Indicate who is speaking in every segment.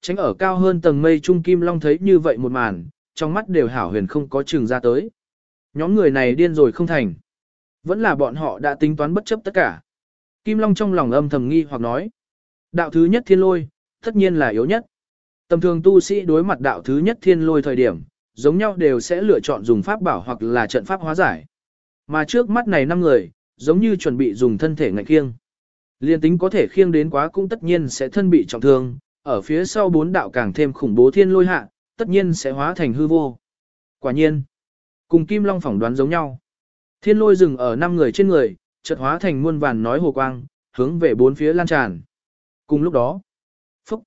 Speaker 1: Tránh ở cao hơn tầng mây trung kim long thấy như vậy một màn, trong mắt đều hảo huyền không có trường ra tới. Nhóm người này điên rồi không thành. Vẫn là bọn họ đã tính toán bất chấp tất cả. Kim Long trong lòng âm thầm nghi hoặc nói. Đạo thứ nhất thiên lôi, tất nhiên là yếu nhất. Tầm thường tu sĩ đối mặt đạo thứ nhất thiên lôi thời điểm, giống nhau đều sẽ lựa chọn dùng pháp bảo hoặc là trận pháp hóa giải. Mà trước mắt này năm người, giống như chuẩn bị dùng thân thể ngạnh khiêng. Liên tính có thể khiêng đến quá cũng tất nhiên sẽ thân bị trọng thương, ở phía sau bốn đạo càng thêm khủng bố thiên lôi hạ, tất nhiên sẽ hóa thành hư vô. Quả nhiên, cùng Kim Long phỏng đoán giống nhau. Thiên lôi dừng ở năm người trên người, chợt hóa thành muôn vàn nói hồ quang, hướng về bốn phía lan tràn. Cùng lúc đó, phúc,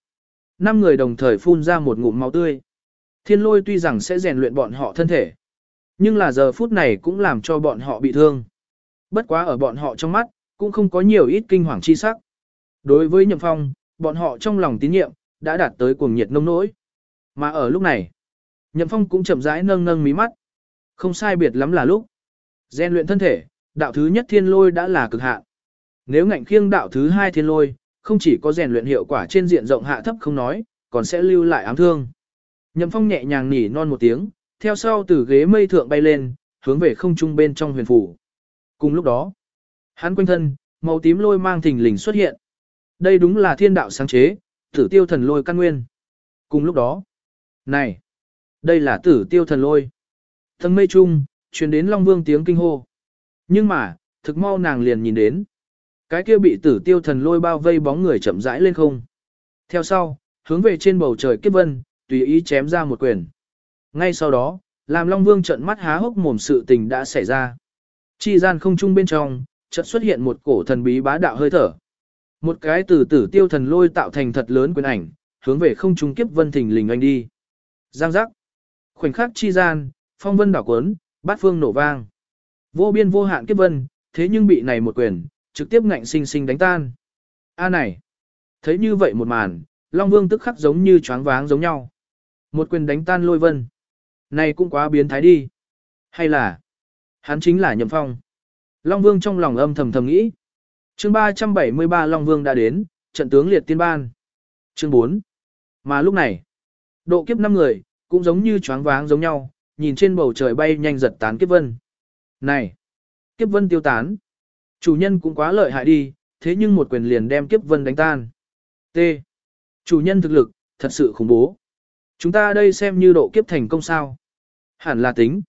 Speaker 1: năm người đồng thời phun ra một ngụm máu tươi. Thiên lôi tuy rằng sẽ rèn luyện bọn họ thân thể, nhưng là giờ phút này cũng làm cho bọn họ bị thương. Bất quá ở bọn họ trong mắt, cũng không có nhiều ít kinh hoàng chi sắc. Đối với Nhậm Phong, bọn họ trong lòng tín nhiệm, đã đạt tới cuồng nhiệt nông nỗi. Mà ở lúc này, Nhậm Phong cũng chậm rãi nâng nâng mí mắt. Không sai biệt lắm là lúc. Gen luyện thân thể, đạo thứ nhất thiên lôi đã là cực hạn. Nếu ngạnh khiêng đạo thứ hai thiên lôi, không chỉ có rèn luyện hiệu quả trên diện rộng hạ thấp không nói, còn sẽ lưu lại ám thương. Nhậm Phong nhẹ nhàng nỉ non một tiếng, theo sau từ ghế mây thượng bay lên, hướng về không trung bên trong huyền phủ. Cùng lúc đó, hắn quanh thân, màu tím lôi mang thình lình xuất hiện. Đây đúng là thiên đạo sáng chế, tử tiêu thần lôi căn nguyên. Cùng lúc đó, này, đây là tử tiêu thần lôi. thần mây trung, truyền đến Long Vương tiếng kinh hô. Nhưng mà, thực mau nàng liền nhìn đến. Cái kia bị tử tiêu thần lôi bao vây bóng người chậm rãi lên không. Theo sau, hướng về trên bầu trời kiếp vân, tùy ý chém ra một quyền. Ngay sau đó, làm Long Vương trận mắt há hốc mồm sự tình đã xảy ra. Chi gian không trung bên trong, chợt xuất hiện một cổ thần bí bá đạo hơi thở. Một cái từ tử tiêu thần lôi tạo thành thật lớn quyền ảnh, hướng về không trung kiếp vân thình lình anh đi. Giang giác. Khoảnh khắc chi gian, phong vân đảo cuốn, bát phương nổ vang. Vô biên vô hạn kiếp vân, thế nhưng bị này một quyền, trực tiếp ngạnh sinh sinh đánh tan. A này. Thấy như vậy một màn, Long Vương tức khắc giống như choáng váng giống nhau. Một quyền đánh tan lôi vân. Này cũng quá biến thái đi. Hay là, hắn chính là Nhậm Phong. Long Vương trong lòng âm thầm thầm nghĩ. Chương 373 Long Vương đã đến, trận tướng liệt tiên ban. Chương 4. Mà lúc này, độ kiếp 5 người, cũng giống như choáng váng giống nhau, nhìn trên bầu trời bay nhanh giật tán kiếp vân. Này! Kiếp vân tiêu tán. Chủ nhân cũng quá lợi hại đi, thế nhưng một quyền liền đem kiếp vân đánh tan. T. Chủ nhân thực lực, thật sự khủng bố. Chúng ta đây xem như độ kiếp thành công sao. Hẳn là tính.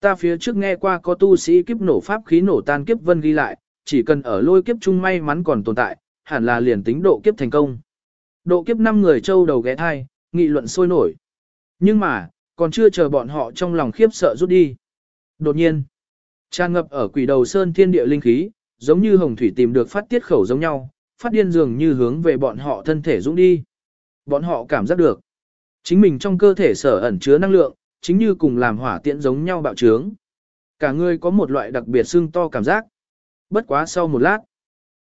Speaker 1: Ta phía trước nghe qua có tu sĩ kiếp nổ pháp khí nổ tan kiếp vân ghi lại, chỉ cần ở lôi kiếp chung may mắn còn tồn tại, hẳn là liền tính độ kiếp thành công. Độ kiếp 5 người châu đầu ghé thai, nghị luận sôi nổi. Nhưng mà, còn chưa chờ bọn họ trong lòng khiếp sợ rút đi. Đột nhiên, tràn ngập ở quỷ đầu sơn thiên địa linh khí, giống như hồng thủy tìm được phát tiết khẩu giống nhau, phát điên dường như hướng về bọn họ thân thể dũng đi. Bọn họ cảm giác được, chính mình trong cơ thể sở ẩn chứa năng lượng, chính như cùng làm hỏa tiễn giống nhau bạo trướng. Cả người có một loại đặc biệt xương to cảm giác. Bất quá sau một lát,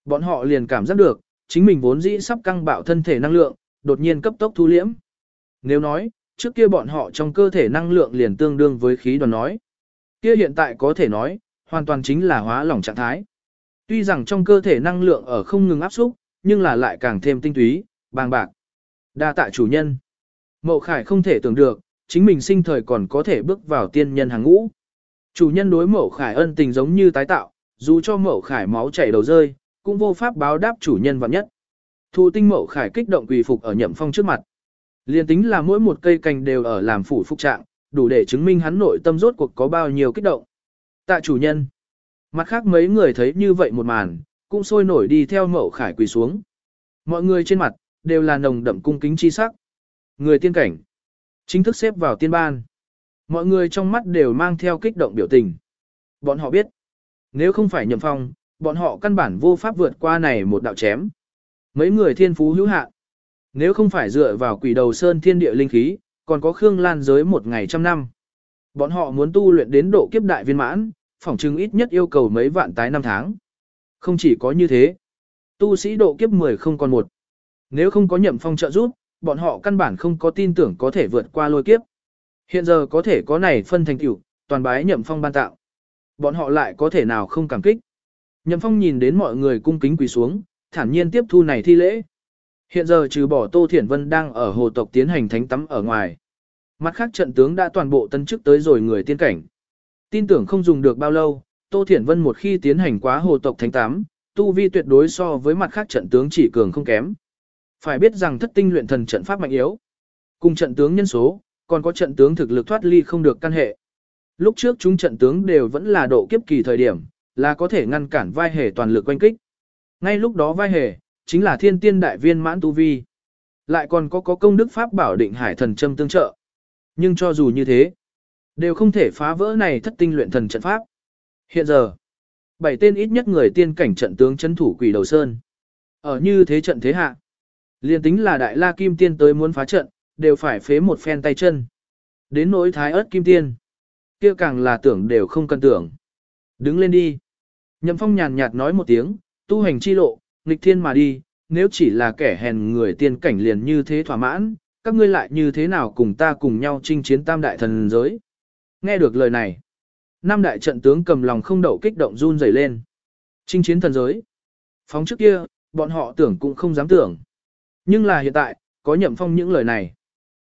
Speaker 1: bọn họ liền cảm giác được, chính mình vốn dĩ sắp căng bạo thân thể năng lượng, đột nhiên cấp tốc thu liễm. Nếu nói, trước kia bọn họ trong cơ thể năng lượng liền tương đương với khí đoàn nói. Kia hiện tại có thể nói, hoàn toàn chính là hóa lỏng trạng thái. Tuy rằng trong cơ thể năng lượng ở không ngừng áp xúc, nhưng là lại càng thêm tinh túy, bàng bạc. Đa tạ chủ nhân. Mậu Khải không thể tưởng được, chính mình sinh thời còn có thể bước vào tiên nhân hàng ngũ. Chủ nhân đối Mậu Khải ân tình giống như tái tạo, dù cho Mậu Khải máu chảy đầu rơi, cũng vô pháp báo đáp chủ nhân vạn nhất. Thu tinh Mậu Khải kích động quỳ phục ở Nhậm Phong trước mặt. Liên tính là mỗi một cây cành đều ở làm phủ phục trạng, đủ để chứng minh hắn nội tâm rốt cuộc có bao nhiêu kích động. Tạ chủ nhân. Mặt khác mấy người thấy như vậy một màn, cũng sôi nổi đi theo Mậu Khải quỳ xuống. Mọi người trên mặt, đều là nồng đậm cung kính chi sắc. Người tiên cảnh. Chính thức xếp vào tiên ban. Mọi người trong mắt đều mang theo kích động biểu tình. Bọn họ biết, nếu không phải nhậm phong, bọn họ căn bản vô pháp vượt qua này một đạo chém. Mấy người thiên phú hữu hạn. Nếu không phải dựa vào quỷ đầu sơn thiên địa linh khí, còn có Khương Lan giới một ngày trăm năm. Bọn họ muốn tu luyện đến độ kiếp đại viên mãn, phỏng chứng ít nhất yêu cầu mấy vạn tái năm tháng. Không chỉ có như thế, tu sĩ độ kiếp 10 không còn một. Nếu không có nhậm phong trợ giúp, bọn họ căn bản không có tin tưởng có thể vượt qua lôi kiếp. Hiện giờ có thể có này phân thành tựu, toàn bái nhậm phong ban tạo. Bọn họ lại có thể nào không cảm kích. Nhậm phong nhìn đến mọi người cung kính quỳ xuống, thản nhiên tiếp thu này thi lễ. Hiện giờ trừ bỏ Tô Thiển Vân đang ở hồ tộc tiến hành thánh tắm ở ngoài. Mặt khác trận tướng đã toàn bộ tân chức tới rồi người tiên cảnh. Tin tưởng không dùng được bao lâu, Tô Thiển Vân một khi tiến hành quá hồ tộc thánh tắm, tu vi tuyệt đối so với mặt khác trận tướng chỉ cường không kém. Phải biết rằng thất tinh luyện thần trận pháp mạnh yếu. Cùng trận tướng nhân số, còn có trận tướng thực lực thoát ly không được căn hệ. Lúc trước chúng trận tướng đều vẫn là độ kiếp kỳ thời điểm, là có thể ngăn cản vai hề toàn lực quanh kích. Ngay lúc đó vai hề, chính là thiên tiên đại viên mãn tu vi. Lại còn có có công đức pháp bảo định hải thần châm tương trợ. Nhưng cho dù như thế, đều không thể phá vỡ này thất tinh luyện thần trận pháp. Hiện giờ, bảy tên ít nhất người tiên cảnh trận tướng chấn thủ quỷ đầu sơn. Ở như thế trận thế hạ, liền tính là đại la kim tiên tới muốn phá trận, đều phải phế một phen tay chân. Đến nỗi thái ớt kim tiên, kia càng là tưởng đều không cần tưởng. Đứng lên đi. Nhậm phong nhàn nhạt nói một tiếng, tu hành chi lộ, nghịch thiên mà đi, nếu chỉ là kẻ hèn người tiên cảnh liền như thế thỏa mãn, các ngươi lại như thế nào cùng ta cùng nhau chinh chiến tam đại thần giới. Nghe được lời này, năm đại trận tướng cầm lòng không đậu kích động run rẩy lên. Chinh chiến thần giới. Phóng trước kia, bọn họ tưởng cũng không dám tưởng. Nhưng là hiện tại, có nhậm phong những lời này.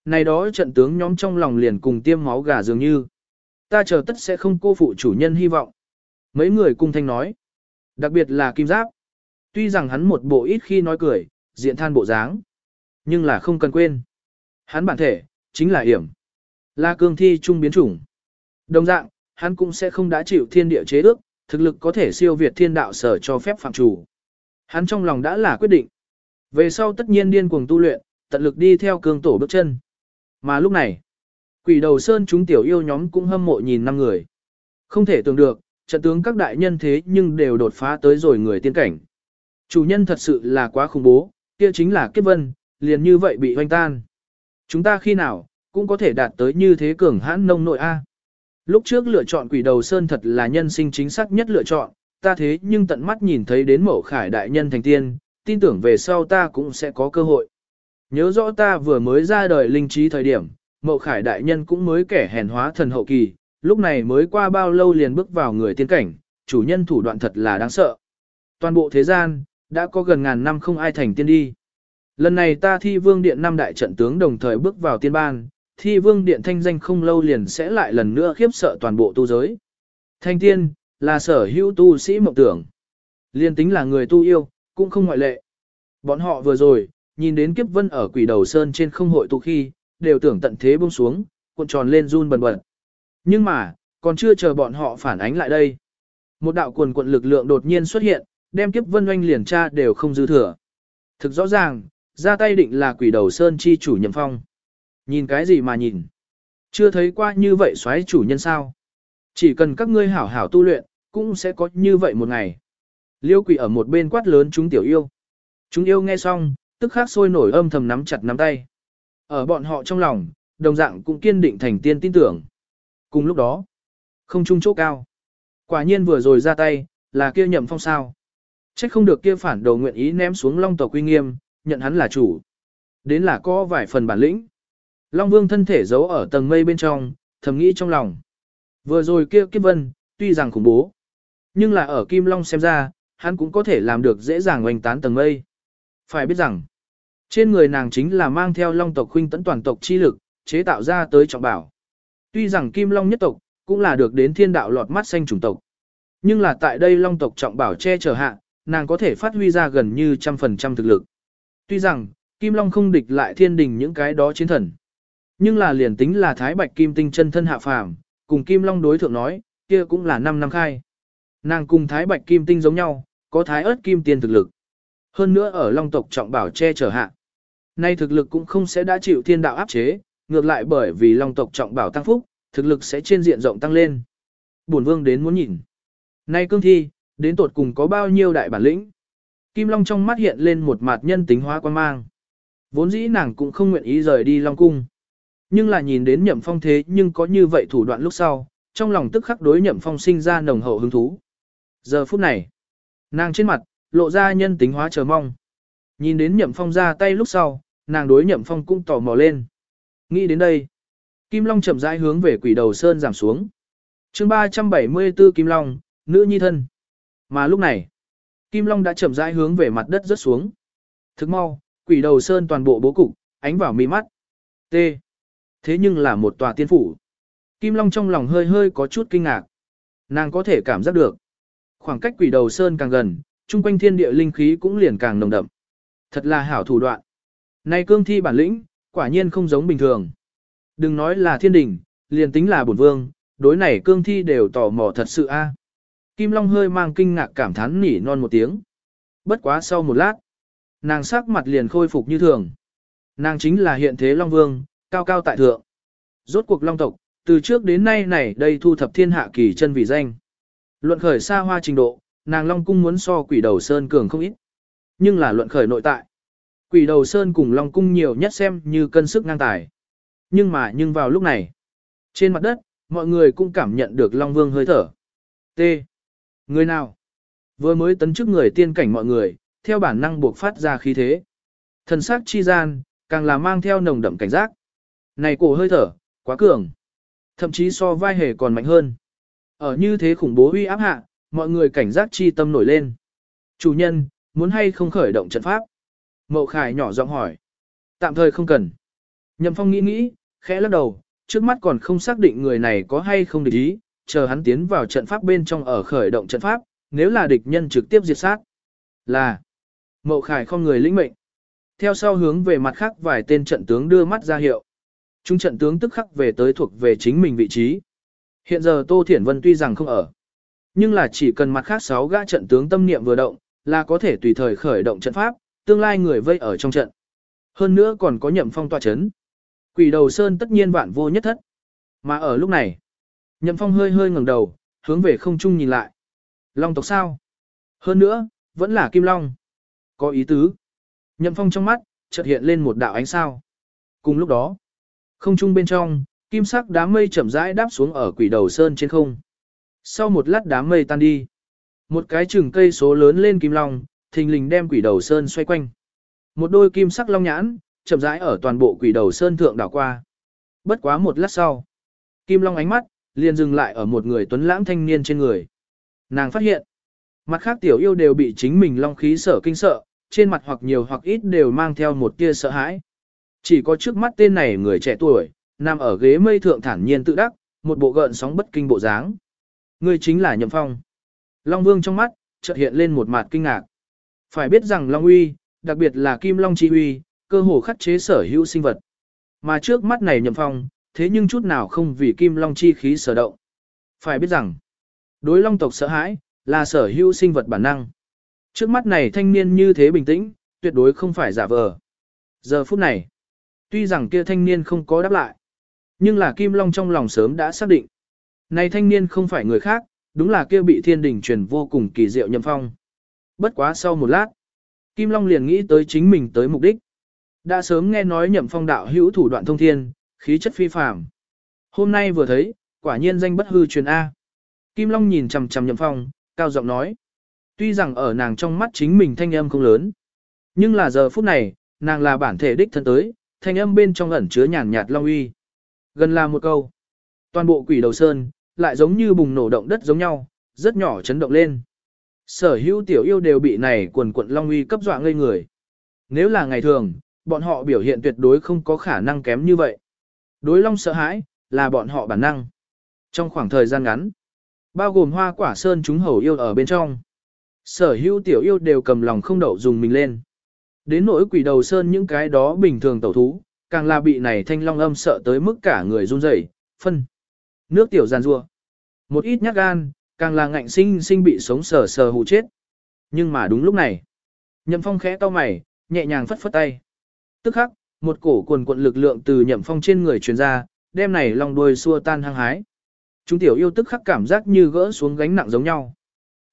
Speaker 1: Này đó trận tướng nhóm trong lòng liền cùng tiêm máu gà dường như. Ta chờ tất sẽ không cô phụ chủ nhân hy vọng. Mấy người cung thanh nói. Đặc biệt là kim giáp. Tuy rằng hắn một bộ ít khi nói cười, diện than bộ dáng. Nhưng là không cần quên. Hắn bản thể, chính là hiểm. Là cương thi trung biến chủng. Đồng dạng, hắn cũng sẽ không đã chịu thiên địa chế ước, thực lực có thể siêu việt thiên đạo sở cho phép phạm chủ. Hắn trong lòng đã là quyết định. Về sau tất nhiên điên cuồng tu luyện, tận lực đi theo cương tổ bước chân. Mà lúc này, quỷ đầu sơn chúng tiểu yêu nhóm cũng hâm mộ nhìn năm người. Không thể tưởng được, trận tướng các đại nhân thế nhưng đều đột phá tới rồi người tiên cảnh. Chủ nhân thật sự là quá khủng bố, kia chính là kiếp vân, liền như vậy bị hoanh tan. Chúng ta khi nào, cũng có thể đạt tới như thế cường hãn nông nội A. Lúc trước lựa chọn quỷ đầu sơn thật là nhân sinh chính xác nhất lựa chọn, ta thế nhưng tận mắt nhìn thấy đến mẫu khải đại nhân thành tiên, tin tưởng về sau ta cũng sẽ có cơ hội. Nhớ rõ ta vừa mới ra đời linh trí thời điểm, mậu khải đại nhân cũng mới kẻ hèn hóa thần hậu kỳ, lúc này mới qua bao lâu liền bước vào người tiên cảnh, chủ nhân thủ đoạn thật là đáng sợ. Toàn bộ thế gian, đã có gần ngàn năm không ai thành tiên đi. Lần này ta thi vương điện năm đại trận tướng đồng thời bước vào tiên ban, thi vương điện thanh danh không lâu liền sẽ lại lần nữa khiếp sợ toàn bộ tu giới. Thanh tiên, là sở hữu tu sĩ mộng tưởng. Liên tính là người tu yêu, cũng không ngoại lệ. Bọn họ vừa rồi, nhìn đến kiếp vân ở quỷ đầu sơn trên không hội tụ khi, đều tưởng tận thế buông xuống, cuộn tròn lên run bần bật. Nhưng mà, còn chưa chờ bọn họ phản ánh lại đây. Một đạo cuồn cuộn lực lượng đột nhiên xuất hiện, đem kiếp vân oanh liền tra đều không dư thừa. Thực rõ ràng, ra tay định là quỷ đầu sơn chi chủ nhậm phong. Nhìn cái gì mà nhìn? Chưa thấy qua như vậy xoáy chủ nhân sao? Chỉ cần các ngươi hảo hảo tu luyện, cũng sẽ có như vậy một ngày. Liêu quỷ ở một bên quát lớn chúng tiểu yêu. Chúng yêu nghe xong, tức khắc sôi nổi âm thầm nắm chặt nắm tay. Ở bọn họ trong lòng, đồng dạng cũng kiên định thành tiên tin tưởng. Cùng lúc đó, không trung chỗ cao. Quả nhiên vừa rồi ra tay, là kia nhậm phong sao. Trách không được kia phản đầu nguyện ý ném xuống long tộc quy nghiêm, nhận hắn là chủ. Đến là có vài phần bản lĩnh. Long vương thân thể giấu ở tầng mây bên trong, thầm nghĩ trong lòng. Vừa rồi kia kiếp vân, tuy rằng khủng bố. Nhưng là ở Kim Long xem ra, hắn cũng có thể làm được dễ dàng oanh tán tầng mây. Phải biết rằng, trên người nàng chính là mang theo long tộc huynh tấn toàn tộc chi lực, chế tạo ra tới trọng bảo. Tuy rằng Kim Long nhất tộc, cũng là được đến thiên đạo lọt mắt xanh chủng tộc. Nhưng là tại đây long tộc trọng bảo che chở hạ, nàng có thể phát huy ra gần như trăm phần trăm thực lực. Tuy rằng, Kim Long không địch lại thiên đình những cái đó chiến thần. Nhưng là liền tính là Thái Bạch Kim Tinh chân thân hạ phàm, cùng Kim Long đối thượng nói, kia cũng là năm năm khai. Nàng cùng Thái Bạch Kim Tinh giống nhau, có Thái ớt Kim Tiên thực lực. Hơn nữa ở Long tộc trọng bảo che chở hạ. Nay thực lực cũng không sẽ đã chịu thiên đạo áp chế, ngược lại bởi vì Long tộc trọng bảo tăng phúc, thực lực sẽ trên diện rộng tăng lên. Bổn vương đến muốn nhìn. Nay cương thi, đến tột cùng có bao nhiêu đại bản lĩnh. Kim Long trong mắt hiện lên một mặt nhân tính hóa quan mang. Vốn dĩ nàng cũng không nguyện ý rời đi Long Cung. Nhưng là nhìn đến nhậm phong thế nhưng có như vậy thủ đoạn lúc sau, trong lòng tức khắc đối nhậm phong sinh ra nồng hậu hứng thú. Giờ phút này, nàng trên mặt, lộ ra nhân tính hóa chờ mong. Nhìn đến nhậm phong ra tay lúc sau, nàng đối nhậm phong cũng tò mò lên. Nghĩ đến đây, Kim Long chậm rãi hướng về quỷ đầu sơn giảm xuống. chương 374 Kim Long, nữ nhi thân. Mà lúc này, Kim Long đã chậm rãi hướng về mặt đất rớt xuống. Thức mau, Quỷ đầu sơn toàn bộ bố cục, ánh vào mi mắt. T. Thế nhưng là một tòa tiên phủ. Kim Long trong lòng hơi hơi có chút kinh ngạc. Nàng có thể cảm giác được. Khoảng cách quỷ đầu sơn càng gần, chung quanh thiên địa linh khí cũng liền càng nồng đậm. Thật là hảo thủ đoạn. Này cương thi bản lĩnh, quả nhiên không giống bình thường. Đừng nói là thiên đình, liền tính là bổn vương, đối này cương thi đều tò mò thật sự a. Kim Long hơi mang kinh ngạc cảm thán nỉ non một tiếng. Bất quá sau một lát, nàng sắc mặt liền khôi phục như thường. Nàng chính là hiện thế Long Vương, cao cao tại thượng. Rốt cuộc Long tộc, từ trước đến nay này đây thu thập thiên hạ kỳ chân vị danh. Luận khởi xa hoa trình độ, nàng Long Cung muốn so quỷ đầu Sơn cường không ít. Nhưng là luận khởi nội tại. Quỷ đầu Sơn cùng Long Cung nhiều nhất xem như cân sức ngang tài. Nhưng mà nhưng vào lúc này, trên mặt đất, mọi người cũng cảm nhận được Long Vương hơi thở. T. Người nào? Vừa mới tấn chức người tiên cảnh mọi người, theo bản năng buộc phát ra khí thế. Thần sắc chi gian, càng là mang theo nồng đậm cảnh giác. Này cổ hơi thở, quá cường. Thậm chí so vai hề còn mạnh hơn. Ở như thế khủng bố uy áp hạ, mọi người cảnh giác chi tâm nổi lên. Chủ nhân, muốn hay không khởi động trận pháp? Mậu Khải nhỏ giọng hỏi. Tạm thời không cần. Nhậm Phong nghĩ nghĩ, khẽ lắc đầu, trước mắt còn không xác định người này có hay không địch ý, chờ hắn tiến vào trận pháp bên trong ở khởi động trận pháp, nếu là địch nhân trực tiếp diệt sát. Là. Mậu Khải không người lĩnh mệnh. Theo sau hướng về mặt khác vài tên trận tướng đưa mắt ra hiệu. Chúng trận tướng tức khắc về tới thuộc về chính mình vị trí. Hiện giờ Tô Thiển Vân tuy rằng không ở, nhưng là chỉ cần mặt khác 6 gã trận tướng tâm niệm vừa động, là có thể tùy thời khởi động trận pháp, tương lai người vây ở trong trận. Hơn nữa còn có nhậm phong tòa chấn. Quỷ đầu sơn tất nhiên vạn vô nhất thất. Mà ở lúc này, nhậm phong hơi hơi ngẩng đầu, hướng về không trung nhìn lại. Long tộc sao? Hơn nữa, vẫn là kim long. Có ý tứ. Nhậm phong trong mắt, chợt hiện lên một đạo ánh sao. Cùng lúc đó, không trung bên trong, kim sắc đám mây chậm rãi đáp xuống ở quỷ đầu sơn trên không. Sau một lát đám mây tan đi, một cái chừng cây số lớn lên kim long, thình lình đem quỷ đầu sơn xoay quanh. Một đôi kim sắc long nhãn, chậm rãi ở toàn bộ quỷ đầu sơn thượng đảo qua. Bất quá một lát sau, kim long ánh mắt, liền dừng lại ở một người tuấn lãng thanh niên trên người. Nàng phát hiện, mặt khác tiểu yêu đều bị chính mình long khí sở kinh sợ, trên mặt hoặc nhiều hoặc ít đều mang theo một tia sợ hãi. Chỉ có trước mắt tên này người trẻ tuổi, nằm ở ghế mây thượng thản nhiên tự đắc, một bộ gợn sóng bất kinh bộ dáng. Ngươi chính là Nhậm Phong. Long Vương trong mắt, chợt hiện lên một mặt kinh ngạc. Phải biết rằng Long Uy, đặc biệt là Kim Long Chi Uy, cơ hồ khắc chế sở hữu sinh vật. Mà trước mắt này Nhậm Phong, thế nhưng chút nào không vì Kim Long Chi khí sở động. Phải biết rằng, đối Long tộc sợ hãi, là sở hữu sinh vật bản năng. Trước mắt này thanh niên như thế bình tĩnh, tuyệt đối không phải giả vờ. Giờ phút này, tuy rằng kia thanh niên không có đáp lại, nhưng là Kim Long trong lòng sớm đã xác định. Này thanh niên không phải người khác, đúng là kia bị thiên đình truyền vô cùng kỳ diệu nhậm phong. Bất quá sau một lát, Kim Long liền nghĩ tới chính mình tới mục đích. Đã sớm nghe nói nhậm phong đạo hữu thủ đoạn thông thiên, khí chất phi phàm. Hôm nay vừa thấy, quả nhiên danh bất hư truyền A. Kim Long nhìn chằm chằm nhậm phong, cao giọng nói. Tuy rằng ở nàng trong mắt chính mình thanh âm không lớn, nhưng là giờ phút này, nàng là bản thể đích thân tới, thanh âm bên trong ẩn chứa nhàn nhạt long uy. Gần là một câu. Toàn bộ quỷ đầu sơn, lại giống như bùng nổ động đất giống nhau, rất nhỏ chấn động lên. Sở hữu tiểu yêu đều bị này quần quận long uy cấp dọa ngây người. Nếu là ngày thường, bọn họ biểu hiện tuyệt đối không có khả năng kém như vậy. Đối long sợ hãi, là bọn họ bản năng. Trong khoảng thời gian ngắn, bao gồm hoa quả sơn chúng hầu yêu ở bên trong. Sở hữu tiểu yêu đều cầm lòng không đậu dùng mình lên. Đến nỗi quỷ đầu sơn những cái đó bình thường tẩu thú, càng là bị này thanh long âm sợ tới mức cả người run rẩy, phân. Nước tiểu giàn rua. Một ít nhát gan, càng là ngạnh sinh sinh bị sống sờ sờ hù chết. Nhưng mà đúng lúc này, nhậm phong khẽ to mày, nhẹ nhàng phất phất tay. Tức khắc, một cổ quần cuộn lực lượng từ nhậm phong trên người truyền ra, đem này lòng đuôi xua tan hăng hái. Chúng tiểu yêu tức khắc cảm giác như gỡ xuống gánh nặng giống nhau.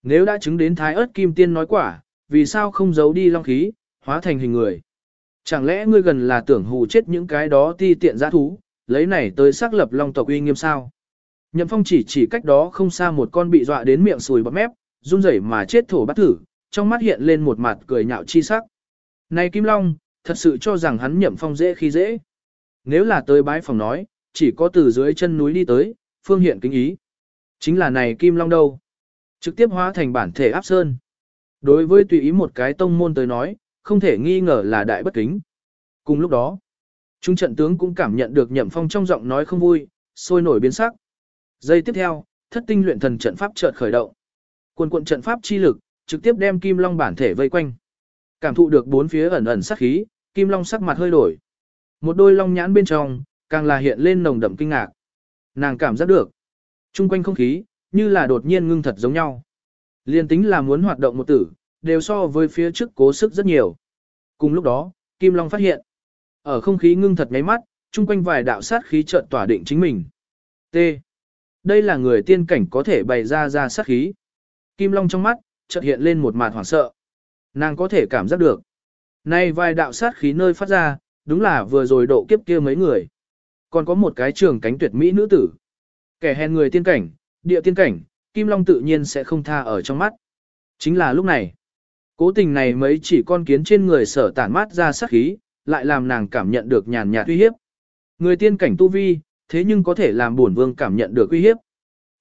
Speaker 1: Nếu đã chứng đến thái ớt kim tiên nói quả, vì sao không giấu đi long khí, hóa thành hình người. Chẳng lẽ ngươi gần là tưởng hù chết những cái đó ti tiện giã thú, lấy này tới xác lập long tộc uy nghiêm sao? Nhậm phong chỉ chỉ cách đó không xa một con bị dọa đến miệng sùi bắp mép, run rẩy mà chết thổ bắt thử, trong mắt hiện lên một mặt cười nhạo chi sắc. Này Kim Long, thật sự cho rằng hắn nhậm phong dễ khi dễ. Nếu là tới bái phòng nói, chỉ có từ dưới chân núi đi tới, phương hiện kính ý. Chính là này Kim Long đâu. Trực tiếp hóa thành bản thể áp sơn. Đối với tùy ý một cái tông môn tới nói, không thể nghi ngờ là đại bất kính. Cùng lúc đó, Trung trận tướng cũng cảm nhận được Nhậm Phong trong giọng nói không vui, sôi nổi biến sắc. Giây tiếp theo, thất tinh luyện thần trận pháp chợt khởi động. Quần quận trận pháp chi lực, trực tiếp đem Kim Long bản thể vây quanh. Cảm thụ được bốn phía ẩn ẩn sát khí, Kim Long sắc mặt hơi đổi. Một đôi long nhãn bên trong, càng là hiện lên nồng đậm kinh ngạc. Nàng cảm giác được, chung quanh không khí, như là đột nhiên ngưng thật giống nhau. Liên tính là muốn hoạt động một tử, đều so với phía trước cố sức rất nhiều. Cùng lúc đó, Kim Long phát hiện, ở không khí ngưng thật ngáy mắt, chung quanh vài đạo sát khí chợt tỏa định chính mình. T. Đây là người tiên cảnh có thể bày ra ra sát khí. Kim Long trong mắt, chợt hiện lên một màn hoảng sợ. Nàng có thể cảm giác được. Nay vài đạo sát khí nơi phát ra, đúng là vừa rồi độ kiếp kia mấy người. Còn có một cái trường cánh tuyệt mỹ nữ tử. Kẻ hèn người tiên cảnh, địa tiên cảnh, Kim Long tự nhiên sẽ không tha ở trong mắt. Chính là lúc này. Cố tình này mấy chỉ con kiến trên người sở tản mát ra sát khí, lại làm nàng cảm nhận được nhàn nhạt uy hiếp. Người tiên cảnh tu vi, thế nhưng có thể làm bổn vương cảm nhận được uy hiếp.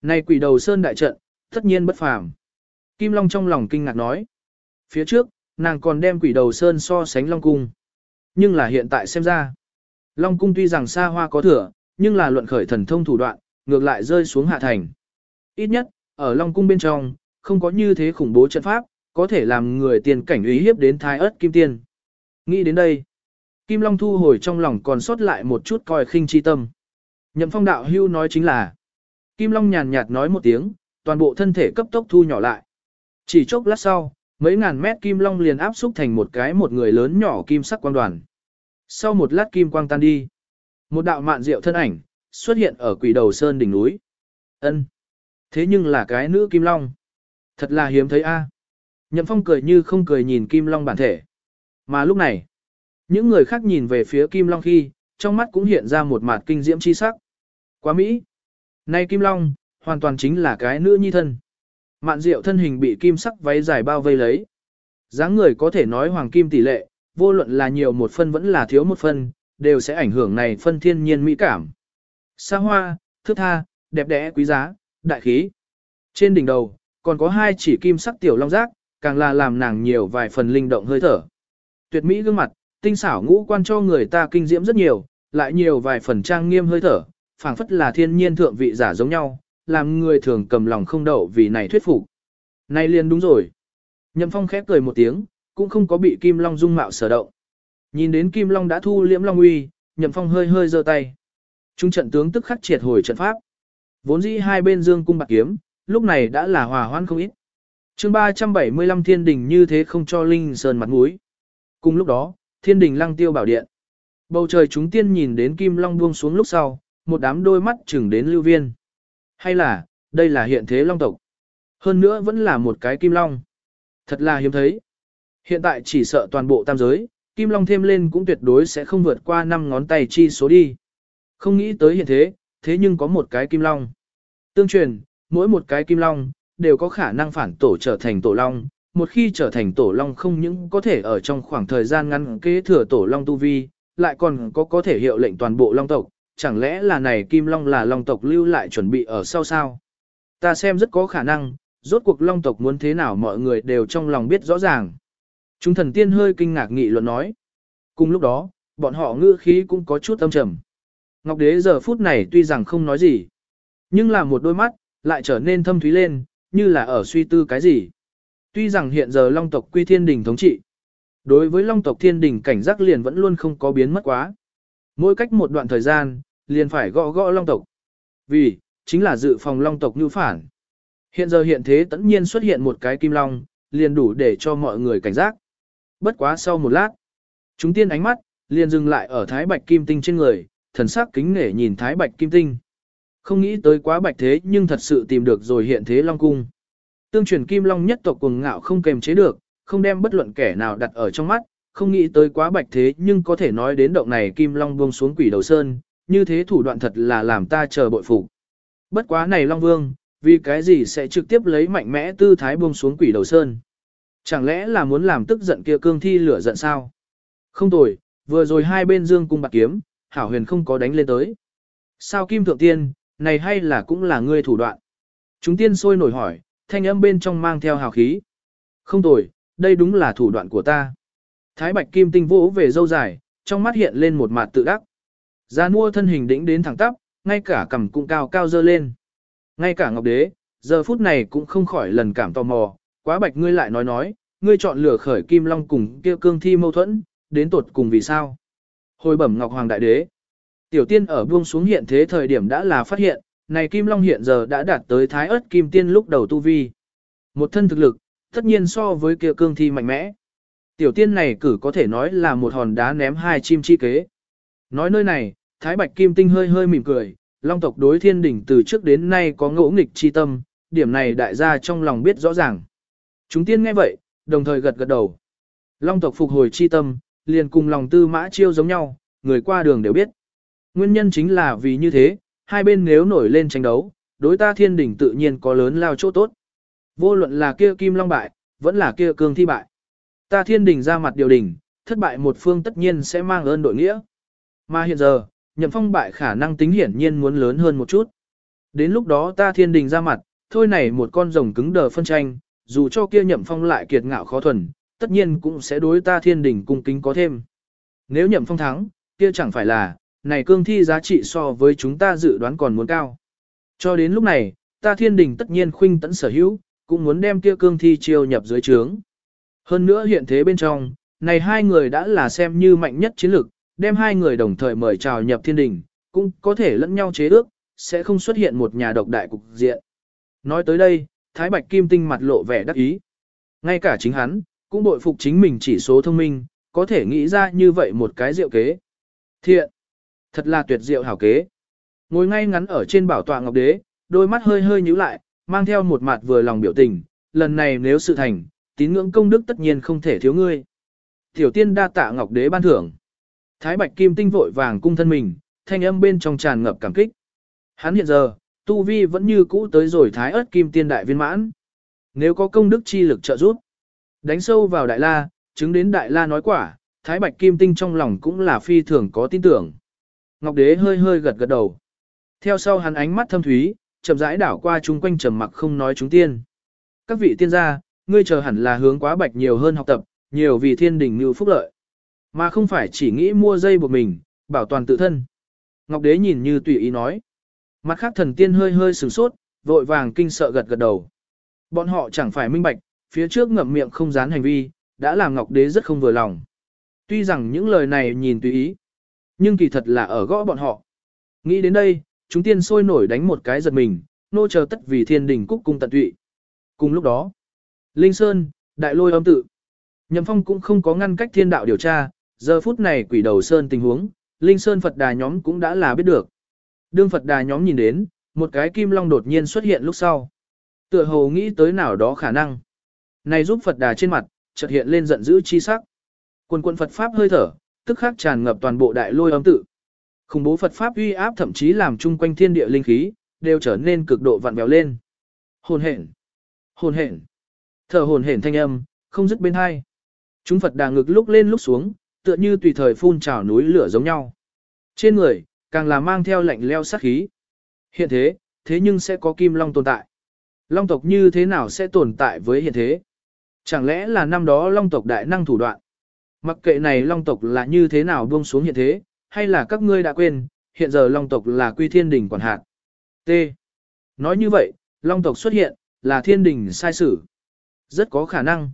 Speaker 1: Này quỷ đầu sơn đại trận, tất nhiên bất phàm. Kim Long trong lòng kinh ngạc nói. Phía trước, nàng còn đem quỷ đầu sơn so sánh Long Cung. Nhưng là hiện tại xem ra. Long Cung tuy rằng xa hoa có thừa, nhưng là luận khởi thần thông thủ đoạn, ngược lại rơi xuống hạ thành. Ít nhất, ở Long Cung bên trong, không có như thế khủng bố trận pháp, có thể làm người tiền cảnh uy hiếp đến thái ớt kim tiên. Nghĩ đến đây, Kim Long thu hồi trong lòng còn sót lại một chút coi khinh chi tâm. Nhậm phong đạo hưu nói chính là, Kim Long nhàn nhạt nói một tiếng, toàn bộ thân thể cấp tốc thu nhỏ lại. Chỉ chốc lát sau, mấy ngàn mét Kim Long liền áp xúc thành một cái một người lớn nhỏ kim sắc quang đoàn. Sau một lát kim quang tan đi, một đạo mạn diệu thân ảnh, xuất hiện ở quỷ đầu sơn đỉnh núi. ân Thế nhưng là cái nữ Kim Long. Thật là hiếm thấy a. Nhậm Phong cười như không cười nhìn Kim Long bản thể. Mà lúc này, những người khác nhìn về phía Kim Long khi, trong mắt cũng hiện ra một mặt kinh diễm chi sắc. Quá Mỹ! Nay Kim Long, hoàn toàn chính là cái nữ nhi thân. Mạn diệu thân hình bị kim sắc váy dài bao vây lấy. dáng người có thể nói hoàng kim tỷ lệ, vô luận là nhiều một phân vẫn là thiếu một phân, đều sẽ ảnh hưởng này phân thiên nhiên mỹ cảm. Sa hoa, thức tha, đẹp đẽ quý giá, đại khí. Trên đỉnh đầu, còn có hai chỉ kim sắc tiểu long giác, càng là làm nàng nhiều vài phần linh động hơi thở. Tuyệt mỹ gương mặt, tinh xảo ngũ quan cho người ta kinh diễm rất nhiều, lại nhiều vài phần trang nghiêm hơi thở, phảng phất là thiên nhiên thượng vị giả giống nhau, làm người thường cầm lòng không đậu vì này thuyết phục. Này liền đúng rồi. Nhậm Phong khép cười một tiếng, cũng không có bị Kim Long dung mạo sở động. Nhìn đến Kim Long đã thu liễm Long uy, Nhậm Phong hơi hơi giơ tay. Trung trận tướng tức khắc triệt hồi trận pháp. Vốn dĩ hai bên dương cung bạc kiếm, lúc này đã là hòa hoan không ít. chương 375 thiên đình như thế không cho Linh Sơn mặt mũi. Cùng lúc đó, thiên đình lăng tiêu bảo điện. Bầu trời chúng tiên nhìn đến Kim Long buông xuống lúc sau, một đám đôi mắt chừng đến lưu viên. Hay là, đây là hiện thế Long tộc. Hơn nữa vẫn là một cái Kim Long. Thật là hiếm thấy. Hiện tại chỉ sợ toàn bộ tam giới, Kim Long thêm lên cũng tuyệt đối sẽ không vượt qua 5 ngón tay chi số đi. Không nghĩ tới hiện thế, thế nhưng có một cái Kim Long. Tương truyền, mỗi một cái Kim Long, đều có khả năng phản tổ trở thành tổ Long, một khi trở thành tổ long không những có thể ở trong khoảng thời gian ngắn kế thừa tổ long tu vi, lại còn có có thể hiệu lệnh toàn bộ long tộc, chẳng lẽ là này kim long là long tộc lưu lại chuẩn bị ở sau sao? Ta xem rất có khả năng, rốt cuộc long tộc muốn thế nào mọi người đều trong lòng biết rõ ràng. Chúng thần tiên hơi kinh ngạc nghị luận nói. Cùng lúc đó, bọn họ ngữ khí cũng có chút âm trầm. Ngọc đế giờ phút này tuy rằng không nói gì, nhưng là một đôi mắt, lại trở nên thâm thúy lên, như là ở suy tư cái gì. Tuy rằng hiện giờ Long tộc quy thiên đình thống trị, đối với Long tộc thiên đình cảnh giác liền vẫn luôn không có biến mất quá. Mỗi cách một đoạn thời gian, liền phải gõ gõ Long tộc. Vì, chính là dự phòng Long tộc như phản. Hiện giờ hiện thế tất nhiên xuất hiện một cái kim long, liền đủ để cho mọi người cảnh giác. Bất quá sau một lát, chúng tiên ánh mắt, liền dừng lại ở thái bạch kim tinh trên người, thần sắc kính nể nhìn thái bạch kim tinh. Không nghĩ tới quá bạch thế nhưng thật sự tìm được rồi hiện thế long cung tương truyền kim long nhất tộc cuồng ngạo không kềm chế được, không đem bất luận kẻ nào đặt ở trong mắt, không nghĩ tới quá bạch thế nhưng có thể nói đến động này kim long buông xuống quỷ đầu sơn, như thế thủ đoạn thật là làm ta chờ bội phục. Bất quá này long vương, vì cái gì sẽ trực tiếp lấy mạnh mẽ tư thái buông xuống quỷ đầu sơn? Chẳng lẽ là muốn làm tức giận kia cương thi lửa giận sao? Không tồi, vừa rồi hai bên dương cung bạc kiếm, hảo huyền không có đánh lên tới. Sao kim thượng tiên, này hay là cũng là ngươi thủ đoạn? Chúng tiên sôi nổi hỏi, thanh âm bên trong mang theo hào khí. Không tồi, đây đúng là thủ đoạn của ta. Thái Bạch Kim Tinh vỗ về dâu dài, trong mắt hiện lên một mặt tự đắc. Gia mua thân hình đĩnh đến thẳng tắp, ngay cả cằm cũng cao cao dơ lên. Ngay cả Ngọc Đế, giờ phút này cũng không khỏi lần cảm tò mò, quá bạch ngươi lại nói nói, ngươi chọn lửa khởi Kim Long cùng kia cương thi mâu thuẫn, đến tột cùng vì sao? Hồi bẩm Ngọc Hoàng Đại Đế. Tiểu tiên ở buông xuống hiện thế thời điểm đã là phát hiện, này Kim Long hiện giờ đã đạt tới thái ớt Kim Tiên lúc đầu tu vi. Một thân thực lực, tất nhiên so với kia cương thi mạnh mẽ. Tiểu tiên này cử có thể nói là một hòn đá ném hai chim chi kế. Nói nơi này, Thái Bạch Kim Tinh hơi hơi mỉm cười, Long tộc đối thiên đỉnh từ trước đến nay có ngỗ nghịch chi tâm, điểm này đại gia trong lòng biết rõ ràng. Chúng tiên nghe vậy, đồng thời gật gật đầu. Long tộc phục hồi chi tâm, liền cùng lòng tư mã chiêu giống nhau, người qua đường đều biết. Nguyên nhân chính là vì như thế, hai bên nếu nổi lên tranh đấu, đối ta thiên đỉnh tự nhiên có lớn lao chỗ tốt. Vô luận là kia kim long bại, vẫn là kia cương thi bại. Ta thiên Đình ra mặt điều đình, thất bại một phương tất nhiên sẽ mang ơn đội nghĩa. Mà hiện giờ, nhậm phong bại khả năng tính hiển nhiên muốn lớn hơn một chút. Đến lúc đó ta thiên đình ra mặt, thôi này một con rồng cứng đờ phân tranh, dù cho kia nhậm phong lại kiệt ngạo khó thuần, tất nhiên cũng sẽ đối ta thiên đình cung kính có thêm. Nếu nhậm phong thắng, kia chẳng phải là, này cương thi giá trị so với chúng ta dự đoán còn muốn cao. Cho đến lúc này, ta thiên đình tất nhiên khuynh tẫn sở hữu, cũng muốn đem kia cương thi chiêu nhập dưới trướng. Hơn nữa hiện thế bên trong, này hai người đã là xem như mạnh nhất chiến lược, đem hai người đồng thời mời chào nhập thiên đình, cũng có thể lẫn nhau chế ước, sẽ không xuất hiện một nhà độc đại cục diện. Nói tới đây, Thái Bạch Kim Tinh mặt lộ vẻ đắc ý. Ngay cả chính hắn, cũng bội phục chính mình chỉ số thông minh, có thể nghĩ ra như vậy một cái diệu kế. Thiện! Thật là tuyệt diệu hảo kế. Ngồi ngay ngắn ở trên bảo tọa ngọc đế, đôi mắt hơi hơi nhíu lại, mang theo một mặt vừa lòng biểu tình, lần này nếu sự thành, tín ngưỡng công đức tất nhiên không thể thiếu ngươi. Tiểu tiên đa tạ ngọc đế ban thưởng. Thái Bạch Kim Tinh vội vàng cung thân mình, thanh âm bên trong tràn ngập cảm kích. Hắn hiện giờ, tu vi vẫn như cũ tới rồi Thái ớt Kim Tiên đại viên mãn. Nếu có công đức chi lực trợ giúp, đánh sâu vào Đại La, chứng đến Đại La nói quả, Thái Bạch Kim Tinh trong lòng cũng là phi thường có tin tưởng. Ngọc Đế hơi hơi gật gật đầu. Theo sau hắn ánh mắt thâm thúy, chậm rãi đảo qua chúng quanh trầm mặc không nói chúng tiên. Các vị tiên gia, ngươi chờ hẳn là hướng quá bạch nhiều hơn học tập, nhiều vì thiên đình như phúc lợi. Mà không phải chỉ nghĩ mua dây buộc mình, bảo toàn tự thân. Ngọc Đế nhìn như tùy ý nói. Mặt khác thần tiên hơi hơi sửng sốt, vội vàng kinh sợ gật gật đầu. Bọn họ chẳng phải minh bạch, phía trước ngậm miệng không dán hành vi, đã làm Ngọc Đế rất không vừa lòng. Tuy rằng những lời này nhìn tùy ý, nhưng kỳ thật là ở gõ bọn họ. Nghĩ đến đây, chúng tiên sôi nổi đánh một cái giật mình, nô chờ tất vì thiên đình cúc cung tận tụy. Cùng lúc đó, Linh Sơn, Đại Lôi âm tự. Nhậm Phong cũng không có ngăn cách thiên đạo điều tra, Giờ phút này quỷ đầu sơn tình huống, Linh Sơn Phật đà nhóm cũng đã là biết được. Đương Phật đà nhóm nhìn đến, một cái kim long đột nhiên xuất hiện lúc sau. Tựa hồ nghĩ tới nào đó khả năng. Này giúp Phật đà trên mặt, chợt hiện lên giận dữ chi sắc. Quần quần Phật Pháp hơi thở, tức khắc tràn ngập toàn bộ đại lôi âm tự. Khủng bố Phật Pháp uy áp thậm chí làm chung quanh thiên địa linh khí, đều trở nên cực độ vặn vẹo lên. Hồn hển, hồn hển, thở hồn hển thanh âm, không dứt bên hai. Chúng Phật đà ngực lúc lên lúc xuống, tựa như tùy thời phun trào núi lửa giống nhau. Trên người, càng là mang theo lạnh leo sát khí. Hiện thế, thế nhưng sẽ có kim long tồn tại. Long tộc như thế nào sẽ tồn tại với hiện thế? Chẳng lẽ là năm đó long tộc đại năng thủ đoạn? Mặc kệ này long tộc là như thế nào buông xuống hiện thế, hay là các ngươi đã quên, hiện giờ long tộc là quy thiên đình quản hạt. T. Nói như vậy, long tộc xuất hiện, là thiên đình sai sử. Rất có khả năng.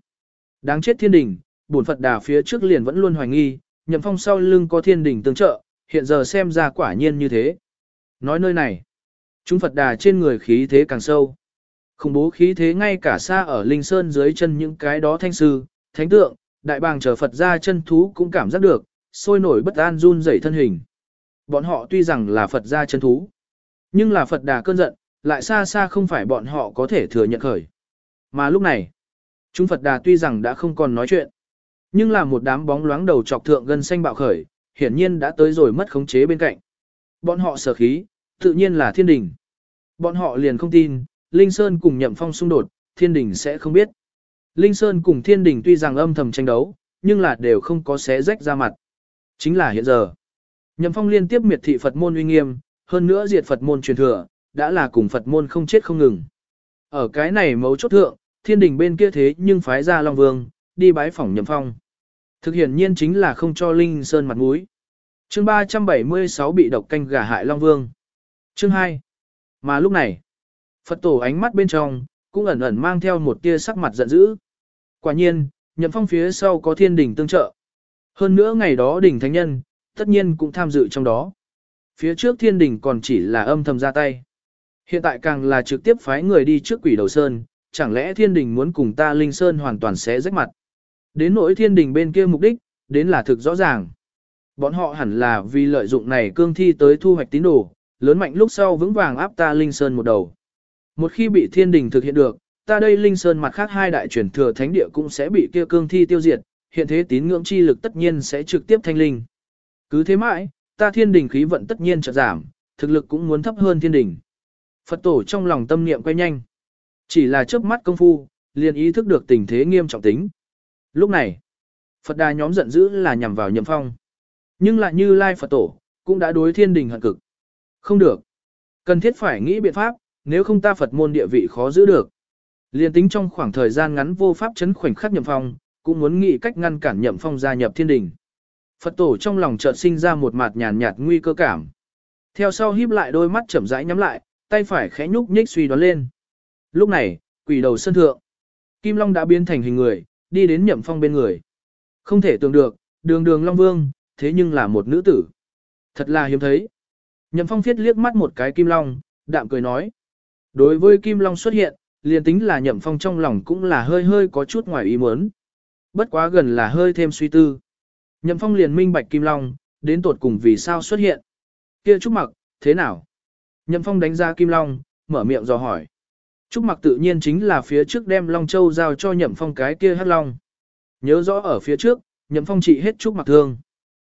Speaker 1: Đáng chết thiên đình, bổn Phật đà phía trước liền vẫn luôn hoài nghi, nhậm phong sau lưng có thiên đỉnh tương trợ, hiện giờ xem ra quả nhiên như thế. Nói nơi này, chúng Phật đà trên người khí thế càng sâu. Khủng bố khí thế ngay cả xa ở Linh Sơn dưới chân những cái đó thanh sư, thánh tượng, đại bàng chờ Phật ra chân thú cũng cảm giác được, sôi nổi bất an run rẩy thân hình. Bọn họ tuy rằng là Phật gia chân thú, nhưng là Phật đà cơn giận, lại xa xa không phải bọn họ có thể thừa nhận khởi. Mà lúc này, chúng Phật đà tuy rằng đã không còn nói chuyện, nhưng là một đám bóng loáng đầu chọc thượng gân xanh bạo khởi, hiển nhiên đã tới rồi mất khống chế bên cạnh. Bọn họ sở khí, tự nhiên là thiên đình. Bọn họ liền không tin, Linh Sơn cùng nhậm phong xung đột, thiên đình sẽ không biết. Linh Sơn cùng thiên đình tuy rằng âm thầm tranh đấu, nhưng là đều không có xé rách ra mặt. Chính là hiện giờ. Nhậm phong liên tiếp miệt thị Phật môn uy nghiêm, hơn nữa diệt Phật môn truyền thừa, đã là cùng Phật môn không chết không ngừng. Ở cái này mấu chốt thượng, thiên đình bên kia thế nhưng phái ra Long Vương, đi bái phỏng nhậm phong. Thực hiện nhiên chính là không cho Linh Sơn mặt mũi. Chương 376 bị độc canh gà hại Long Vương. Chương 2. Mà lúc này, Phật tổ ánh mắt bên trong, cũng ẩn ẩn mang theo một tia sắc mặt giận dữ. Quả nhiên, nhậm phong phía sau có thiên đình tương trợ. Hơn nữa ngày đó đỉnh thánh nhân, tất nhiên cũng tham dự trong đó. Phía trước thiên đình còn chỉ là âm thầm ra tay. Hiện tại càng là trực tiếp phái người đi trước quỷ đầu sơn, chẳng lẽ thiên đình muốn cùng ta linh sơn hoàn toàn sẽ rách mặt. Đến nỗi thiên đình bên kia mục đích, đến là thực rõ ràng. Bọn họ hẳn là vì lợi dụng này cương thi tới thu hoạch tín đồ, lớn mạnh lúc sau vững vàng áp ta linh sơn một đầu. Một khi bị thiên đình thực hiện được, ta đây linh sơn mặt khác hai đại truyền thừa thánh địa cũng sẽ bị kia cương thi tiêu diệt, hiện thế tín ngưỡng chi lực tất nhiên sẽ trực tiếp thanh linh. Cứ thế mãi, ta thiên đình khí vận tất nhiên chợt giảm, thực lực cũng muốn thấp hơn thiên đình. Phật tổ trong lòng tâm niệm quay nhanh. Chỉ là chớp mắt công phu, liền ý thức được tình thế nghiêm trọng tính. Lúc này, Phật đà nhóm giận dữ là nhằm vào nhậm phong. Nhưng lại như Lai Phật tổ, cũng đã đối thiên đình hận cực. Không được. Cần thiết phải nghĩ biện pháp, nếu không ta Phật môn địa vị khó giữ được. Liên tính trong khoảng thời gian ngắn vô pháp chấn khoảnh khắc nhậm phong, cũng muốn nghĩ cách ngăn cản nhậm phong gia nhập thiên đình. Phật tổ trong lòng chợt sinh ra một mặt nhàn nhạt nguy cơ cảm. Theo sau híp lại đôi mắt chậm rãi nhắm lại, tay phải khẽ nhúc nhích suy đoán lên. Lúc này, quỷ đầu sân thượng. Kim Long đã biến thành hình người, đi đến nhậm phong bên người. Không thể tưởng được, đường đường Long Vương, thế nhưng là một nữ tử. Thật là hiếm thấy. Nhậm phong phiết liếc mắt một cái Kim Long, đạm cười nói. Đối với Kim Long xuất hiện, liền tính là nhậm phong trong lòng cũng là hơi hơi có chút ngoài ý muốn. Bất quá gần là hơi thêm suy tư. Nhậm phong liền minh bạch Kim Long, đến tột cùng vì sao xuất hiện. Kia Trúc Mặc, thế nào? Nhậm phong đánh ra Kim Long, mở miệng dò hỏi. Trúc Mặc tự nhiên chính là phía trước đem Long Châu giao cho Nhậm phong cái kia hắc long. Nhớ rõ ở phía trước, Nhậm phong trị hết Trúc Mặc thương.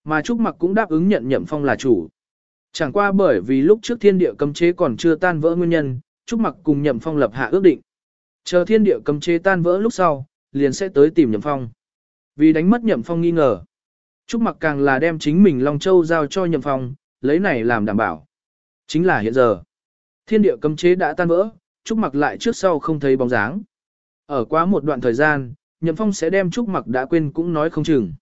Speaker 1: Mà Trúc Mặc cũng đáp ứng nhận Nhậm phong là chủ. Chẳng qua bởi vì lúc trước thiên địa cấm chế còn chưa tan vỡ nguyên nhân, Trúc Mặc cùng Nhậm Phong lập hạ ước định. Chờ thiên địa cấm chế tan vỡ lúc sau, liền sẽ tới tìm Nhậm Phong. Vì đánh mất Nhậm Phong nghi ngờ, Trúc Mặc càng là đem chính mình Long Châu giao cho Nhậm Phong, lấy này làm đảm bảo. Chính là hiện giờ. Thiên địa cấm chế đã tan vỡ, Trúc Mặc lại trước sau không thấy bóng dáng. Ở quá một đoạn thời gian, Nhậm Phong sẽ đem Trúc Mặc đã quên cũng nói không chừng.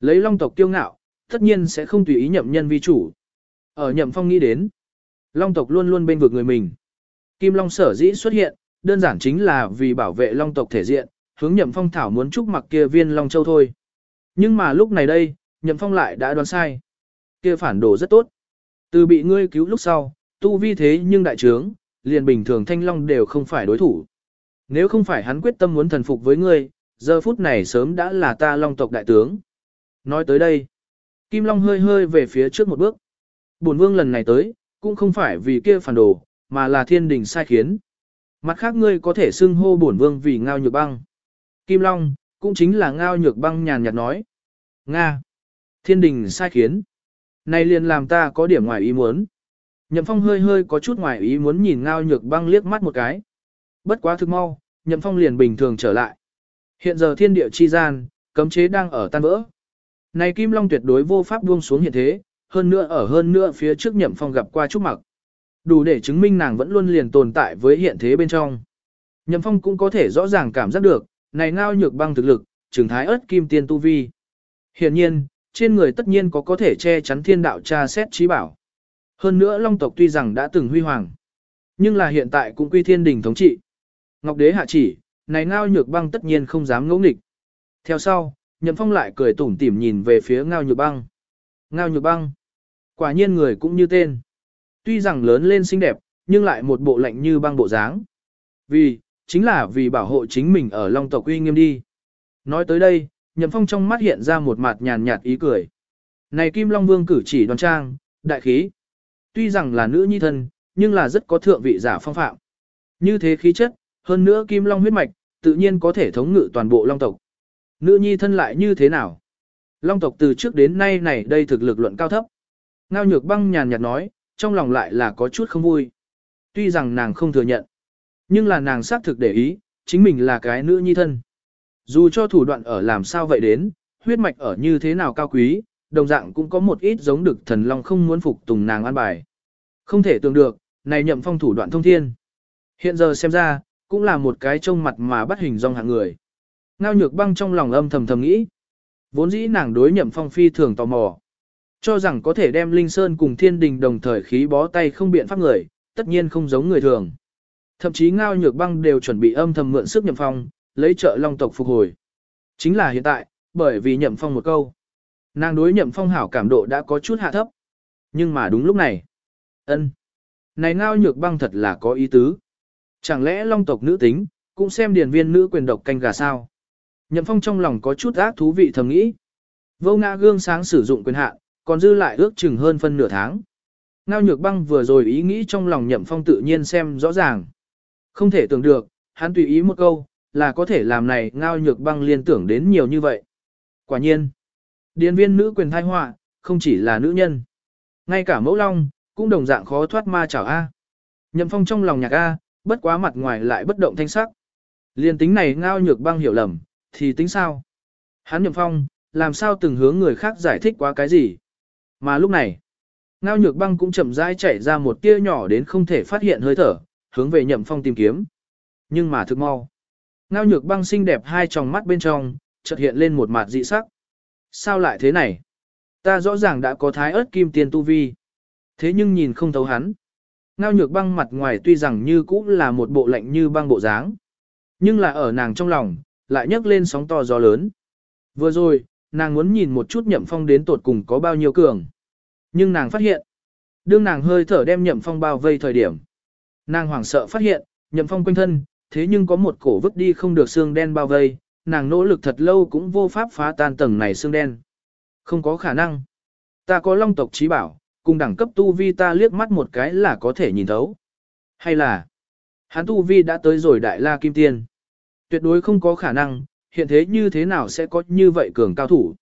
Speaker 1: Lấy Long tộc kiêu ngạo, tất nhiên sẽ không tùy ý nhậm nhân vi chủ. Ở Nhậm Phong nghĩ đến, Long tộc luôn luôn bên vực người mình. Kim Long sở dĩ xuất hiện, đơn giản chính là vì bảo vệ Long tộc thể diện, hướng Nhậm Phong thảo muốn Trúc Mặc kia viên Long Châu thôi. Nhưng mà lúc này đây, Nhậm Phong lại đã đoán sai. Kia phản đồ rất tốt. Từ bị ngươi cứu lúc sau, tu vi thế nhưng đại trướng, liền bình thường thanh long đều không phải đối thủ. Nếu không phải hắn quyết tâm muốn thần phục với ngươi, giờ phút này sớm đã là ta long tộc đại tướng. Nói tới đây, Kim Long hơi hơi về phía trước một bước. Bổn vương lần này tới, cũng không phải vì kia phản đồ, mà là thiên đình sai khiến. Mặt khác ngươi có thể xưng hô bổn vương vì ngao nhược băng. Kim Long, cũng chính là ngao nhược băng nhàn nhạt nói. Nga. Thiên đình sai khiến. Này liền làm ta có điểm ngoài ý muốn. Nhậm Phong hơi hơi có chút ngoài ý muốn nhìn ngao nhược băng liếc mắt một cái. Bất quá thực mau, Nhậm Phong liền bình thường trở lại. Hiện giờ thiên địa chi gian, cấm chế đang ở tan vỡ. Này Kim Long tuyệt đối vô pháp buông xuống hiện thế, hơn nữa ở hơn nữa phía trước Nhậm Phong gặp qua Trúc Mặc. Đủ để chứng minh nàng vẫn luôn liền tồn tại với hiện thế bên trong. Nhậm Phong cũng có thể rõ ràng cảm giác được, này ngao nhược băng thực lực, trường thái ớt kim tiên tu vi. Hiện nhiên, trên người tất nhiên có có thể che chắn thiên đạo tra xét trí bảo. Hơn nữa Long tộc tuy rằng đã từng huy hoàng, nhưng là hiện tại cũng quy thiên đình thống trị. Ngọc đế hạ chỉ, này ngao nhược băng tất nhiên không dám ngẫu nghịch. Theo sau, Nhậm Phong lại cười tủm tỉm nhìn về phía ngao nhược băng. Ngao nhược băng. Quả nhiên người cũng như tên. Tuy rằng lớn lên xinh đẹp, nhưng lại một bộ lạnh như băng bộ dáng. Vì, chính là vì bảo hộ chính mình ở Long tộc uy nghiêm đi. Nói tới đây, Nhậm Phong trong mắt hiện ra một mặt nhàn nhạt ý cười. Này Kim Long Vương cử chỉ đoan trang, đại khí. Tuy rằng là nữ nhi thân, nhưng là rất có thượng vị giả phong phạm. Như thế khí chất, hơn nữa Kim Long huyết mạch, tự nhiên có thể thống ngự toàn bộ Long tộc. Nữ nhi thân lại như thế nào? Long tộc từ trước đến nay này đây thực lực luận cao thấp. Ngao nhược băng nhàn nhạt nói, trong lòng lại là có chút không vui. Tuy rằng nàng không thừa nhận, nhưng là nàng xác thực để ý, chính mình là cái nữ nhi thân. Dù cho thủ đoạn ở làm sao vậy đến, huyết mạch ở như thế nào cao quý, đồng dạng cũng có một ít giống được thần long không muốn phục tùng nàng an bài. Không thể tưởng được, này nhậm phong thủ đoạn thông thiên. Hiện giờ xem ra, cũng là một cái trông mặt mà bắt hình dong hạng người. Ngao nhược băng trong lòng âm thầm thầm nghĩ. Vốn dĩ nàng đối nhậm phong phi thường tò mò. Cho rằng có thể đem Linh Sơn cùng thiên đình đồng thời khí bó tay không biện pháp người, tất nhiên không giống người thường. Thậm chí ngao nhược băng đều chuẩn bị âm thầm mượn sức nhậm phong, lấy trợ long tộc phục hồi. Chính là hiện tại, bởi vì nhậm phong một câu. Nàng đối nhậm phong hảo cảm độ đã có chút hạ thấp. Nhưng mà đúng lúc này. ân Này ngao nhược băng thật là có ý tứ. Chẳng lẽ long tộc nữ tính, cũng xem điển viên nữ quyền độc canh gà sao? Nhậm phong trong lòng có chút ác thú vị thầm nghĩ. Vô ngã gương sáng sử dụng quyền hạn, còn dư lại ước chừng hơn phân nửa tháng. Ngao nhược băng vừa rồi ý nghĩ trong lòng nhậm phong tự nhiên xem rõ ràng. Không thể tưởng được, hắn tùy ý một câu, là có thể làm này ngao nhược băng liên tưởng đến nhiều như vậy. Quả nhiên, điền viên nữ quyền thai họa không chỉ là nữ nhân. Ngay cả mẫu long, cũng đồng dạng khó thoát ma chảo A. Nhậm phong trong lòng nhạc A, bất quá mặt ngoài lại bất động thanh sắc. Liên tính này ngao nhược băng hiểu lầm, thì tính sao? Hắn nhậm phong, làm sao từng hướng người khác giải thích quá cái gì? Mà lúc này, ngao nhược băng cũng chậm rãi chảy ra một tia nhỏ đến không thể phát hiện hơi thở, hướng về nhậm phong tìm kiếm. Nhưng mà thực mau. Ngao nhược băng xinh đẹp hai tròng mắt bên trong, chợt hiện lên một mặt dị sắc. Sao lại thế này? Ta rõ ràng đã có thái ớt kim tiền tu vi. Thế nhưng nhìn không thấu hắn. Ngao nhược băng mặt ngoài tuy rằng như cũ là một bộ lạnh như băng bộ dáng. Nhưng là ở nàng trong lòng, lại nhấc lên sóng to gió lớn. Vừa rồi, nàng muốn nhìn một chút nhậm phong đến tột cùng có bao nhiêu cường. Nhưng nàng phát hiện, đương nàng hơi thở đem nhậm phong bao vây thời điểm. Nàng hoảng sợ phát hiện, nhậm phong quanh thân, thế nhưng có một cổ vứt đi không được xương đen bao vây, nàng nỗ lực thật lâu cũng vô pháp phá tan tầng này xương đen. Không có khả năng. Ta có long tộc trí bảo, cùng đẳng cấp tu vi ta liếc mắt một cái là có thể nhìn thấu. Hay là, hắn tu vi đã tới rồi đại la kim tiên. Tuyệt đối không có khả năng, hiện thế như thế nào sẽ có như vậy cường cao thủ.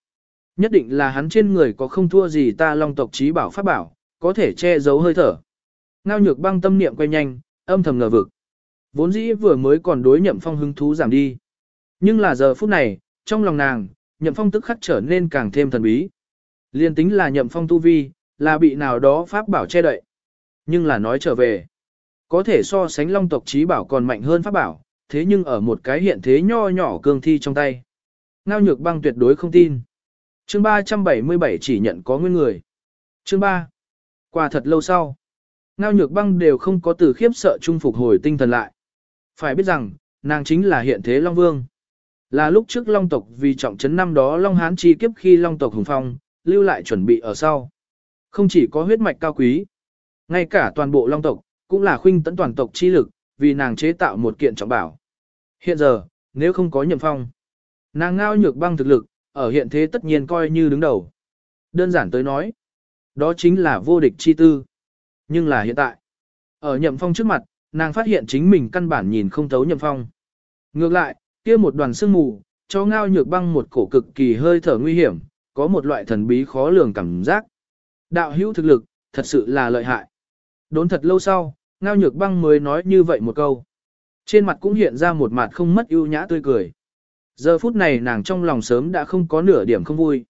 Speaker 1: Nhất định là hắn trên người có không thua gì ta long tộc trí bảo pháp bảo, có thể che giấu hơi thở. Ngao nhược băng tâm niệm quay nhanh, âm thầm ngờ vực. Vốn dĩ vừa mới còn đối nhậm phong hứng thú giảm đi. Nhưng là giờ phút này, trong lòng nàng, nhậm phong tức khắc trở nên càng thêm thần bí. Liên tính là nhậm phong tu vi, là bị nào đó pháp bảo che đậy. Nhưng là nói trở về, có thể so sánh long tộc trí bảo còn mạnh hơn pháp bảo, thế nhưng ở một cái hiện thế nho nhỏ cương thi trong tay. Ngao nhược băng tuyệt đối không tin. Chương 377 chỉ nhận có nguyên người. Chương 3. Qua thật lâu sau, Ngao nhược băng đều không có từ khiếp sợ trung phục hồi tinh thần lại. Phải biết rằng, nàng chính là hiện thế Long Vương. Là lúc trước Long tộc vì trọng trấn năm đó Long Hán chi kiếp khi Long tộc hùng phong, lưu lại chuẩn bị ở sau. Không chỉ có huyết mạch cao quý, ngay cả toàn bộ Long tộc, cũng là khuynh tấn toàn tộc chi lực, vì nàng chế tạo một kiện trọng bảo. Hiện giờ, nếu không có nhậm phong, nàng ngao nhược băng thực lực, ở hiện thế tất nhiên coi như đứng đầu. Đơn giản tới nói, đó chính là vô địch chi tư. Nhưng là hiện tại, ở nhậm phong trước mặt, nàng phát hiện chính mình căn bản nhìn không thấu nhậm phong. Ngược lại, kia một đoàn sương mù, cho ngao nhược băng một cổ cực kỳ hơi thở nguy hiểm, có một loại thần bí khó lường cảm giác. Đạo hữu thực lực, thật sự là lợi hại. Đốn thật lâu sau, ngao nhược băng mới nói như vậy một câu. Trên mặt cũng hiện ra một mặt không mất ưu nhã tươi cười. Giờ phút này nàng trong lòng sớm đã không có nửa điểm không vui.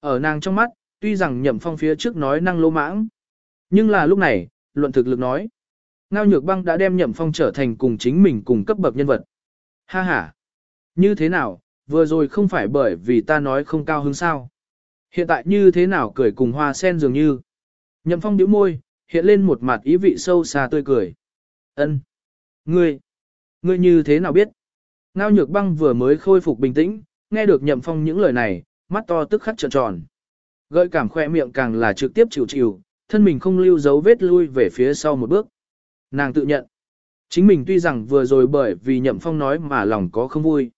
Speaker 1: Ở nàng trong mắt, tuy rằng nhậm phong phía trước nói năng lô mãng. Nhưng là lúc này, luận thực lực nói. Ngao nhược băng đã đem nhậm phong trở thành cùng chính mình cùng cấp bậc nhân vật. Ha ha! Như thế nào, vừa rồi không phải bởi vì ta nói không cao hứng sao. Hiện tại như thế nào cười cùng hoa sen dường như. Nhậm phong điếu môi, hiện lên một mặt ý vị sâu xa tươi cười. Ân, Ngươi! Ngươi như thế nào biết? Ngao nhược băng vừa mới khôi phục bình tĩnh, nghe được nhậm phong những lời này, mắt to tức khắc trợn tròn. Gợi cảm khoe miệng càng là trực tiếp chịu chịu, thân mình không lưu dấu vết lui về phía sau một bước. Nàng tự nhận. Chính mình tuy rằng vừa rồi bởi vì nhậm phong nói mà lòng có không vui.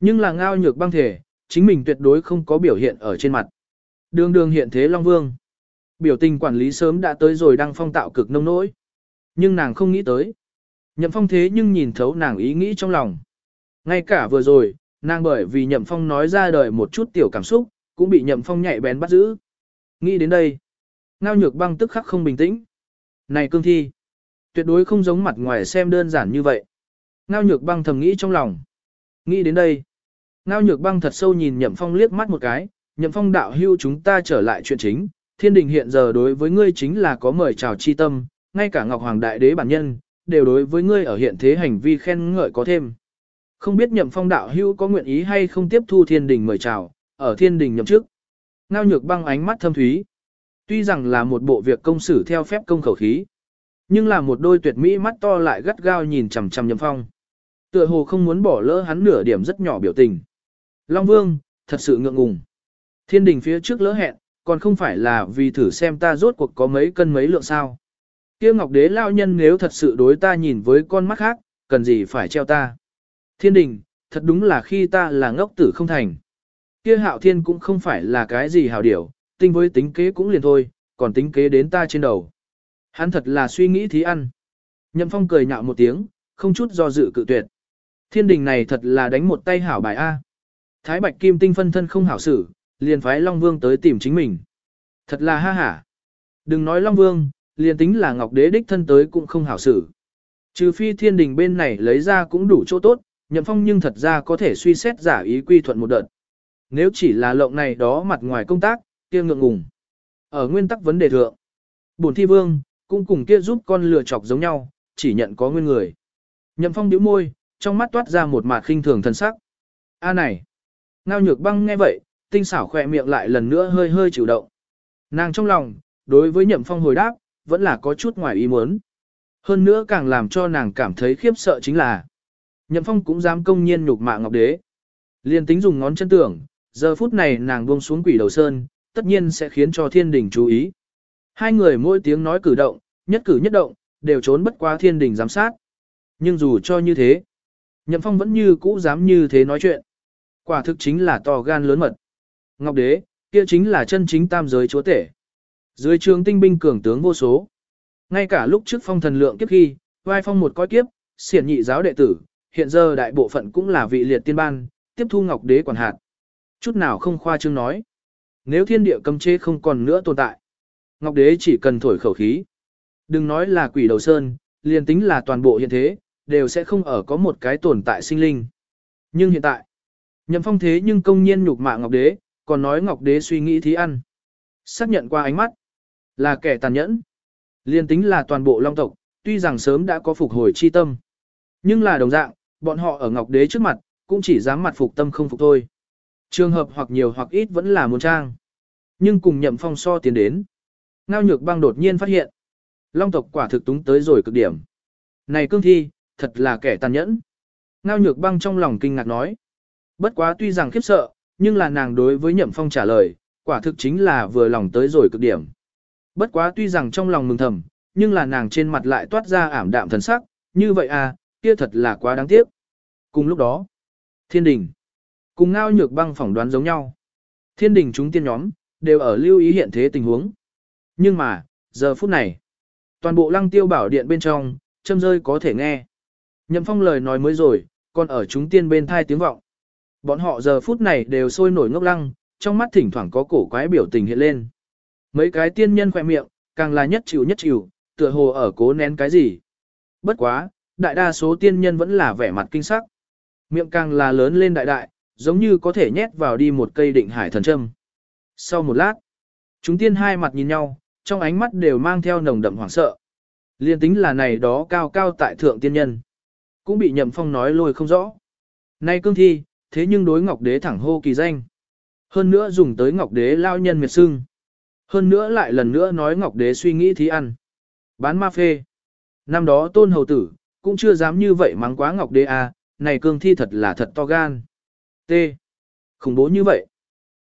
Speaker 1: Nhưng là ngao nhược băng thể, chính mình tuyệt đối không có biểu hiện ở trên mặt. Đường đường hiện thế Long Vương. Biểu tình quản lý sớm đã tới rồi đang phong tạo cực nông nỗi. Nhưng nàng không nghĩ tới. Nhậm phong thế nhưng nhìn thấu nàng ý nghĩ trong lòng. Ngay cả vừa rồi, nàng bởi vì nhậm phong nói ra đời một chút tiểu cảm xúc, cũng bị nhậm phong nhạy bén bắt giữ. Nghĩ đến đây. Ngao nhược băng tức khắc không bình tĩnh. Này cương thi. Tuyệt đối không giống mặt ngoài xem đơn giản như vậy. Ngao nhược băng thầm nghĩ trong lòng. Nghĩ đến đây. Ngao nhược băng thật sâu nhìn nhậm phong liếc mắt một cái. Nhậm phong đạo hưu chúng ta trở lại chuyện chính. Thiên đình hiện giờ đối với ngươi chính là có mời chào chi tâm. Ngay cả Ngọc Hoàng Đại Đế bản nhân, đều đối với ngươi ở hiện thế hành vi khen ngợi có thêm. Không biết nhậm phong đạo hưu có nguyện ý hay không tiếp thu thiên đình mời chào, ở thiên đình nhậm chức. Ngao nhược băng ánh mắt thâm thúy. Tuy rằng là một bộ việc công xử theo phép công khẩu khí, nhưng là một đôi tuyệt mỹ mắt to lại gắt gao nhìn chằm chằm nhậm phong. Tựa hồ không muốn bỏ lỡ hắn nửa điểm rất nhỏ biểu tình. Long Vương, thật sự ngượng ngùng. Thiên đình phía trước lỡ hẹn, còn không phải là vì thử xem ta rốt cuộc có mấy cân mấy lượng sao. Kia Ngọc Đế lao nhân nếu thật sự đối ta nhìn với con mắt khác, cần gì phải treo ta. Thiên đình, thật đúng là khi ta là ngốc tử không thành. Kia hạo thiên cũng không phải là cái gì hào điểu, tinh với tính kế cũng liền thôi, còn tính kế đến ta trên đầu. Hắn thật là suy nghĩ thí ăn. Nhậm phong cười nhạo một tiếng, không chút do dự cự tuyệt. Thiên đình này thật là đánh một tay hảo bài A. Thái Bạch Kim Tinh phân thân không hảo xử, liền phái Long Vương tới tìm chính mình. Thật là ha hả. Đừng nói Long Vương, liền tính là Ngọc Đế đích thân tới cũng không hảo xử. Trừ phi thiên đình bên này lấy ra cũng đủ chỗ tốt, nhậm phong nhưng thật ra có thể suy xét giả ý quy thuận một đợt. Nếu chỉ là lộng này đó mặt ngoài công tác, kia ngượng ngùng. Ở nguyên tắc vấn đề thượng, bổn thi vương, cũng cùng kia giúp con lừa chọc giống nhau, chỉ nhận có nguyên người. Nhậm phong nhíu môi, trong mắt toát ra một mạt khinh thường thần sắc. A này, ngao nhược băng nghe vậy, tinh xảo khỏe miệng lại lần nữa hơi hơi chịu động. Nàng trong lòng, đối với nhậm phong hồi đáp, vẫn là có chút ngoài ý muốn. Hơn nữa càng làm cho nàng cảm thấy khiếp sợ chính là Nhậm Phong cũng dám công nhiên nhục mạ Ngọc Đế. Liên tính dùng ngón chân tưởng, giờ phút này nàng buông xuống quỷ đầu sơn, tất nhiên sẽ khiến cho thiên đình chú ý. Hai người mỗi tiếng nói cử động, nhất cử nhất động, đều trốn bất qua thiên đình giám sát. Nhưng dù cho như thế, Nhậm Phong vẫn như cũ dám như thế nói chuyện. Quả thực chính là to gan lớn mật. Ngọc Đế, kia chính là chân chính tam giới chúa tể. Dưới trường tinh binh cường tướng vô số. Ngay cả lúc trước phong thần lượng kiếp khi, vai phong một coi kiếp, xiển nhị giáo đệ tử, hiện giờ đại bộ phận cũng là vị liệt tiên ban, tiếp thu ngọc đế quản hạt. Chút nào không khoa trương nói. Nếu thiên địa cấm chế không còn nữa tồn tại, ngọc đế chỉ cần thổi khẩu khí. Đừng nói là quỷ đầu sơn, liền tính là toàn bộ hiện thế, đều sẽ không ở có một cái tồn tại sinh linh. Nhưng hiện tại, nhậm phong thế nhưng công nhiên nhục mạ ngọc đế, còn nói ngọc đế suy nghĩ thí ăn. Xác nhận qua ánh mắt, là kẻ tàn nhẫn. Liên tính là toàn bộ long tộc, tuy rằng sớm đã có phục hồi chi tâm. Nhưng là đồng dạng, bọn họ ở Ngọc Đế trước mặt, cũng chỉ dám mặt phục tâm không phục thôi. Trường hợp hoặc nhiều hoặc ít vẫn là muốn trang. Nhưng cùng nhậm phong so tiến đến. Ngao nhược băng đột nhiên phát hiện. Long tộc quả thực túng tới rồi cực điểm. Này cương thi, thật là kẻ tàn nhẫn. Ngao nhược băng trong lòng kinh ngạc nói. Bất quá tuy rằng khiếp sợ, nhưng là nàng đối với nhậm phong trả lời, quả thực chính là vừa lòng tới rồi cực điểm. Bất quá tuy rằng trong lòng mừng thầm, nhưng là nàng trên mặt lại toát ra ảm đạm thần sắc, như vậy à, kia thật là quá đáng tiếc. Cùng lúc đó, thiên đình, cùng ngao nhược băng phỏng đoán giống nhau. Thiên đình chúng tiên nhóm, đều ở lưu ý hiện thế tình huống. Nhưng mà, giờ phút này, toàn bộ lăng tiêu bảo điện bên trong, châm rơi có thể nghe. Nhậm phong lời nói mới rồi, còn ở chúng tiên bên thai tiếng vọng. Bọn họ giờ phút này đều sôi nổi ngốc lăng, trong mắt thỉnh thoảng có cổ quái biểu tình hiện lên. Mấy cái tiên nhân khỏe miệng, càng là nhất chịu nhất chịu, tựa hồ ở cố nén cái gì. Bất quá, đại đa số tiên nhân vẫn là vẻ mặt kinh sắc. Miệng càng là lớn lên đại đại, giống như có thể nhét vào đi một cây định hải thần châm. Sau một lát, chúng tiên hai mặt nhìn nhau, trong ánh mắt đều mang theo nồng đậm hoảng sợ. Liên tính là này đó cao cao tại thượng tiên nhân. Cũng bị nhậm phong nói lôi không rõ. Nay cương thi, thế nhưng đối ngọc đế thẳng hô kỳ danh. Hơn nữa dùng tới ngọc đế lao nhân miệt sưng. Hơn nữa lại lần nữa nói ngọc đế suy nghĩ thí ăn. Bán ma phê. Năm đó tôn hầu tử, cũng chưa dám như vậy mắng quá Ngọc Đế à, này cương thi thật là thật to gan. T. Khủng bố như vậy.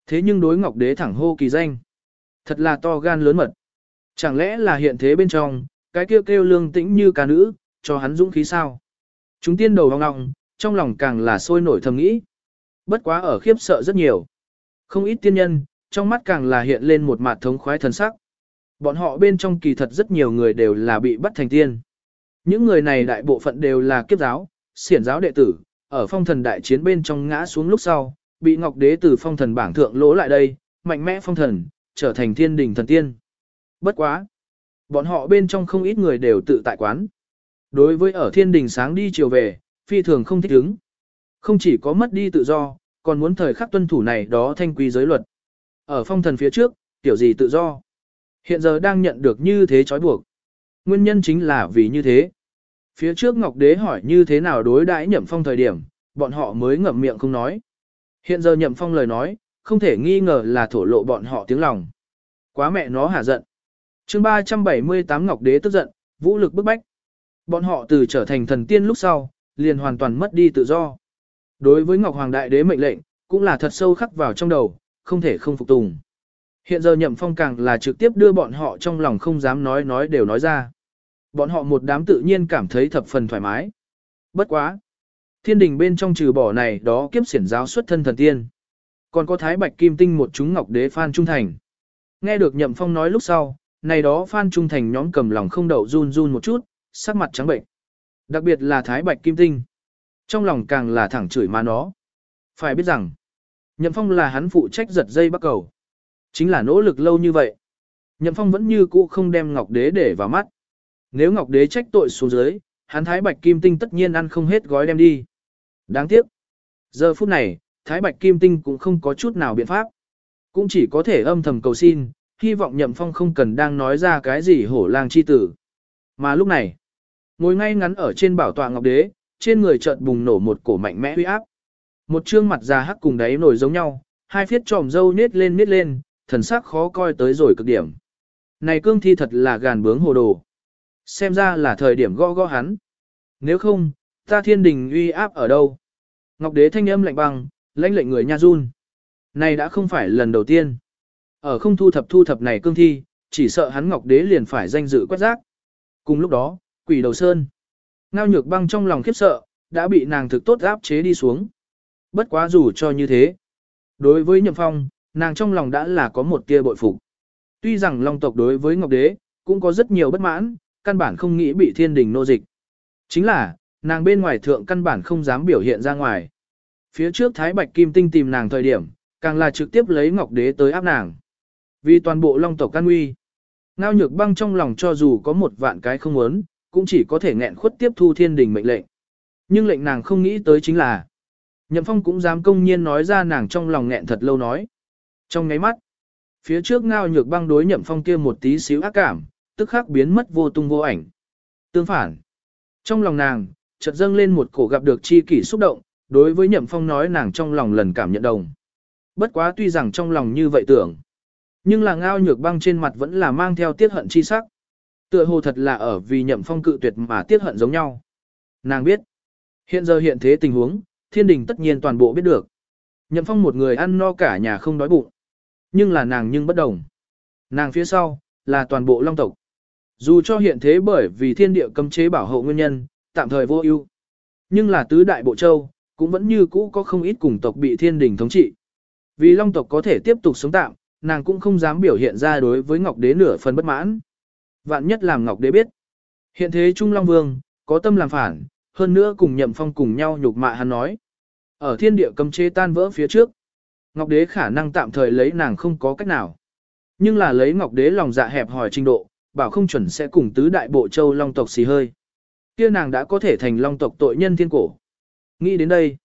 Speaker 1: Thế nhưng đối Ngọc Đế thẳng hô kỳ danh. Thật là to gan lớn mật. Chẳng lẽ là hiện thế bên trong, cái kêu kêu lương tĩnh như ca nữ, cho hắn dũng khí sao? Chúng tiên đầu vòng ngọng, trong lòng càng là sôi nổi thầm nghĩ. Bất quá ở khiếp sợ rất nhiều. Không ít tiên nhân, trong mắt càng là hiện lên một mặt thống khoái thần sắc. Bọn họ bên trong kỳ thật rất nhiều người đều là bị bắt thành tiên. Những người này đại bộ phận đều là kiếp giáo, xiển giáo đệ tử, ở phong thần đại chiến bên trong ngã xuống lúc sau, bị Ngọc Đế từ phong thần bảng thượng lỗ lại đây, mạnh mẽ phong thần, trở thành thiên đình thần tiên. Bất quá. Bọn họ bên trong không ít người đều tự tại quán. Đối với ở thiên đình sáng đi chiều về, phi thường không thích ứng. Không chỉ có mất đi tự do, còn muốn thời khắc tuân thủ này đó thanh quy giới luật. Ở phong thần phía trước, tiểu gì tự do. Hiện giờ đang nhận được như thế trói buộc. Nguyên nhân chính là vì như thế. Phía trước Ngọc Đế hỏi như thế nào đối đãi Nhậm Phong thời điểm, bọn họ mới ngậm miệng không nói. Hiện giờ Nhậm Phong lời nói, không thể nghi ngờ là thổ lộ bọn họ tiếng lòng. Quá mẹ nó hả giận. chương 378 Ngọc Đế tức giận, vũ lực bức bách. Bọn họ từ trở thành thần tiên lúc sau, liền hoàn toàn mất đi tự do. Đối với Ngọc Hoàng Đại Đế mệnh lệnh, cũng là thật sâu khắc vào trong đầu, không thể không phục tùng. Hiện giờ nhậm phong càng là trực tiếp đưa bọn họ trong lòng không dám nói nói đều nói ra. Bọn họ một đám tự nhiên cảm thấy thập phần thoải mái. Bất quá. Thiên đình bên trong trừ bỏ này đó kiếp xiển giáo xuất thân thần tiên. Còn có thái bạch kim tinh một chúng ngọc đế phan trung thành. Nghe được nhậm phong nói lúc sau, này đó phan trung thành nhóm cầm lòng không đậu run run một chút, sắc mặt trắng bệnh. Đặc biệt là thái bạch kim tinh. Trong lòng càng là thẳng chửi mà nó. Phải biết rằng, nhậm phong là hắn phụ trách giật dây bắt cầu. Chính là nỗ lực lâu như vậy. Nhậm phong vẫn như cũ không đem ngọc đế để vào mắt. Nếu ngọc đế trách tội xuống dưới, hắn thái bạch kim tinh tất nhiên ăn không hết gói đem đi. Đáng tiếc. Giờ phút này, Thái Bạch Kim Tinh cũng không có chút nào biện pháp. Cũng chỉ có thể âm thầm cầu xin, hy vọng Nhậm Phong không cần đang nói ra cái gì hổ lang chi tử. Mà lúc này, ngồi ngay ngắn ở trên bảo tọa ngọc đế, trên người chợt bùng nổ một cổ mạnh mẽ uy áp. Một trương mặt già hắc cùng đáy nổi giống nhau, hai phiết tròm dâu nết lên nết lên, thần sắc khó coi tới rồi cực điểm. Này cương thi thật là gàn bướng hồ đồ. Xem ra là thời điểm gõ gõ hắn. Nếu không, ta thiên đình uy áp ở đâu? Ngọc đế thanh âm lạnh băng, lãnh lệnh người nha run. Này đã không phải lần đầu tiên. Ở không thu thập thu thập này cương thi, chỉ sợ hắn Ngọc đế liền phải danh dự quét rác. Cùng lúc đó, quỷ đầu sơn. Ngao nhược băng trong lòng khiếp sợ, đã bị nàng thực tốt áp chế đi xuống. Bất quá dù cho như thế. Đối với nhậm phong, nàng trong lòng đã là có một tia bội phục. Tuy rằng long tộc đối với Ngọc đế, cũng có rất nhiều bất mãn, căn bản không nghĩ bị thiên đình nô dịch. Chính là, nàng bên ngoài thượng căn bản không dám biểu hiện ra ngoài. Phía trước Thái Bạch Kim Tinh tìm nàng thời điểm, càng là trực tiếp lấy Ngọc Đế tới áp nàng. Vì toàn bộ long tộc can nguy. Ngao nhược băng trong lòng cho dù có một vạn cái không muốn, cũng chỉ có thể nghẹn khuất tiếp thu thiên đình mệnh lệnh. Nhưng lệnh nàng không nghĩ tới chính là, Nhậm Phong cũng dám công nhiên nói ra nàng trong lòng nghẹn thật lâu nói. Trong ngáy mắt, phía trước ngao nhược băng đối Nhậm Phong kia một tí xíu ác cảm, tức khắc biến mất vô tung vô ảnh. Tương phản, trong lòng nàng, chợt dâng lên một cổ gặp được chi kỷ xúc động, đối với Nhậm Phong nói nàng trong lòng lần cảm nhận đồng. Bất quá tuy rằng trong lòng như vậy tưởng, nhưng là ngao nhược băng trên mặt vẫn là mang theo tiết hận chi sắc. Tựa hồ thật là ở vì Nhậm Phong cự tuyệt mà tiết hận giống nhau. Nàng biết, hiện giờ hiện thế tình huống, thiên đình tất nhiên toàn bộ biết được. Nhậm Phong một người ăn no cả nhà không đói bụng. Nhưng là nàng nhưng bất đồng. Nàng phía sau, là toàn bộ long tộc. Dù cho hiện thế bởi vì thiên địa cấm chế bảo hộ nguyên nhân, tạm thời vô ưu. Nhưng là tứ đại bộ châu, cũng vẫn như cũ có không ít cùng tộc bị thiên đình thống trị. Vì long tộc có thể tiếp tục sống tạm, nàng cũng không dám biểu hiện ra đối với Ngọc Đế nửa phần bất mãn. Vạn nhất làm Ngọc Đế biết. Hiện thế Trung Long Vương, có tâm làm phản, hơn nữa cùng nhậm phong cùng nhau nhục mạ hắn nói. Ở thiên địa cấm chế tan vỡ phía trước, Ngọc Đế khả năng tạm thời lấy nàng không có cách nào. Nhưng là lấy Ngọc Đế lòng dạ hẹp hỏi trình độ, bảo không chuẩn sẽ cùng tứ đại bộ châu long tộc xì hơi. Kia nàng đã có thể thành long tộc tội nhân thiên cổ. Nghĩ đến đây,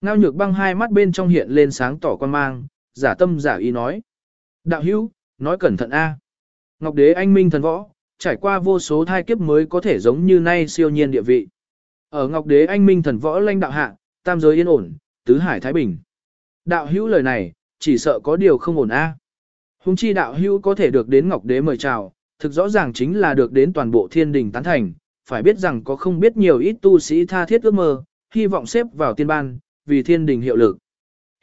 Speaker 1: ngao nhược băng hai mắt bên trong hiện lên sáng tỏ quan mang, giả tâm giả ý nói. Đạo hữu, nói cẩn thận a. Ngọc đế anh minh thần võ, trải qua vô số thai kiếp mới có thể giống như nay siêu nhiên địa vị. Ở Ngọc đế anh minh thần võ lãnh đạo hạ, tam giới yên ổn, tứ hải thái bình. Đạo hữu lời này, chỉ sợ có điều không ổn a. À. Hùng chi đạo hữu có thể được đến Ngọc đế mời chào, thực rõ ràng chính là được đến toàn bộ thiên đình tán thành, phải biết rằng có không biết nhiều ít tu sĩ tha thiết ước mơ, hy vọng xếp vào tiên ban, vì thiên đình hiệu lực.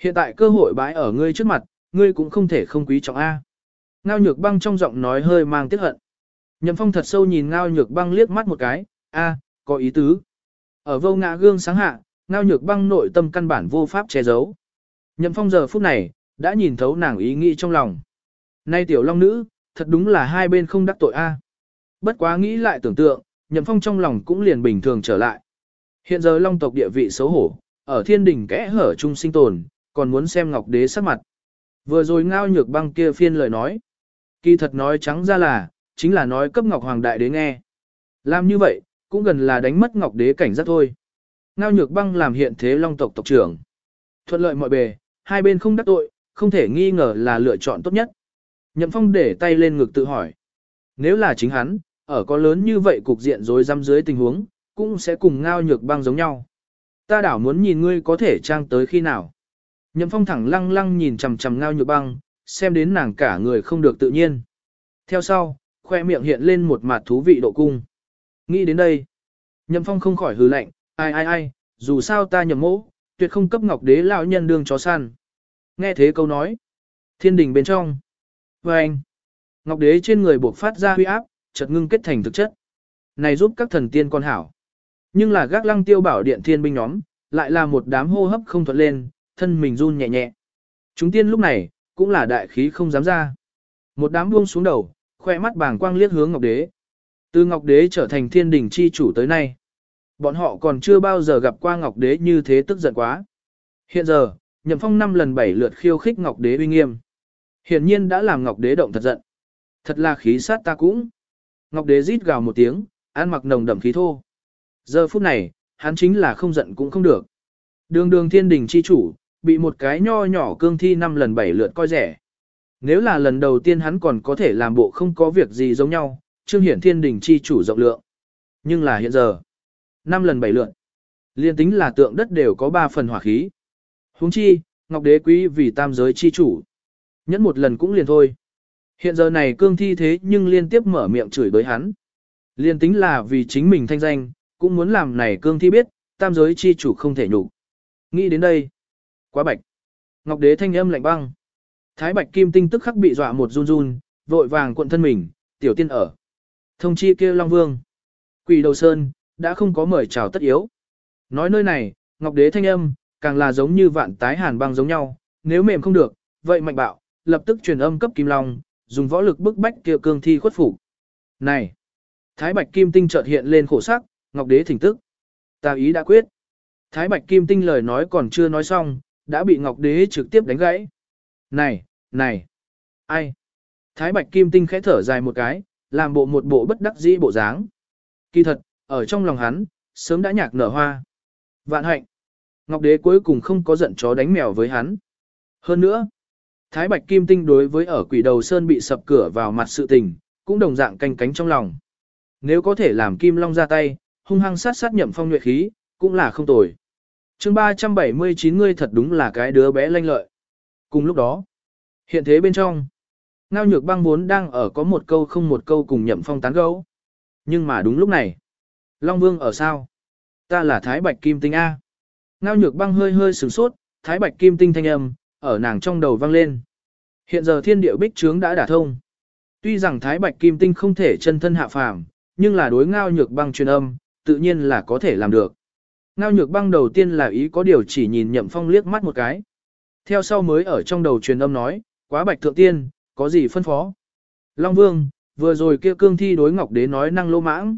Speaker 1: Hiện tại cơ hội bãi ở ngươi trước mặt, ngươi cũng không thể không quý trọng A. Ngao nhược băng trong giọng nói hơi mang tiếc hận. Nhậm phong thật sâu nhìn ngao nhược băng liếc mắt một cái, A, có ý tứ. Ở vô ngã gương sáng hạ, ngao nhược băng nội tâm căn bản vô pháp che giấu. Nhậm phong giờ phút này, đã nhìn thấu nàng ý nghĩ trong lòng. Nay tiểu long nữ, thật đúng là hai bên không đắc tội A. Bất quá nghĩ lại tưởng tượng, nhậm phong trong lòng cũng liền bình thường trở lại. Hiện giờ long tộc địa vị xấu hổ, ở thiên đình kẽ hở chung sinh tồn, còn muốn xem ngọc đế sắc mặt. Vừa rồi ngao nhược băng kia phiên lời nói. Kỳ thật nói trắng ra là, chính là nói cấp ngọc hoàng đại đế nghe. Làm như vậy, cũng gần là đánh mất ngọc đế cảnh giác thôi. Ngao nhược băng làm hiện thế long tộc tộc trưởng. Thuận lợi mọi bề, hai bên không đắc tội, không thể nghi ngờ là lựa chọn tốt nhất. Nhậm phong để tay lên ngực tự hỏi. Nếu là chính hắn, ở có lớn như vậy cục diện rồi rắm dưới tình huống, cũng sẽ cùng ngao nhược băng giống nhau. Ta đảo muốn nhìn ngươi có thể trang tới khi nào. Nhậm phong thẳng lăng lăng nhìn chằm chằm ngao nhược băng, xem đến nàng cả người không được tự nhiên. Theo sau, khoe miệng hiện lên một mặt thú vị độ cung. Nghĩ đến đây, nhậm phong không khỏi hừ lạnh, ai ai ai, dù sao ta nhậm mỗ, tuyệt không cấp ngọc đế lão nhân đương chó săn. Nghe thế câu nói, thiên đình bên trong. Và anh, ngọc đế trên người buộc phát ra huy áp, chợt ngưng kết thành thực chất. Này giúp các thần tiên con hảo. Nhưng là gác lăng tiêu bảo điện thiên binh nhóm, lại là một đám hô hấp không thuận lên, thân mình run nhẹ nhẹ. Chúng tiên lúc này, cũng là đại khí không dám ra. Một đám buông xuống đầu, khoe mắt bàng quang liếc hướng Ngọc Đế. Từ Ngọc Đế trở thành thiên đình chi chủ tới nay. Bọn họ còn chưa bao giờ gặp qua Ngọc Đế như thế tức giận quá. Hiện giờ, Nhậm Phong năm lần bảy lượt khiêu khích Ngọc Đế uy nghiêm. Hiện nhiên đã làm Ngọc Đế động thật giận. Thật là khí sát ta cũng. Ngọc Đế rít gào một tiếng, ăn mặc nồng đậm khí thô. Giờ phút này, hắn chính là không giận cũng không được. Đường đường thiên đình chi chủ, bị một cái nho nhỏ cương thi năm lần bảy lượt coi rẻ. Nếu là lần đầu tiên hắn còn có thể làm bộ không có việc gì giống nhau, trương hiển thiên đình chi chủ rộng lượng. Nhưng là hiện giờ, năm lần bảy lượt, liên tính là tượng đất đều có ba phần hỏa khí. huống chi, Ngọc Đế Quý vì tam giới chi chủ. Nhẫn một lần cũng liền thôi. Hiện giờ này cương thi thế nhưng liên tiếp mở miệng chửi đối hắn. Liên tính là vì chính mình thanh danh, cũng muốn làm này cương thi biết, tam giới chi chủ không thể nhục. Nghĩ đến đây, quá bạch. Ngọc đế thanh âm lạnh băng. Thái bạch kim tinh tức khắc bị dọa một run run, vội vàng cuộn thân mình, tiểu tiên ở. Thông chi kêu Long Vương. Quỷ đầu sơn, đã không có mời chào tất yếu. Nói nơi này, Ngọc đế thanh âm, càng là giống như vạn tái hàn băng giống nhau, nếu mềm không được, vậy mạnh bạo, lập tức truyền âm cấp kim long, dùng võ lực bức bách kia cương thi khuất phục. Này! Thái bạch kim tinh chợt hiện lên khổ sắc, Ngọc đế thỉnh tức. Ta ý đã quyết. Thái bạch kim tinh lời nói còn chưa nói xong, đã bị Ngọc đế trực tiếp đánh gãy. Này, này, ai? Thái bạch kim tinh khẽ thở dài một cái, làm bộ một bộ bất đắc dĩ bộ dáng. Kỳ thật, ở trong lòng hắn, sớm đã nhạc nở hoa. Vạn hạnh. Ngọc đế cuối cùng không có giận chó đánh mèo với hắn. Hơn nữa, Thái Bạch Kim Tinh đối với ở quỷ đầu sơn bị sập cửa vào mặt sự tình, cũng đồng dạng canh cánh trong lòng. Nếu có thể làm Kim Long ra tay, hung hăng sát sát nhậm phong nhuệ khí, cũng là không tồi. chương 379 ngươi thật đúng là cái đứa bé lanh lợi. Cùng lúc đó, hiện thế bên trong, Ngao Nhược băng vốn đang ở có một câu không một câu cùng nhậm phong tán gấu. Nhưng mà đúng lúc này, Long Vương ở sao? Ta là Thái Bạch Kim Tinh A. Ngao Nhược băng hơi hơi sửng sốt, Thái Bạch Kim Tinh thanh âm, ở nàng trong đầu vang lên. Hiện giờ thiên địa bích trướng đã đả thông. Tuy rằng Thái Bạch Kim Tinh không thể chân thân hạ phàm, nhưng là đối ngao nhược băng truyền âm, tự nhiên là có thể làm được. Ngao nhược băng đầu tiên là ý có điều chỉ nhìn nhậm phong liếc mắt một cái. Theo sau mới ở trong đầu truyền âm nói, quá bạch thượng tiên, có gì phân phó. Long Vương, vừa rồi kia cương thi đối ngọc đế nói năng lô mãng.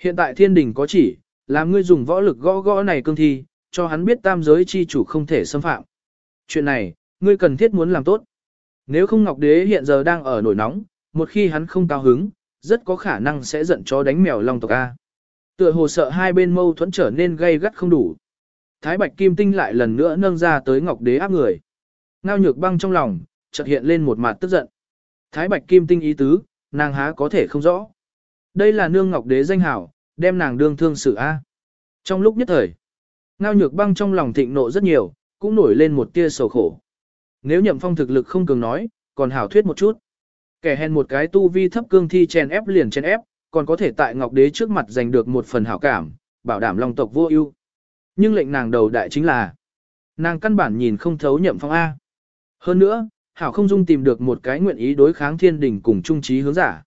Speaker 1: Hiện tại thiên đình có chỉ, làm ngươi dùng võ lực gõ gõ này cương thi, cho hắn biết tam giới chi chủ không thể xâm phạm. Chuyện này, ngươi cần thiết muốn làm tốt. Nếu không Ngọc Đế hiện giờ đang ở nổi nóng, một khi hắn không cao hứng, rất có khả năng sẽ giận chó đánh mèo long tộc A. Tựa hồ sợ hai bên mâu thuẫn trở nên gây gắt không đủ. Thái Bạch Kim Tinh lại lần nữa nâng ra tới Ngọc Đế áp người. Ngao nhược băng trong lòng, chợt hiện lên một mặt tức giận. Thái Bạch Kim Tinh ý tứ, nàng há có thể không rõ. Đây là nương Ngọc Đế danh hảo, đem nàng đương thương sự A. Trong lúc nhất thời, Ngao nhược băng trong lòng thịnh nộ rất nhiều, cũng nổi lên một tia sầu khổ. Nếu nhậm phong thực lực không cường nói, còn hảo thuyết một chút. Kẻ hèn một cái tu vi thấp cương thi chèn ép liền chèn ép, còn có thể tại Ngọc Đế trước mặt giành được một phần hảo cảm, bảo đảm long tộc vô ưu. Nhưng lệnh nàng đầu đại chính là, nàng căn bản nhìn không thấu nhậm phong A. Hơn nữa, hảo không dung tìm được một cái nguyện ý đối kháng thiên đình cùng trung trí hướng giả.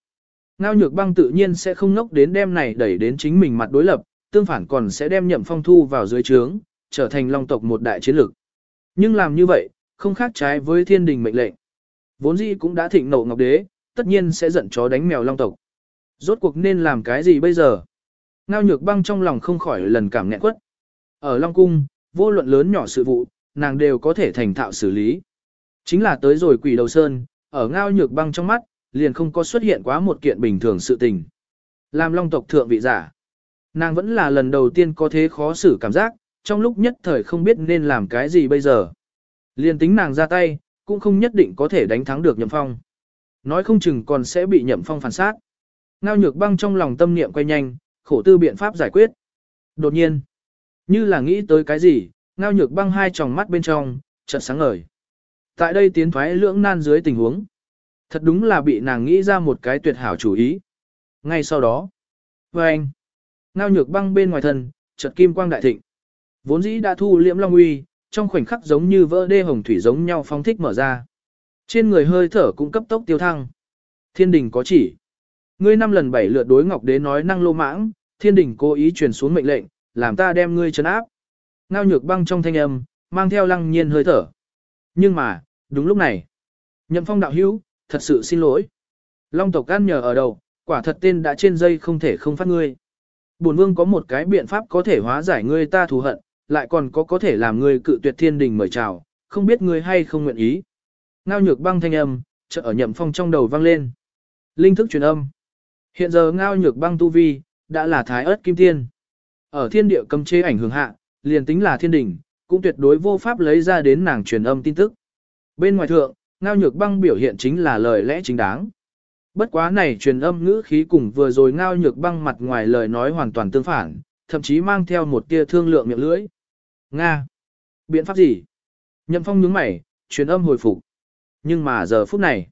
Speaker 1: Ngao nhược băng tự nhiên sẽ không ngốc đến đem này đẩy đến chính mình mặt đối lập, tương phản còn sẽ đem nhậm phong thu vào dưới trướng, trở thành long tộc một đại chiến lược. Nhưng làm như vậy, không khác trái với thiên đình mệnh lệnh. Vốn dĩ cũng đã thịnh nộ ngọc đế, tất nhiên sẽ giận chó đánh mèo long tộc. Rốt cuộc nên làm cái gì bây giờ? Ngao nhược băng trong lòng không khỏi lần cảm nghẹn quất. Ở Long Cung, vô luận lớn nhỏ sự vụ, nàng đều có thể thành thạo xử lý. Chính là tới rồi quỷ đầu sơn, ở ngao nhược băng trong mắt, liền không có xuất hiện quá một kiện bình thường sự tình. Làm long tộc thượng vị giả. Nàng vẫn là lần đầu tiên có thế khó xử cảm giác, trong lúc nhất thời không biết nên làm cái gì bây giờ. Liên tính nàng ra tay, cũng không nhất định có thể đánh thắng được nhậm phong. Nói không chừng còn sẽ bị nhậm phong phản sát. Ngao nhược băng trong lòng tâm niệm quay nhanh, khổ tư biện pháp giải quyết. Đột nhiên, như là nghĩ tới cái gì, ngao nhược băng hai tròng mắt bên trong, chợt sáng ngời. Tại đây tiến thoái lưỡng nan dưới tình huống. Thật đúng là bị nàng nghĩ ra một cái tuyệt hảo chủ ý. Ngay sau đó, với anh, ngao nhược băng bên ngoài thân, chợt kim quang đại thịnh. Vốn dĩ đã thu liễm long uy, trong khoảnh khắc giống như vỡ đê hồng thủy giống nhau phong thích mở ra. Trên người hơi thở cũng cấp tốc tiêu thăng. Thiên đình có chỉ. Ngươi năm lần bảy lượt đối ngọc đế nói năng lô mãng, thiên đình cố ý truyền xuống mệnh lệnh, làm ta đem ngươi trấn áp. Ngao nhược băng trong thanh âm, mang theo lăng nhiên hơi thở. Nhưng mà, đúng lúc này, nhậm phong đạo hữu, thật sự xin lỗi. Long tộc ăn nhờ ở đầu, quả thật tên đã trên dây không thể không phát ngươi. Bổn vương có một cái biện pháp có thể hóa giải ngươi ta thù hận, lại còn có có thể làm ngươi cự tuyệt thiên đình mời chào, không biết ngươi hay không nguyện ý. Ngao nhược băng thanh âm, chợ ở nhậm phong trong đầu vang lên. Linh thức truyền âm. Hiện giờ ngao nhược băng tu vi, đã là thái ớt kim tiên. Ở thiên địa cầm chế ảnh hưởng hạ, liền tính là thiên đỉnh, cũng tuyệt đối vô pháp lấy ra đến nàng truyền âm tin tức. Bên ngoài thượng, ngao nhược băng biểu hiện chính là lời lẽ chính đáng. Bất quá này truyền âm ngữ khí cùng vừa rồi ngao nhược băng mặt ngoài lời nói hoàn toàn tương phản, thậm chí mang theo một tia thương lượng miệng lưỡi. Nga! Biện pháp gì? Nhậm phong nhướng mày, truyền âm hồi phục. Nhưng mà giờ phút này,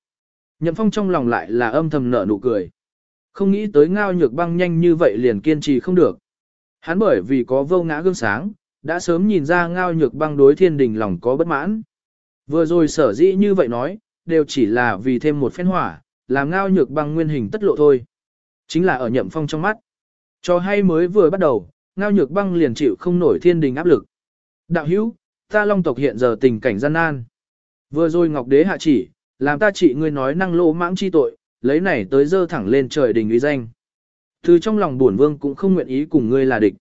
Speaker 1: Nhậm phong trong lòng lại là âm thầm nở nụ cười. Không nghĩ tới ngao nhược băng nhanh như vậy liền kiên trì không được. Hắn bởi vì có vô ngã gương sáng, đã sớm nhìn ra ngao nhược băng đối thiên đình lòng có bất mãn. Vừa rồi sở dĩ như vậy nói, đều chỉ là vì thêm một phen hỏa, làm ngao nhược băng nguyên hình tất lộ thôi. Chính là ở nhậm phong trong mắt. Cho hay mới vừa bắt đầu, ngao nhược băng liền chịu không nổi thiên đình áp lực. Đạo hữu, ta long tộc hiện giờ tình cảnh gian nan. Vừa rồi ngọc đế hạ chỉ, làm ta chỉ ngươi nói năng lô mãng chi tội, lấy này tới dơ thẳng lên trời đình uy danh. Từ trong lòng buồn vương cũng không nguyện ý cùng ngươi là địch.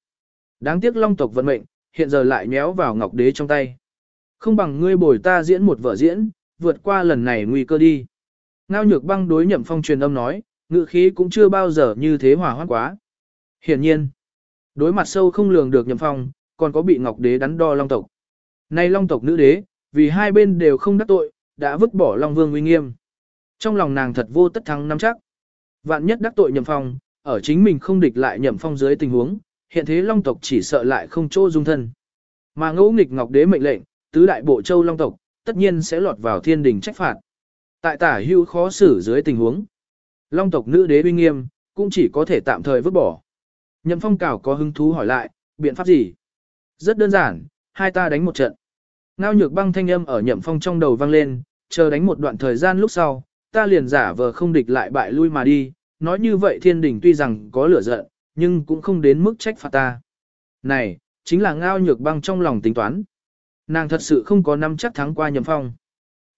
Speaker 1: Đáng tiếc long tộc vận mệnh, hiện giờ lại nhéo vào ngọc đế trong tay. Không bằng ngươi bồi ta diễn một vở diễn, vượt qua lần này nguy cơ đi. Ngao nhược băng đối nhậm phong truyền âm nói, ngự khí cũng chưa bao giờ như thế hòa hoãn quá. Hiển nhiên, đối mặt sâu không lường được nhậm phong, còn có bị ngọc đế đắn đo long tộc. Nay long tộc nữ đế, vì hai bên đều không đắc tội, đã vứt bỏ long vương uy nghiêm. Trong lòng nàng thật vô tất thắng nắm chắc. Vạn nhất đắc tội nhậm phong, ở chính mình không địch lại nhậm phong dưới tình huống, hiện thế long tộc chỉ sợ lại không chỗ dung thân. Mà ngẫu nghịch ngọc đế mệnh lệnh, tứ đại bộ châu long tộc, tất nhiên sẽ lọt vào thiên đình trách phạt. Tại tả hưu khó xử dưới tình huống, long tộc nữ đế uy nghiêm, cũng chỉ có thể tạm thời vứt bỏ. Nhậm phong cảo có hứng thú hỏi lại, biện pháp gì? Rất đơn giản, hai ta đánh một trận. Ngao nhược băng thanh âm ở nhậm phong trong đầu vang lên, chờ đánh một đoạn thời gian lúc sau, ta liền giả vờ không địch lại bại lui mà đi, nói như vậy thiên đình tuy rằng có lửa giận, nhưng cũng không đến mức trách phạt ta. Này, chính là ngao nhược băng trong lòng tính toán. Nàng thật sự không có năm chắc thắng qua nhậm phong.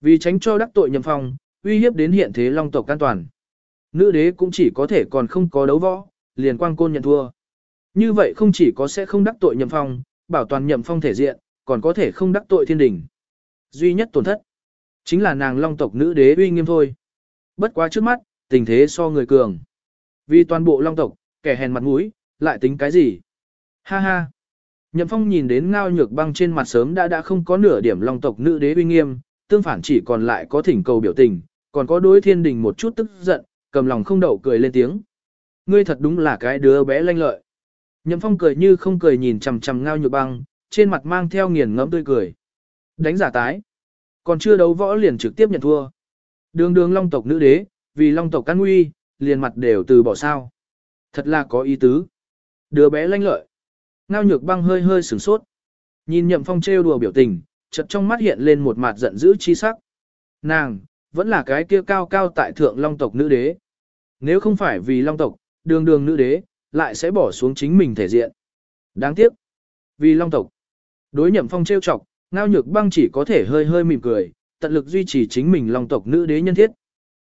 Speaker 1: Vì tránh cho đắc tội nhậm phong, uy hiếp đến hiện thế long tộc an toàn. Nữ đế cũng chỉ có thể còn không có đấu võ, liền quang côn nhận thua. Như vậy không chỉ có sẽ không đắc tội nhậm phong, bảo toàn nhậm phong thể diện, còn có thể không đắc tội thiên đình. Duy nhất tổn thất, chính là nàng long tộc nữ đế uy nghiêm thôi. Bất quá trước mắt, tình thế so người cường. Vì toàn bộ long tộc, kẻ hèn mặt mũi, lại tính cái gì? Ha ha! Nhậm phong nhìn đến ngao nhược băng trên mặt sớm đã đã không có nửa điểm long tộc nữ đế uy nghiêm, tương phản chỉ còn lại có thỉnh cầu biểu tình, còn có đối thiên đình một chút tức giận, cầm lòng không đậu cười lên tiếng. Ngươi thật đúng là cái đứa bé lanh lợi. Nhậm phong cười như không cười nhìn chằm chằm ngao nhược băng, trên mặt mang theo nghiền ngẫm tươi cười. Đánh giả tái. Còn chưa đấu võ liền trực tiếp nhận thua. Đường đường long tộc nữ đế, vì long tộc căn nguy, liền mặt đều từ bỏ sao. Thật là có ý tứ. Đứa bé lanh lợi. Ngao nhược băng hơi hơi sửng sốt. Nhìn nhậm phong trêu đùa biểu tình, chợt trong mắt hiện lên một mặt giận dữ chi sắc. Nàng, vẫn là cái kia cao cao tại thượng long tộc nữ đế. Nếu không phải vì long tộc, đường đường nữ đế, lại sẽ bỏ xuống chính mình thể diện. Đáng tiếc. Vì long tộc. Đối nhậm phong trêu chọc, ngao nhược băng chỉ có thể hơi hơi mỉm cười, tận lực duy trì chính mình long tộc nữ đế nhân thiết.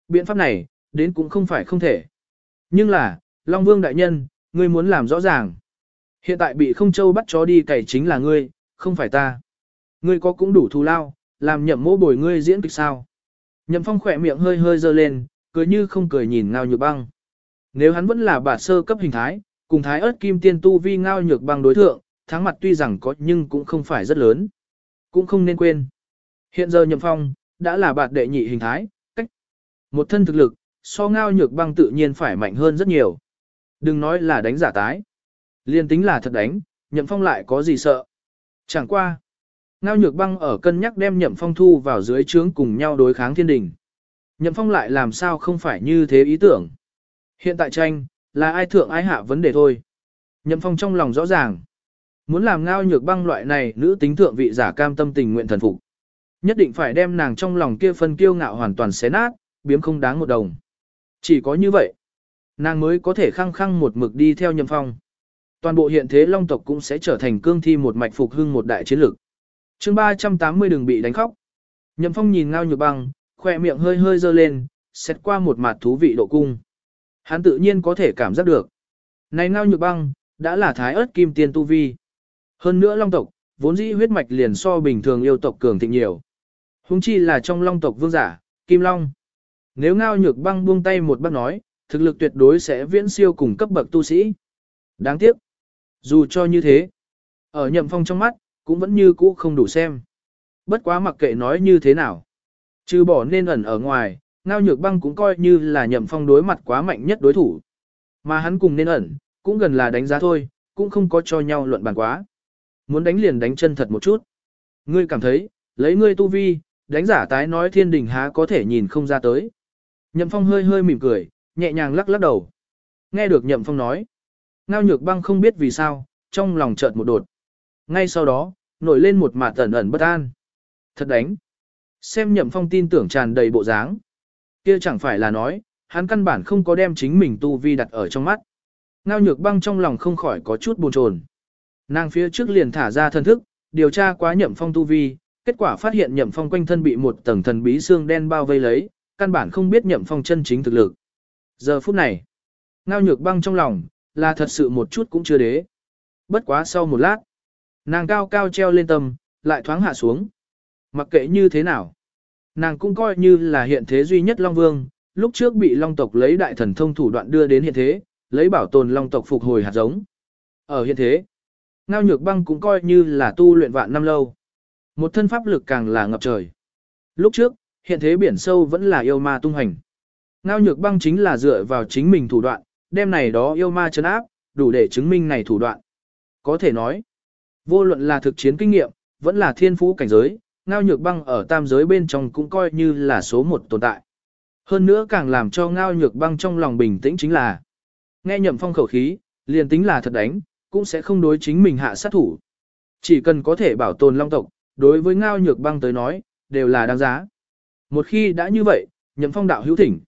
Speaker 1: Biện pháp này, đến cũng không phải không thể. Nhưng là, Long Vương đại nhân, ngươi muốn làm rõ ràng. Hiện tại bị không châu bắt chó đi cày chính là ngươi, không phải ta. Ngươi có cũng đủ thù lao, làm nhậm mỗ bồi ngươi diễn kịch sao. Nhậm phong khỏe miệng hơi hơi dơ lên, cười như không cười nhìn ngao nhược băng. Nếu hắn vẫn là bà sơ cấp hình thái, cùng thái ớt kim tiên tu vi ngao nhược bằng đối thượng, thắng mặt tuy rằng có nhưng cũng không phải rất lớn. Cũng không nên quên. Hiện giờ nhậm phong, đã là bạt đệ nhị hình thái, cách. Một thân thực lực, so ngao nhược băng tự nhiên phải mạnh hơn rất nhiều. Đừng nói là đánh giả tái. Liên tính là thật đánh, nhậm phong lại có gì sợ. Chẳng qua. Ngao nhược băng ở cân nhắc đem nhậm phong thu vào dưới trướng cùng nhau đối kháng thiên đình. Nhậm phong lại làm sao không phải như thế ý tưởng. Hiện tại tranh, là ai thượng ai hạ vấn đề thôi. Nhậm phong trong lòng rõ ràng. Muốn làm ngao nhược băng loại này nữ tính thượng vị giả cam tâm tình nguyện thần phục. Nhất định phải đem nàng trong lòng kia phân kiêu ngạo hoàn toàn xé nát, biếm không đáng một đồng. Chỉ có như vậy, nàng mới có thể khăng khăng một mực đi theo nhậm phong. Toàn bộ hiện thế long tộc cũng sẽ trở thành cương thi một mạch phục hưng một đại chiến lược. chương 380 đừng bị đánh khóc. Nhậm phong nhìn ngao nhược băng, khỏe miệng hơi hơi dơ lên, xét qua một mặt thú vị độ cung. Hắn tự nhiên có thể cảm giác được. Này ngao nhược băng, đã là thái ớt kim tiên tu vi. Hơn nữa long tộc, vốn dĩ huyết mạch liền so bình thường yêu tộc cường thịnh nhiều. Hùng chi là trong long tộc vương giả, kim long. Nếu ngao nhược băng buông tay một bác nói, thực lực tuyệt đối sẽ viễn siêu cùng cấp bậc tu sĩ. Đáng tiếc. Dù cho như thế, ở nhậm phong trong mắt, cũng vẫn như cũ không đủ xem. Bất quá mặc kệ nói như thế nào. Trừ bỏ nên ẩn ở ngoài, ngao nhược băng cũng coi như là nhậm phong đối mặt quá mạnh nhất đối thủ. Mà hắn cùng nên ẩn, cũng gần là đánh giá thôi, cũng không có cho nhau luận bàn quá. Muốn đánh liền đánh chân thật một chút. Ngươi cảm thấy, lấy ngươi tu vi, đánh giả tái nói thiên đình há có thể nhìn không ra tới. Nhậm phong hơi hơi mỉm cười, nhẹ nhàng lắc lắc đầu. Nghe được nhậm phong nói. Ngao nhược băng không biết vì sao, trong lòng chợt một đột. Ngay sau đó, nổi lên một mạt ẩn ẩn bất an. Thật đánh. Xem nhậm phong tin tưởng tràn đầy bộ dáng. Kia chẳng phải là nói, hắn căn bản không có đem chính mình tu vi đặt ở trong mắt. Ngao nhược băng trong lòng không khỏi có chút buồn chồn. Nàng phía trước liền thả ra thân thức, điều tra quá nhậm phong tu vi, kết quả phát hiện nhậm phong quanh thân bị một tầng thần bí xương đen bao vây lấy, căn bản không biết nhậm phong chân chính thực lực. Giờ phút này, ngao nhược băng trong lòng, là thật sự một chút cũng chưa đế. Bất quá sau một lát, nàng cao cao treo lên tâm, lại thoáng hạ xuống. Mặc kệ như thế nào, nàng cũng coi như là hiện thế duy nhất Long Vương, lúc trước bị Long tộc lấy đại thần thông thủ đoạn đưa đến hiện thế, lấy bảo tồn Long tộc phục hồi hạt giống. Ở hiện thế, ngao nhược băng cũng coi như là tu luyện vạn năm lâu. Một thân pháp lực càng là ngập trời. Lúc trước, hiện thế biển sâu vẫn là yêu ma tung hành. Ngao nhược băng chính là dựa vào chính mình thủ đoạn, đem này đó yêu ma chấn áp, đủ để chứng minh này thủ đoạn. Có thể nói, vô luận là thực chiến kinh nghiệm, vẫn là thiên phú cảnh giới, ngao nhược băng ở tam giới bên trong cũng coi như là số một tồn tại. Hơn nữa càng làm cho ngao nhược băng trong lòng bình tĩnh chính là, nghe nhậm phong khẩu khí, liền tính là thật đánh, cũng sẽ không đối chính mình hạ sát thủ. Chỉ cần có thể bảo tồn long tộc, đối với ngao nhược băng tới nói, đều là đáng giá. Một khi đã như vậy, nhậm phong đạo hữu thỉnh.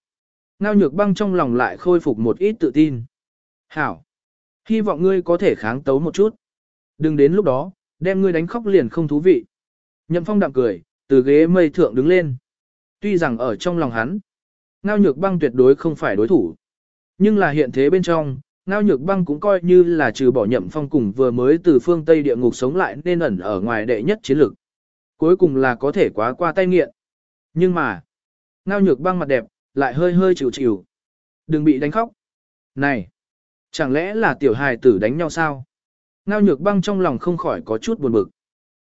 Speaker 1: Ngao nhược băng trong lòng lại khôi phục một ít tự tin. Hảo! Hy vọng ngươi có thể kháng tấu một chút. Đừng đến lúc đó, đem ngươi đánh khóc liền không thú vị. Nhậm phong đạm cười, từ ghế mây thượng đứng lên. Tuy rằng ở trong lòng hắn, ngao nhược băng tuyệt đối không phải đối thủ. Nhưng là hiện thế bên trong, ngao nhược băng cũng coi như là trừ bỏ nhậm phong cùng vừa mới từ phương Tây địa ngục sống lại nên ẩn ở ngoài đệ nhất chiến lực, Cuối cùng là có thể quá qua tay nghiện. Nhưng mà, ngao nhược băng mặt đẹp, lại hơi hơi chịu chịu. Đừng bị đánh khóc. Này, chẳng lẽ là tiểu hài tử đánh nhau sao? Ngao nhược băng trong lòng không khỏi có chút buồn bực.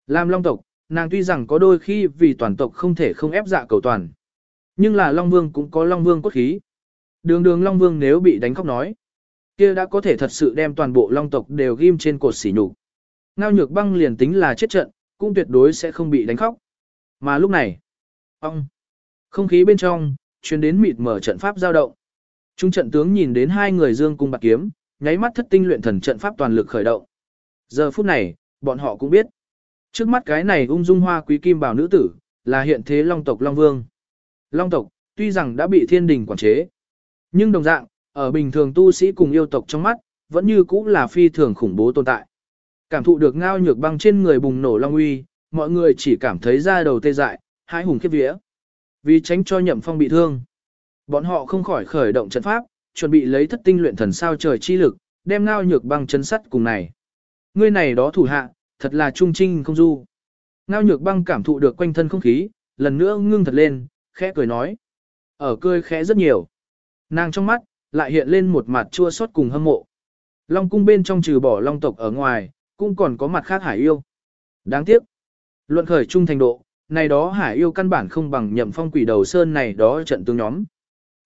Speaker 1: Làm long tộc, nàng tuy rằng có đôi khi vì toàn tộc không thể không ép dạ cầu toàn. Nhưng là Long Vương cũng có Long Vương cốt khí. Đường đường Long Vương nếu bị đánh khóc nói, kia đã có thể thật sự đem toàn bộ Long tộc đều ghim trên cột xỉ nhục. Ngao nhược băng liền tính là chết trận, cũng tuyệt đối sẽ không bị đánh khóc. Mà lúc này, ông, không khí bên trong, truyền đến mịt mở trận pháp giao động. Trung trận tướng nhìn đến hai người dương cung bạc kiếm, nháy mắt thất tinh luyện thần trận pháp toàn lực khởi động. Giờ phút này, bọn họ cũng biết. Trước mắt cái này ung dung hoa quý kim bảo nữ tử, là hiện thế long tộc Long Vương. Long tộc, tuy rằng đã bị thiên đình quản chế, nhưng đồng dạng, ở bình thường tu sĩ cùng yêu tộc trong mắt, vẫn như cũ là phi thường khủng bố tồn tại. Cảm thụ được ngao nhược băng trên người bùng nổ long uy, mọi người chỉ cảm thấy da đầu tê dại, hai hùng khiếp vía. Vì tránh cho nhậm phong bị thương, bọn họ không khỏi khởi động trận pháp, chuẩn bị lấy thất tinh luyện thần sao trời chi lực, đem ngao nhược băng chân sắt cùng này. Ngươi này đó thủ hạ, thật là trung trinh không du. Ngao nhược băng cảm thụ được quanh thân không khí, lần nữa ngưng thật lên, khẽ cười nói. Ở cười khẽ rất nhiều. Nàng trong mắt, lại hiện lên một mặt chua xót cùng hâm mộ. Long cung bên trong trừ bỏ long tộc ở ngoài, cũng còn có mặt khác hải yêu. Đáng tiếc. Luận khởi trung thành độ, này đó hải yêu căn bản không bằng nhậm phong quỷ đầu sơn này đó trận tương nhóm.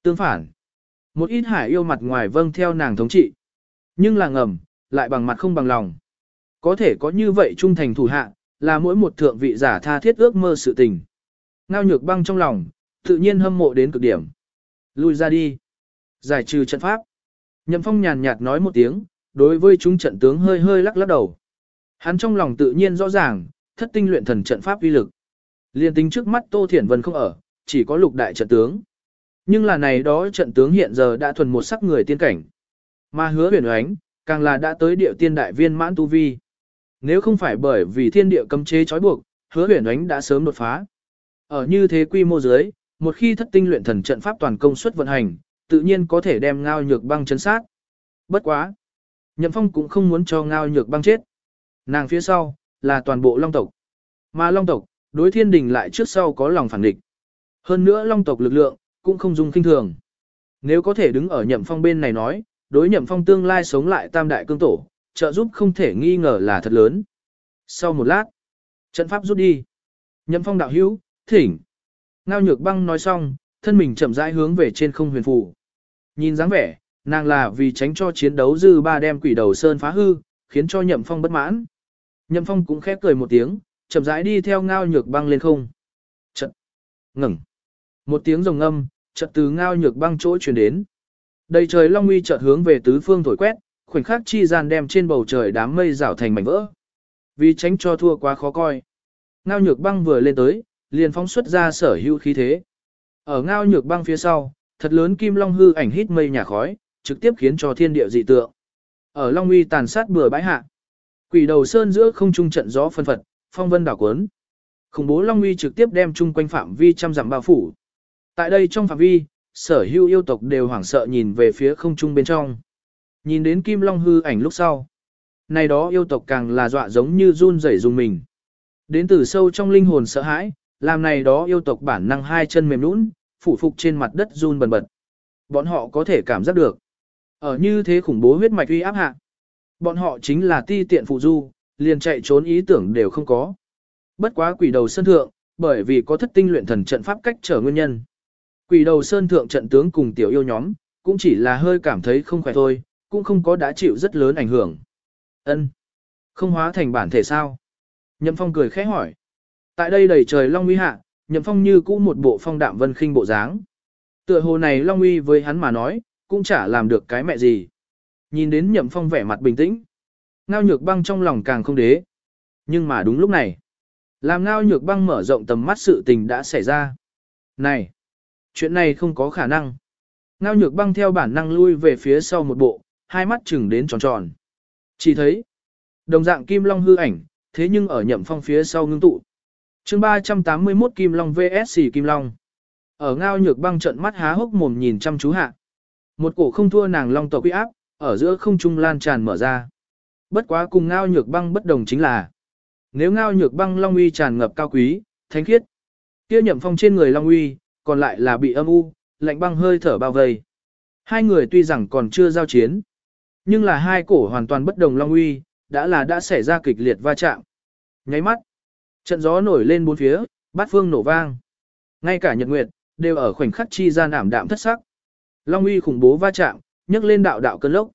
Speaker 1: Tương phản. Một ít hải yêu mặt ngoài vâng theo nàng thống trị. Nhưng là ngầm, lại bằng mặt không bằng lòng. Có thể có như vậy trung thành thủ hạ, là mỗi một thượng vị giả tha thiết ước mơ sự tình. Ngao nhược băng trong lòng, tự nhiên hâm mộ đến cực điểm. Lui ra đi. Giải trừ trận pháp. Nhậm phong nhàn nhạt nói một tiếng, đối với chúng trận tướng hơi hơi lắc lắc đầu. Hắn trong lòng tự nhiên rõ ràng, thất tinh luyện thần trận pháp uy lực. Liên tính trước mắt Tô Thiển Vân không ở, chỉ có lục đại trận tướng. Nhưng là này đó trận tướng hiện giờ đã thuần một sắc người tiên cảnh. Mà hứa huyền oánh, càng là đã tới địa tiên đại viên mãn tu vi. Nếu không phải bởi vì thiên địa cấm chế trói buộc, hứa huyền ánh đã sớm đột phá. Ở như thế quy mô dưới, một khi thất tinh luyện thần trận pháp toàn công suất vận hành, tự nhiên có thể đem ngao nhược băng chấn sát. Bất quá. Nhậm phong cũng không muốn cho ngao nhược băng chết. Nàng phía sau, là toàn bộ long tộc. Mà long tộc, đối thiên đình lại trước sau có lòng phản địch. Hơn nữa long tộc lực lượng, cũng không dùng kinh thường. Nếu có thể đứng ở nhậm phong bên này nói, đối nhậm phong tương lai sống lại tam đại cương tổ, trợ giúp không thể nghi ngờ là thật lớn. Sau một lát, trận pháp rút đi. Nhậm phong đạo hữu, thỉnh. Ngao nhược băng nói xong, thân mình chậm rãi hướng về trên không huyền phù. Nhìn dáng vẻ, nàng là vì tránh cho chiến đấu dư ba đem quỷ đầu sơn phá hư, khiến cho nhậm phong bất mãn. Nhậm phong cũng khép cười một tiếng, chậm rãi đi theo ngao nhược băng lên không. Trận. Ngừng. Một tiếng rồng âm, trận từ ngao nhược băng chỗ truyền đến. Đầy trời long uy chợt hướng về tứ phương thổi quét, khoảnh khắc chi gian đem trên bầu trời đám mây rảo thành mảnh vỡ. Vì tránh cho thua quá khó coi. Ngao nhược băng vừa lên tới, liền phóng xuất ra sở hữu khí thế. Ở ngao nhược băng phía sau, thật lớn kim long hư ảnh hít mây nhà khói, trực tiếp khiến cho thiên địa dị tượng. Ở long uy tàn sát bừa bãi hạ. Quỷ đầu sơn giữa không trung trận gió phân phật, phong vân đảo cuốn. Khủng bố long uy trực tiếp đem chung quanh phạm vi trăm dặm bao phủ. Tại đây trong phạm vi, sở hữu yêu tộc đều hoảng sợ nhìn về phía không trung bên trong. Nhìn đến kim long hư ảnh lúc sau. Này đó yêu tộc càng là dọa giống như run rẩy dùng mình. Đến từ sâu trong linh hồn sợ hãi, làm này đó yêu tộc bản năng hai chân mềm nũng, phủ phục trên mặt đất run bần bật. Bọn họ có thể cảm giác được. Ở như thế khủng bố huyết mạch uy áp hạ. Bọn họ chính là ti tiện phụ du, liền chạy trốn ý tưởng đều không có. Bất quá quỷ đầu sân thượng, bởi vì có thất tinh luyện thần trận pháp cách trở nguyên nhân. Quỷ đầu sơn thượng trận tướng cùng tiểu yêu nhóm, cũng chỉ là hơi cảm thấy không khỏe thôi, cũng không có đã chịu rất lớn ảnh hưởng. Ân, Không hóa thành bản thể sao? Nhậm Phong cười khẽ hỏi. Tại đây đầy trời long uy hạ, Nhậm Phong như cũ một bộ phong đạm vân khinh bộ dáng. Tựa hồ này long uy với hắn mà nói, cũng chả làm được cái mẹ gì. Nhìn đến Nhậm Phong vẻ mặt bình tĩnh, Ngao Nhược Băng trong lòng càng không đế. Nhưng mà đúng lúc này, làm Ngao Nhược Băng mở rộng tầm mắt sự tình đã xảy ra. Này, chuyện này không có khả năng. Ngao Nhược Băng theo bản năng lui về phía sau một bộ, hai mắt chừng đến tròn tròn. Chỉ thấy, đồng dạng Kim Long hư ảnh, thế nhưng ở Nhậm Phong phía sau ngưng tụ. chương 381 Kim Long VS Kim Long. Ở Ngao Nhược Băng trận mắt há hốc mồm nhìn chăm chú hạ. Một cổ không thua nàng long tộc uy áp, ở giữa không trung lan tràn mở ra. Bất quá cùng ngao nhược băng bất đồng chính là, nếu ngao nhược băng long uy tràn ngập cao quý, thánh khiết, kia nhậm phong trên người long uy, còn lại là bị âm u, lạnh băng hơi thở bao vây. Hai người tuy rằng còn chưa giao chiến, nhưng là hai cổ hoàn toàn bất đồng long uy, đã là đã xảy ra kịch liệt va chạm. Nháy mắt, trận gió nổi lên bốn phía, bát phương nổ vang. Ngay cả nhật nguyệt, đều ở khoảnh khắc chi gian ảm đạm thất sắc. Long uy khủng bố va chạm, nhấc lên đạo đạo cơn lốc.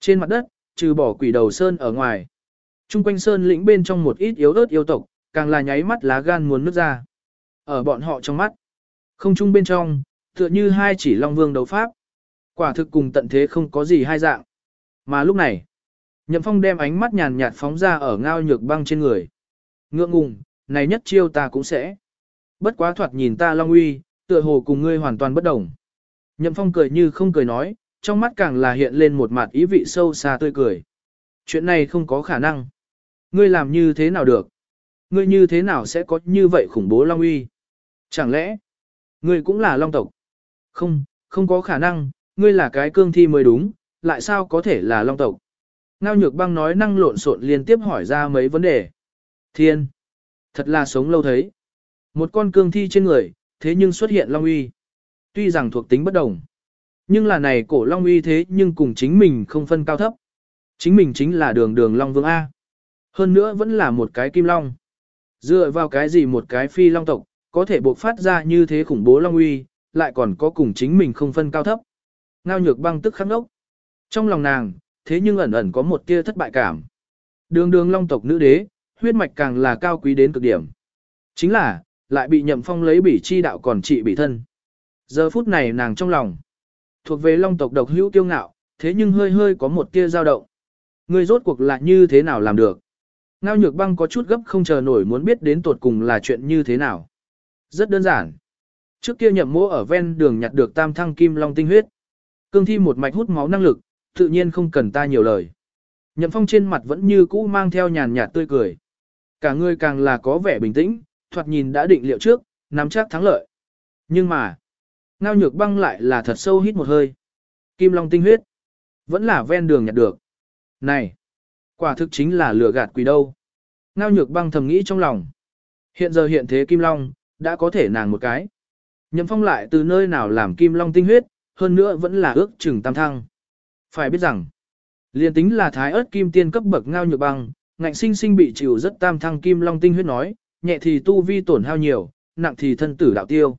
Speaker 1: Trên mặt đất, trừ bỏ quỷ đầu sơn ở ngoài. Trung quanh sơn lĩnh bên trong một ít yếu ớt yêu tộc, càng là nháy mắt lá gan muốn nước ra. Ở bọn họ trong mắt, không trung bên trong, tựa như hai chỉ long vương đấu pháp. Quả thực cùng tận thế không có gì hai dạng. Mà lúc này, Nhậm Phong đem ánh mắt nhàn nhạt phóng ra ở ngao nhược băng trên người. Ngượng ngùng, này nhất chiêu ta cũng sẽ. Bất quá thoạt nhìn ta long uy, tựa hồ cùng ngươi hoàn toàn bất đồng. Nhậm Phong cười như không cười nói, trong mắt càng là hiện lên một mặt ý vị sâu xa tươi cười. Chuyện này không có khả năng. Ngươi làm như thế nào được? Ngươi như thế nào sẽ có như vậy khủng bố Long uy? Chẳng lẽ, ngươi cũng là Long tộc? Không, không có khả năng, ngươi là cái cương thi mới đúng, lại sao có thể là Long tộc? Ngao nhược băng nói năng lộn xộn liên tiếp hỏi ra mấy vấn đề. Thiên, thật là sống lâu thấy. Một con cương thi trên người, thế nhưng xuất hiện Long uy. Tuy rằng thuộc tính bất đồng, nhưng là này cổ long uy thế nhưng cùng chính mình không phân cao thấp. Chính mình chính là đường đường long vương A. Hơn nữa vẫn là một cái kim long. Dựa vào cái gì một cái phi long tộc, có thể buộc phát ra như thế khủng bố long uy, lại còn có cùng chính mình không phân cao thấp. Ngao nhược băng tức khắc ngốc. Trong lòng nàng, thế nhưng ẩn ẩn có một tia thất bại cảm. Đường đường long tộc nữ đế, huyết mạch càng là cao quý đến cực điểm. Chính là, lại bị nhậm phong lấy bỉ chi đạo còn trị bị thân. Giờ phút này nàng trong lòng, thuộc về long tộc độc hữu tiêu ngạo, thế nhưng hơi hơi có một tia dao động. Người rốt cuộc là như thế nào làm được? Ngao nhược băng có chút gấp không chờ nổi muốn biết đến tột cùng là chuyện như thế nào. Rất đơn giản. Trước kia nhậm mỗ ở ven đường nhặt được tam thăng kim long tinh huyết. Cương thi một mạch hút máu năng lực, tự nhiên không cần ta nhiều lời. Nhậm phong trên mặt vẫn như cũ mang theo nhàn nhạt tươi cười. Cả người càng là có vẻ bình tĩnh, thoạt nhìn đã định liệu trước, nắm chắc thắng lợi. Nhưng mà, ngao nhược băng lại là thật sâu hít một hơi. Kim long tinh huyết, vẫn là ven đường nhặt được. Này, quả thực chính là lừa gạt quỷ đâu. Ngao nhược băng thầm nghĩ trong lòng. Hiện giờ hiện thế kim long, đã có thể nàng một cái. Nhậm phong lại từ nơi nào làm kim long tinh huyết, hơn nữa vẫn là ước chừng tam thăng. Phải biết rằng, liền tính là thái ớt kim tiên cấp bậc ngao nhược băng, ngạnh sinh sinh bị chịu rất tam thăng kim long tinh huyết nói, nhẹ thì tu vi tổn hao nhiều, nặng thì thân tử đạo tiêu.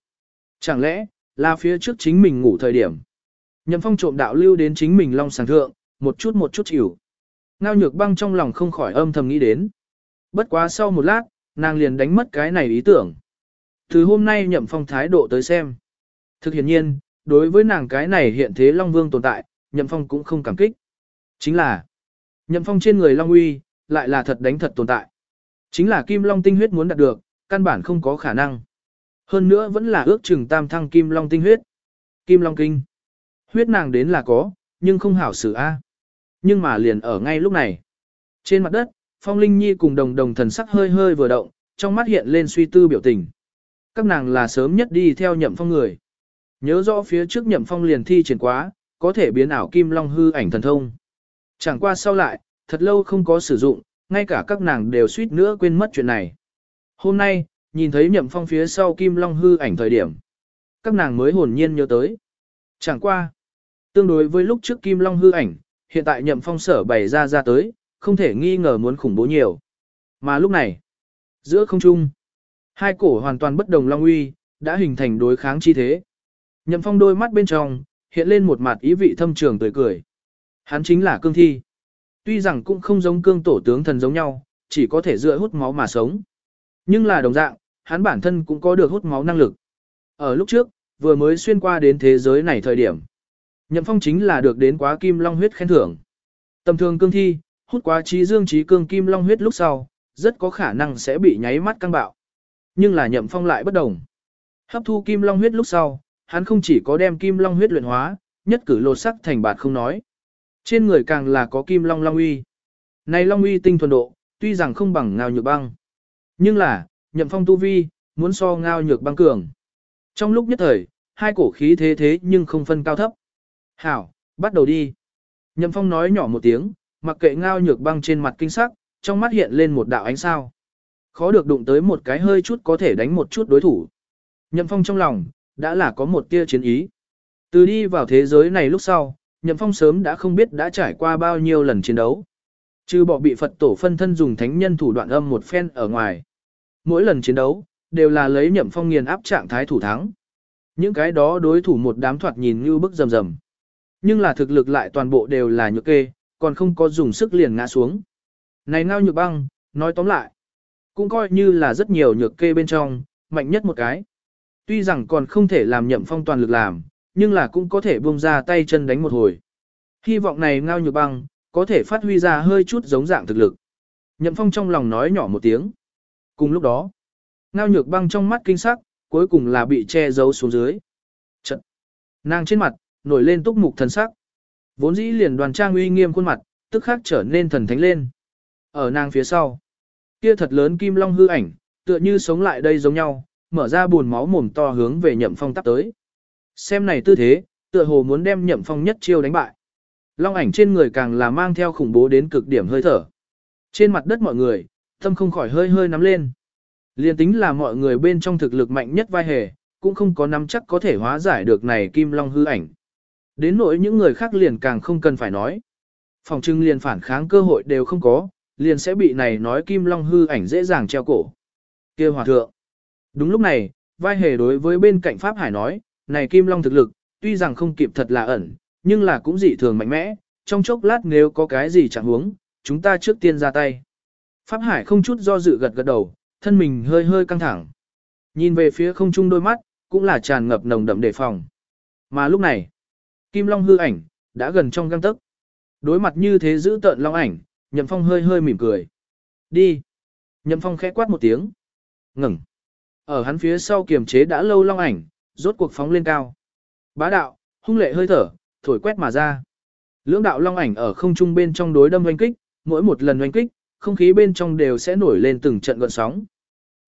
Speaker 1: Chẳng lẽ, là phía trước chính mình ngủ thời điểm. Nhậm phong trộm đạo lưu đến chính mình long sàng thượng, một chút một chút chịu. Ngao nhược băng trong lòng không khỏi âm thầm nghĩ đến. Bất quá sau một lát, nàng liền đánh mất cái này ý tưởng. Từ hôm nay nhậm phong thái độ tới xem. Thực hiện nhiên, đối với nàng cái này hiện thế Long Vương tồn tại, nhậm phong cũng không cảm kích. Chính là, nhậm phong trên người Long Uy, lại là thật đánh thật tồn tại. Chính là Kim Long tinh huyết muốn đạt được, căn bản không có khả năng. Hơn nữa vẫn là ước chừng tam thăng Kim Long tinh huyết. Kim Long kinh. Huyết nàng đến là có, nhưng không hảo xử A. Nhưng mà liền ở ngay lúc này. Trên mặt đất, Phong Linh Nhi cùng đồng đồng thần sắc hơi hơi vừa động, trong mắt hiện lên suy tư biểu tình. Các nàng là sớm nhất đi theo nhậm phong người. Nhớ rõ phía trước nhậm phong liền thi triển quá, có thể biến ảo kim long hư ảnh thần thông. Chẳng qua sau lại, thật lâu không có sử dụng, ngay cả các nàng đều suýt nữa quên mất chuyện này. Hôm nay, nhìn thấy nhậm phong phía sau kim long hư ảnh thời điểm. Các nàng mới hồn nhiên nhớ tới. Chẳng qua. Tương đối với lúc trước kim long hư ảnh, hiện tại nhậm phong sở bày ra ra tới, không thể nghi ngờ muốn khủng bố nhiều. Mà lúc này, giữa không trung, hai cổ hoàn toàn bất đồng long uy, đã hình thành đối kháng chi thế. Nhậm phong đôi mắt bên trong, hiện lên một mặt ý vị thâm trường tươi cười. Hắn chính là cương thi. Tuy rằng cũng không giống cương tổ tướng thần giống nhau, chỉ có thể dựa hút máu mà sống. Nhưng là đồng dạng, hắn bản thân cũng có được hút máu năng lực. Ở lúc trước, vừa mới xuyên qua đến thế giới này thời điểm. Nhậm phong chính là được đến quá kim long huyết khen thưởng. Tầm thường cương thi, hút quá trí dương trí cương kim long huyết lúc sau, rất có khả năng sẽ bị nháy mắt căng bạo. Nhưng là nhậm phong lại bất đồng. Hấp thu kim long huyết lúc sau, hắn không chỉ có đem kim long huyết luyện hóa, nhất cử lột sắc thành bạt không nói. Trên người càng là có kim long long uy. Này long uy tinh thuần độ, tuy rằng không bằng ngao nhược băng. Nhưng là, nhậm phong tu vi, muốn so ngao nhược băng cường. Trong lúc nhất thời, hai cổ khí thế thế nhưng không phân cao thấp. Hảo, bắt đầu đi. Nhậm phong nói nhỏ một tiếng, mặc kệ ngao nhược băng trên mặt kinh sắc, trong mắt hiện lên một đạo ánh sao. Khó được đụng tới một cái hơi chút có thể đánh một chút đối thủ. Nhậm phong trong lòng, đã là có một tia chiến ý. Từ đi vào thế giới này lúc sau, Nhậm Phong sớm đã không biết đã trải qua bao nhiêu lần chiến đấu. Trừ bỏ bị Phật tổ phân thân dùng thánh nhân thủ đoạn âm một phen ở ngoài. Mỗi lần chiến đấu, đều là lấy Nhậm Phong nghiền áp trạng thái thủ thắng. Những cái đó đối thủ một đám thoạt nhìn như bức rầm rầm. Nhưng là thực lực lại toàn bộ đều là nhược kê, còn không có dùng sức liền ngã xuống. Này ngao nhược băng, nói tóm lại, cũng coi như là rất nhiều nhược kê bên trong, mạnh nhất một cái. Tuy rằng còn không thể làm nhậm phong toàn lực làm, nhưng là cũng có thể buông ra tay chân đánh một hồi. Hy vọng này ngao nhược băng, có thể phát huy ra hơi chút giống dạng thực lực. Nhậm phong trong lòng nói nhỏ một tiếng. Cùng lúc đó, ngao nhược băng trong mắt kinh sắc, cuối cùng là bị che giấu xuống dưới. Trận. Nàng trên mặt, nổi lên túc mục thần sắc. Vốn dĩ liền đoàn trang uy nghiêm khuôn mặt, tức khắc trở nên thần thánh lên. Ở nàng phía sau, kia thật lớn kim long hư ảnh, tựa như sống lại đây giống nhau, mở ra buồn máu mồm to hướng về nhậm phong tắp tới. Xem này tư thế, tựa hồ muốn đem nhậm phong nhất chiêu đánh bại. Long ảnh trên người càng là mang theo khủng bố đến cực điểm hơi thở. Trên mặt đất mọi người, tâm không khỏi hơi hơi nắm lên. Liên tính là mọi người bên trong thực lực mạnh nhất vai hề, cũng không có nắm chắc có thể hóa giải được này kim long hư ảnh. Đến nỗi những người khác liền càng không cần phải nói. Phòng trưng liền phản kháng cơ hội đều không có, liền sẽ bị này nói kim long hư ảnh dễ dàng treo cổ. kia hòa thượng. Đúng lúc này, vai hề đối với bên cạnh Pháp Hải nói, này Kim Long thực lực, tuy rằng không kịp thật là ẩn, nhưng là cũng dị thường mạnh mẽ, trong chốc lát nếu có cái gì chẳng huống, chúng ta trước tiên ra tay. Pháp Hải không chút do dự gật gật đầu, thân mình hơi hơi căng thẳng. Nhìn về phía không trung đôi mắt, cũng là tràn ngập nồng đậm đề phòng. Mà lúc này, Kim Long hư ảnh, đã gần trong găng tấc. Đối mặt như thế giữ tợn Long ảnh, Nhậm Phong hơi hơi mỉm cười. Đi. Nhậm Phong khẽ quát một tiếng. Ngừng. Ở hắn phía sau kiềm chế đã lâu Long ảnh, rốt cuộc phóng lên cao. Bá đạo, hung lệ hơi thở, thổi quét mà ra. Lưỡng đạo Long ảnh ở không trung bên trong đối đâm oanh kích, mỗi một lần oanh kích, không khí bên trong đều sẽ nổi lên từng trận gợn sóng.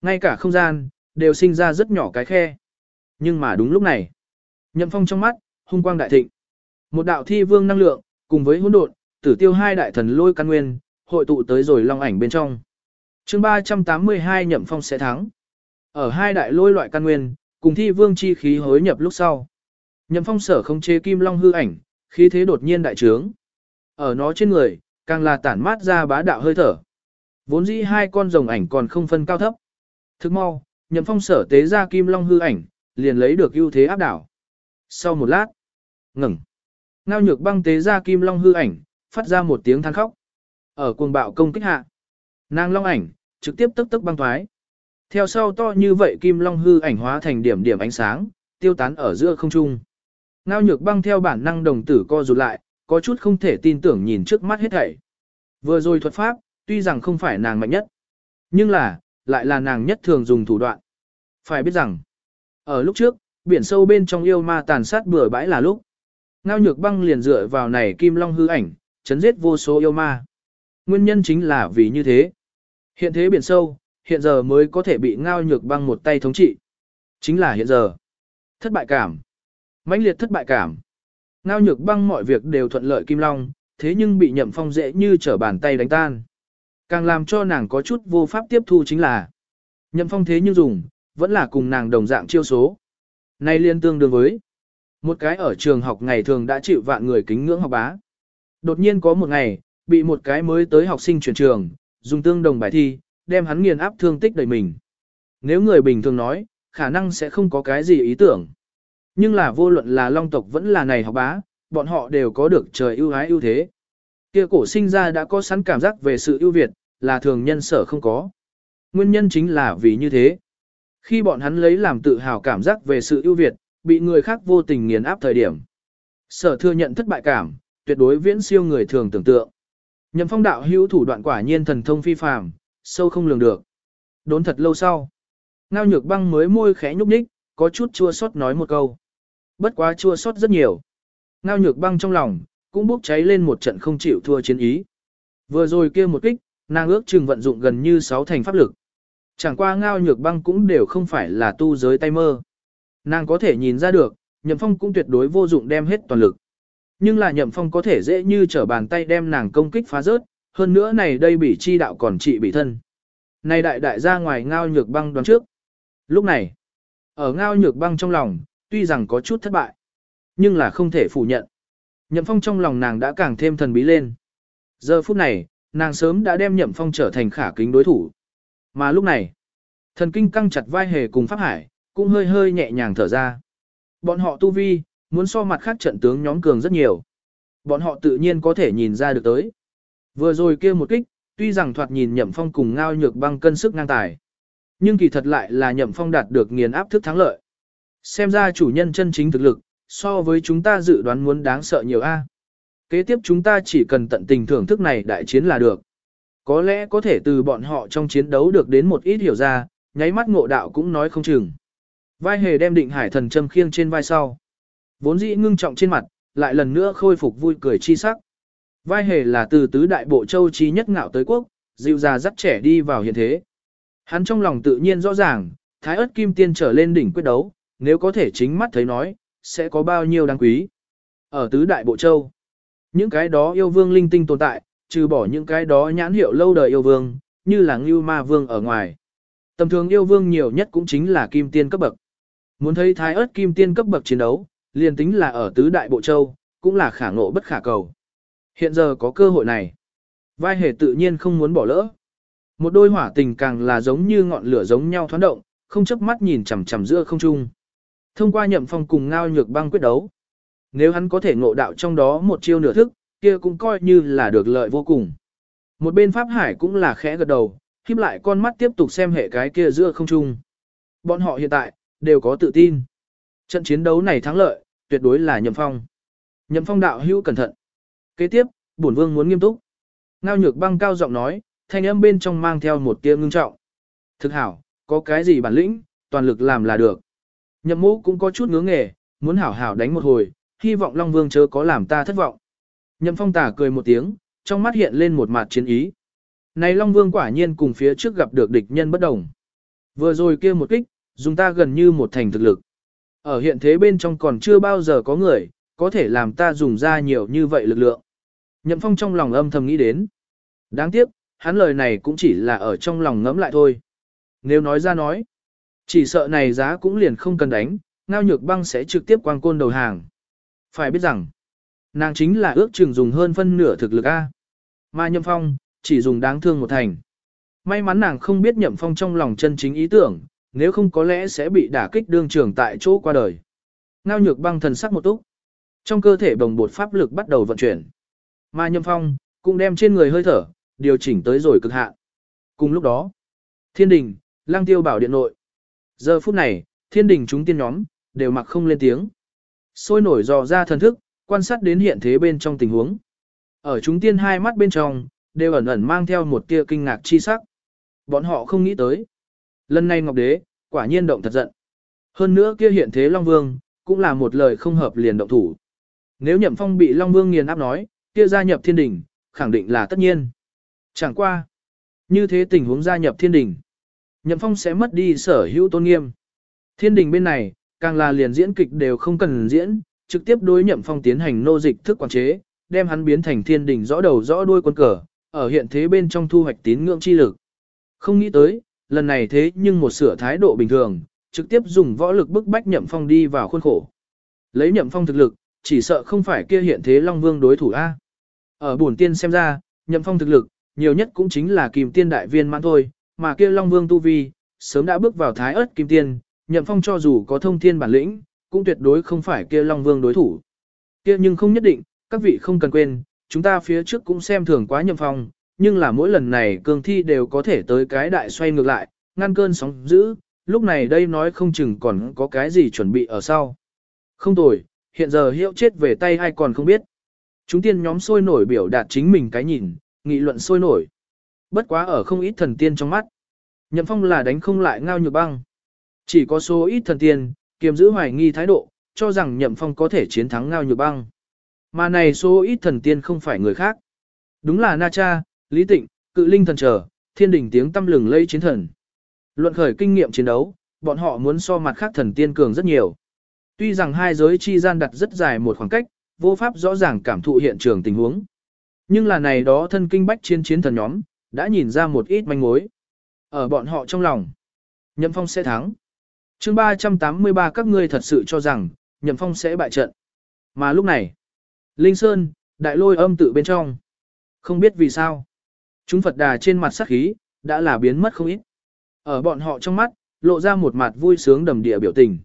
Speaker 1: Ngay cả không gian, đều sinh ra rất nhỏ cái khe. Nhưng mà đúng lúc này, Nhậm Phong trong mắt, hung quang đại thịnh. Một đạo thi vương năng lượng, cùng với hỗn độn, tử tiêu hai đại thần lôi căn nguyên, hội tụ tới rồi long ảnh bên trong. Chương 382 Nhậm Phong sẽ thắng. Ở hai đại lôi loại căn nguyên, cùng thi vương chi khí hối nhập lúc sau. Nhậm Phong sở không chế kim long hư ảnh, khí thế đột nhiên đại trướng. Ở nó trên người, càng là tản mát ra bá đạo hơi thở. Vốn dĩ hai con rồng ảnh còn không phân cao thấp. Thức mau, Nhậm Phong sở tế ra kim long hư ảnh, liền lấy được ưu thế áp đảo. Sau một lát, ngừng. Ngao nhược băng tế ra kim long hư ảnh, phát ra một tiếng than khóc. Ở cuồng bạo công kích hạ, nàng long ảnh, trực tiếp tức tức băng thoái. Theo sau to như vậy kim long hư ảnh hóa thành điểm điểm ánh sáng, tiêu tán ở giữa không trung. Ngao nhược băng theo bản năng đồng tử co rụt lại, có chút không thể tin tưởng nhìn trước mắt hết thảy. Vừa rồi thuật pháp, tuy rằng không phải nàng mạnh nhất, nhưng là, lại là nàng nhất thường dùng thủ đoạn. Phải biết rằng, ở lúc trước, biển sâu bên trong yêu ma tàn sát bừa bãi là lúc. Ngao nhược băng liền dựa vào này kim long hư ảnh, chấn giết vô số yêu ma. Nguyên nhân chính là vì như thế. Hiện thế biển sâu, hiện giờ mới có thể bị ngao nhược băng một tay thống trị. Chính là hiện giờ. Thất bại cảm. mãnh liệt thất bại cảm. Ngao nhược băng mọi việc đều thuận lợi kim long, thế nhưng bị nhậm phong dễ như trở bàn tay đánh tan. Càng làm cho nàng có chút vô pháp tiếp thu chính là nhậm phong thế nhưng dùng, vẫn là cùng nàng đồng dạng chiêu số. Nay liên tương đương với một cái ở trường học ngày thường đã chịu vạn người kính ngưỡng học bá. Đột nhiên có một ngày, bị một cái mới tới học sinh chuyển trường, dùng tương đồng bài thi, đem hắn nghiền áp thương tích đầy mình. Nếu người bình thường nói, khả năng sẽ không có cái gì ý tưởng. Nhưng là vô luận là long tộc vẫn là này học bá, bọn họ đều có được trời ưu ái ưu thế. Kia cổ sinh ra đã có sẵn cảm giác về sự ưu việt, là thường nhân sở không có. Nguyên nhân chính là vì như thế. Khi bọn hắn lấy làm tự hào cảm giác về sự ưu việt, bị người khác vô tình nghiền áp thời điểm. Sở thừa nhận thất bại cảm, tuyệt đối viễn siêu người thường tưởng tượng. Nhậm phong đạo hữu thủ đoạn quả nhiên thần thông phi phàm, sâu không lường được. Đốn thật lâu sau. Ngao nhược băng mới môi khẽ nhúc nhích, có chút chua xót nói một câu. Bất quá chua xót rất nhiều. Ngao nhược băng trong lòng, cũng bốc cháy lên một trận không chịu thua chiến ý. Vừa rồi kia một kích, nàng ước chừng vận dụng gần như sáu thành pháp lực. Chẳng qua ngao nhược băng cũng đều không phải là tu giới tay mơ. Nàng có thể nhìn ra được, nhậm phong cũng tuyệt đối vô dụng đem hết toàn lực. Nhưng là nhậm phong có thể dễ như trở bàn tay đem nàng công kích phá rớt, hơn nữa này đây bị chi đạo còn trị bị thân. Này đại đại ra ngoài ngao nhược băng đoán trước. Lúc này, ở ngao nhược băng trong lòng, tuy rằng có chút thất bại, nhưng là không thể phủ nhận. Nhậm phong trong lòng nàng đã càng thêm thần bí lên. Giờ phút này, nàng sớm đã đem nhậm phong trở thành khả kính đối thủ. Mà lúc này, thần kinh căng chặt vai hề cùng Pháp Hải, cũng hơi hơi nhẹ nhàng thở ra. Bọn họ tu vi, muốn so mặt khác trận tướng nhóm cường rất nhiều. Bọn họ tự nhiên có thể nhìn ra được tới. Vừa rồi kia một kích, tuy rằng thoạt nhìn nhậm phong cùng ngao nhược băng cân sức ngang tài. Nhưng kỳ thật lại là nhậm phong đạt được nghiền áp thức thắng lợi. Xem ra chủ nhân chân chính thực lực, so với chúng ta dự đoán muốn đáng sợ nhiều a. À? Kế tiếp chúng ta chỉ cần tận tình thưởng thức này đại chiến là được. Có lẽ có thể từ bọn họ trong chiến đấu được đến một ít hiểu ra, nháy mắt ngộ đạo cũng nói không chừng. Vai hề đem định hải thần châm khiêng trên vai sau. Vốn dĩ ngưng trọng trên mặt, lại lần nữa khôi phục vui cười chi sắc. Vai hề là từ tứ đại bộ châu trí nhất ngạo tới quốc, dịu già dắt trẻ đi vào hiện thế. Hắn trong lòng tự nhiên rõ ràng, thái ớt kim tiên trở lên đỉnh quyết đấu, nếu có thể chính mắt thấy nói, sẽ có bao nhiêu đáng quý. Ở tứ đại bộ châu, những cái đó yêu vương linh tinh tồn tại, trừ bỏ những cái đó nhãn hiệu lâu đời yêu vương, như là ngưu ma vương ở ngoài. Tầm thường yêu vương nhiều nhất cũng chính là kim tiên cấp bậc. Muốn thấy thái ớt kim tiên cấp bậc chiến đấu, liền tính là ở tứ đại bộ châu, cũng là khả ngộ bất khả cầu. Hiện giờ có cơ hội này. Vai hề tự nhiên không muốn bỏ lỡ. Một đôi hỏa tình càng là giống như ngọn lửa giống nhau thoáng động, không chớp mắt nhìn chằm chằm giữa không trung. Thông qua nhậm phong cùng ngao nhược băng quyết đấu. Nếu hắn có thể ngộ đạo trong đó một chiêu nửa thức, kia cũng coi như là được lợi vô cùng. Một bên Pháp Hải cũng là khẽ gật đầu, khiếp lại con mắt tiếp tục xem hệ cái kia giữa không trung. Bọn họ hiện tại, đều có tự tin. Trận chiến đấu này thắng lợi, tuyệt đối là nhậm phong. Nhậm phong đạo hữu cẩn thận. Kế tiếp, bổn vương muốn nghiêm túc. Ngao nhược băng cao giọng nói, thanh âm bên trong mang theo một tia ngưng trọng. Thực hảo, có cái gì bản lĩnh, toàn lực làm là được. Nhậm mũ cũng có chút ngứa nghề, muốn hảo hảo đánh một hồi, hy vọng Long Vương chớ có làm ta thất vọng. Nhậm phong tả cười một tiếng, trong mắt hiện lên một mặt chiến ý. Này Long Vương quả nhiên cùng phía trước gặp được địch nhân bất đồng. Vừa rồi kia một kích, dùng ta gần như một thành thực lực. Ở hiện thế bên trong còn chưa bao giờ có người, có thể làm ta dùng ra nhiều như vậy lực lượng. Nhậm Phong trong lòng âm thầm nghĩ đến. Đáng tiếc, hắn lời này cũng chỉ là ở trong lòng ngẫm lại thôi. Nếu nói ra nói, chỉ sợ này giá cũng liền không cần đánh, ngao nhược băng sẽ trực tiếp quang côn đầu hàng. Phải biết rằng, nàng chính là ước chừng dùng hơn phân nửa thực lực A. Mà Nhậm Phong, chỉ dùng đáng thương một thành. May mắn nàng không biết Nhậm Phong trong lòng chân chính ý tưởng, nếu không có lẽ sẽ bị đả kích đương trường tại chỗ qua đời. Ngao nhược băng thần sắc một túc. Trong cơ thể bồng bột pháp lực bắt đầu vận chuyển. Mà Nhâm Phong, cũng đem trên người hơi thở, điều chỉnh tới rồi cực hạn. Cùng lúc đó, thiên đình, lang tiêu bảo điện nội. Giờ phút này, thiên đình chúng tiên nhóm, đều mặc không lên tiếng. Sôi nổi dò ra thần thức, quan sát đến hiện thế bên trong tình huống. Ở chúng tiên hai mắt bên trong, đều ẩn ẩn mang theo một tia kinh ngạc chi sắc. Bọn họ không nghĩ tới. Lần này Ngọc Đế, quả nhiên động thật giận. Hơn nữa kia hiện thế Long Vương, cũng là một lời không hợp liền động thủ. Nếu Nhậm Phong bị Long Vương nghiền áp nói, kia gia nhập thiên đình, khẳng định là tất nhiên. Chẳng qua. Như thế tình huống gia nhập thiên đình. Nhậm Phong sẽ mất đi sở hữu tôn nghiêm. Thiên đình bên này, càng là liền diễn kịch đều không cần diễn, trực tiếp đối Nhậm Phong tiến hành nô dịch thức quản chế, đem hắn biến thành thiên đình rõ đầu rõ đuôi quân cờ, ở hiện thế bên trong thu hoạch tín ngưỡng chi lực. Không nghĩ tới, lần này thế nhưng một sửa thái độ bình thường, trực tiếp dùng võ lực bức bách Nhậm Phong đi vào khuôn khổ. Lấy Nhậm Phong thực lực, chỉ sợ không phải kia hiện thế Long Vương đối thủ A. Ở bổn tiên xem ra, Nhậm Phong thực lực, nhiều nhất cũng chính là kim tiên đại viên mãn thôi, mà kia Long Vương tu vi, sớm đã bước vào thái ớt kim tiên, Nhậm Phong cho dù có thông thiên bản lĩnh, cũng tuyệt đối không phải kia Long Vương đối thủ. Kia nhưng không nhất định, các vị không cần quên, chúng ta phía trước cũng xem thường quá Nhậm Phong, nhưng là mỗi lần này cường thi đều có thể tới cái đại xoay ngược lại, ngăn cơn sóng dữ, lúc này đây nói không chừng còn có cái gì chuẩn bị ở sau. Không tồi, hiện giờ hiệu chết về tay ai còn không biết. Chúng tiên nhóm sôi nổi biểu đạt chính mình cái nhìn, nghị luận sôi nổi. Bất quá ở không ít thần tiên trong mắt. Nhậm phong là đánh không lại ngao nhược băng. Chỉ có số ít thần tiên, kiềm giữ hoài nghi thái độ, cho rằng nhậm phong có thể chiến thắng ngao nhược băng. Mà này số ít thần tiên không phải người khác. Đúng là Na Cha, Lý Tịnh, Cự Linh thần trở, thiên Đình tiếng tâm lừng lây chiến thần. Luận khởi kinh nghiệm chiến đấu, bọn họ muốn so mặt khác thần tiên cường rất nhiều. Tuy rằng hai giới chi gian đặt rất dài một khoảng cách, vô pháp rõ ràng cảm thụ hiện trường tình huống. Nhưng là này đó thân kinh bách chiến chiến thần nhóm, đã nhìn ra một ít manh mối. Ở bọn họ trong lòng, Nhậm Phong sẽ thắng. chương 383 các ngươi thật sự cho rằng, Nhậm Phong sẽ bại trận. Mà lúc này, Linh Sơn, đại lôi âm tự bên trong. Không biết vì sao. Chúng Phật đà trên mặt sắc khí, đã là biến mất không ít. Ở bọn họ trong mắt, lộ ra một mặt vui sướng đầm địa biểu tình.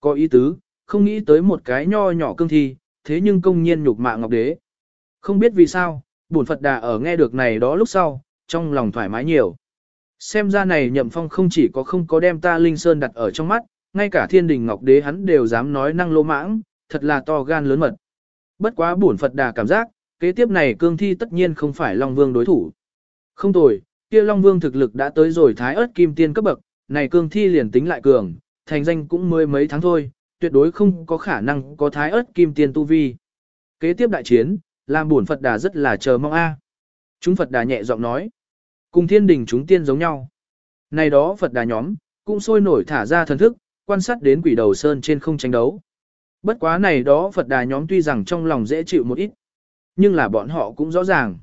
Speaker 1: Có ý tứ, không nghĩ tới một cái nho nhỏ cương thi, thế nhưng công nhiên nhục mạ ngọc đế. Không biết vì sao, bổn Phật đà ở nghe được này đó lúc sau, trong lòng thoải mái nhiều. Xem ra này nhậm phong không chỉ có không có đem ta Linh Sơn đặt ở trong mắt, ngay cả thiên đình ngọc đế hắn đều dám nói năng lô mãng, thật là to gan lớn mật. Bất quá bổn Phật đà cảm giác, kế tiếp này cương thi tất nhiên không phải Long Vương đối thủ. Không tồi, kia Long Vương thực lực đã tới rồi thái ớt kim tiên cấp bậc, này cương thi liền tính lại cường, thành danh cũng mới mấy tháng thôi, tuyệt đối không có khả năng có thái ớt kim tiên tu vi. Kế tiếp đại chiến, làm buồn Phật Đà rất là chờ mong a. Chúng Phật Đà nhẹ giọng nói, cùng thiên đình chúng tiên giống nhau. Này đó Phật Đà nhóm, cũng sôi nổi thả ra thần thức, quan sát đến quỷ đầu sơn trên không tranh đấu. Bất quá này đó Phật Đà nhóm tuy rằng trong lòng dễ chịu một ít, nhưng là bọn họ cũng rõ ràng.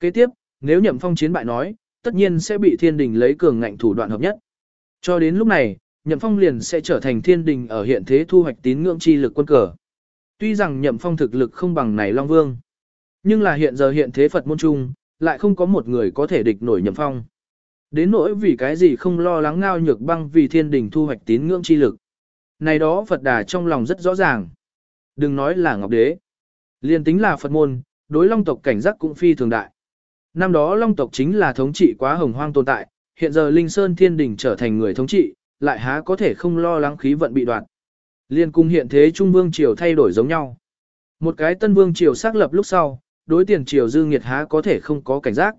Speaker 1: Kế tiếp, nếu nhậm phong chiến bại nói, tất nhiên sẽ bị thiên đình lấy cường ngạnh thủ đoạn hợp nhất. Cho đến lúc này, nhậm phong liền sẽ trở thành thiên đình ở hiện thế thu hoạch tín ngưỡng chi lực quân cờ. Tuy rằng nhậm phong thực lực không bằng này Long Vương, nhưng là hiện giờ hiện thế Phật môn trung, lại không có một người có thể địch nổi nhậm phong. Đến nỗi vì cái gì không lo lắng ngao nhược băng vì thiên đình thu hoạch tín ngưỡng chi lực. Này đó Phật đà trong lòng rất rõ ràng. Đừng nói là Ngọc Đế. Liên tính là Phật môn, đối long tộc cảnh giác cũng phi thường đại. Năm đó Long tộc chính là thống trị quá hồng hoang tồn tại, hiện giờ Linh Sơn Thiên Đình trở thành người thống trị, lại há có thể không lo lắng khí vận bị đoạt. Liên cung hiện thế Trung Vương Triều thay đổi giống nhau. Một cái Tân Vương Triều xác lập lúc sau, đối tiền Triều dư nghiệt há có thể không có cảnh giác.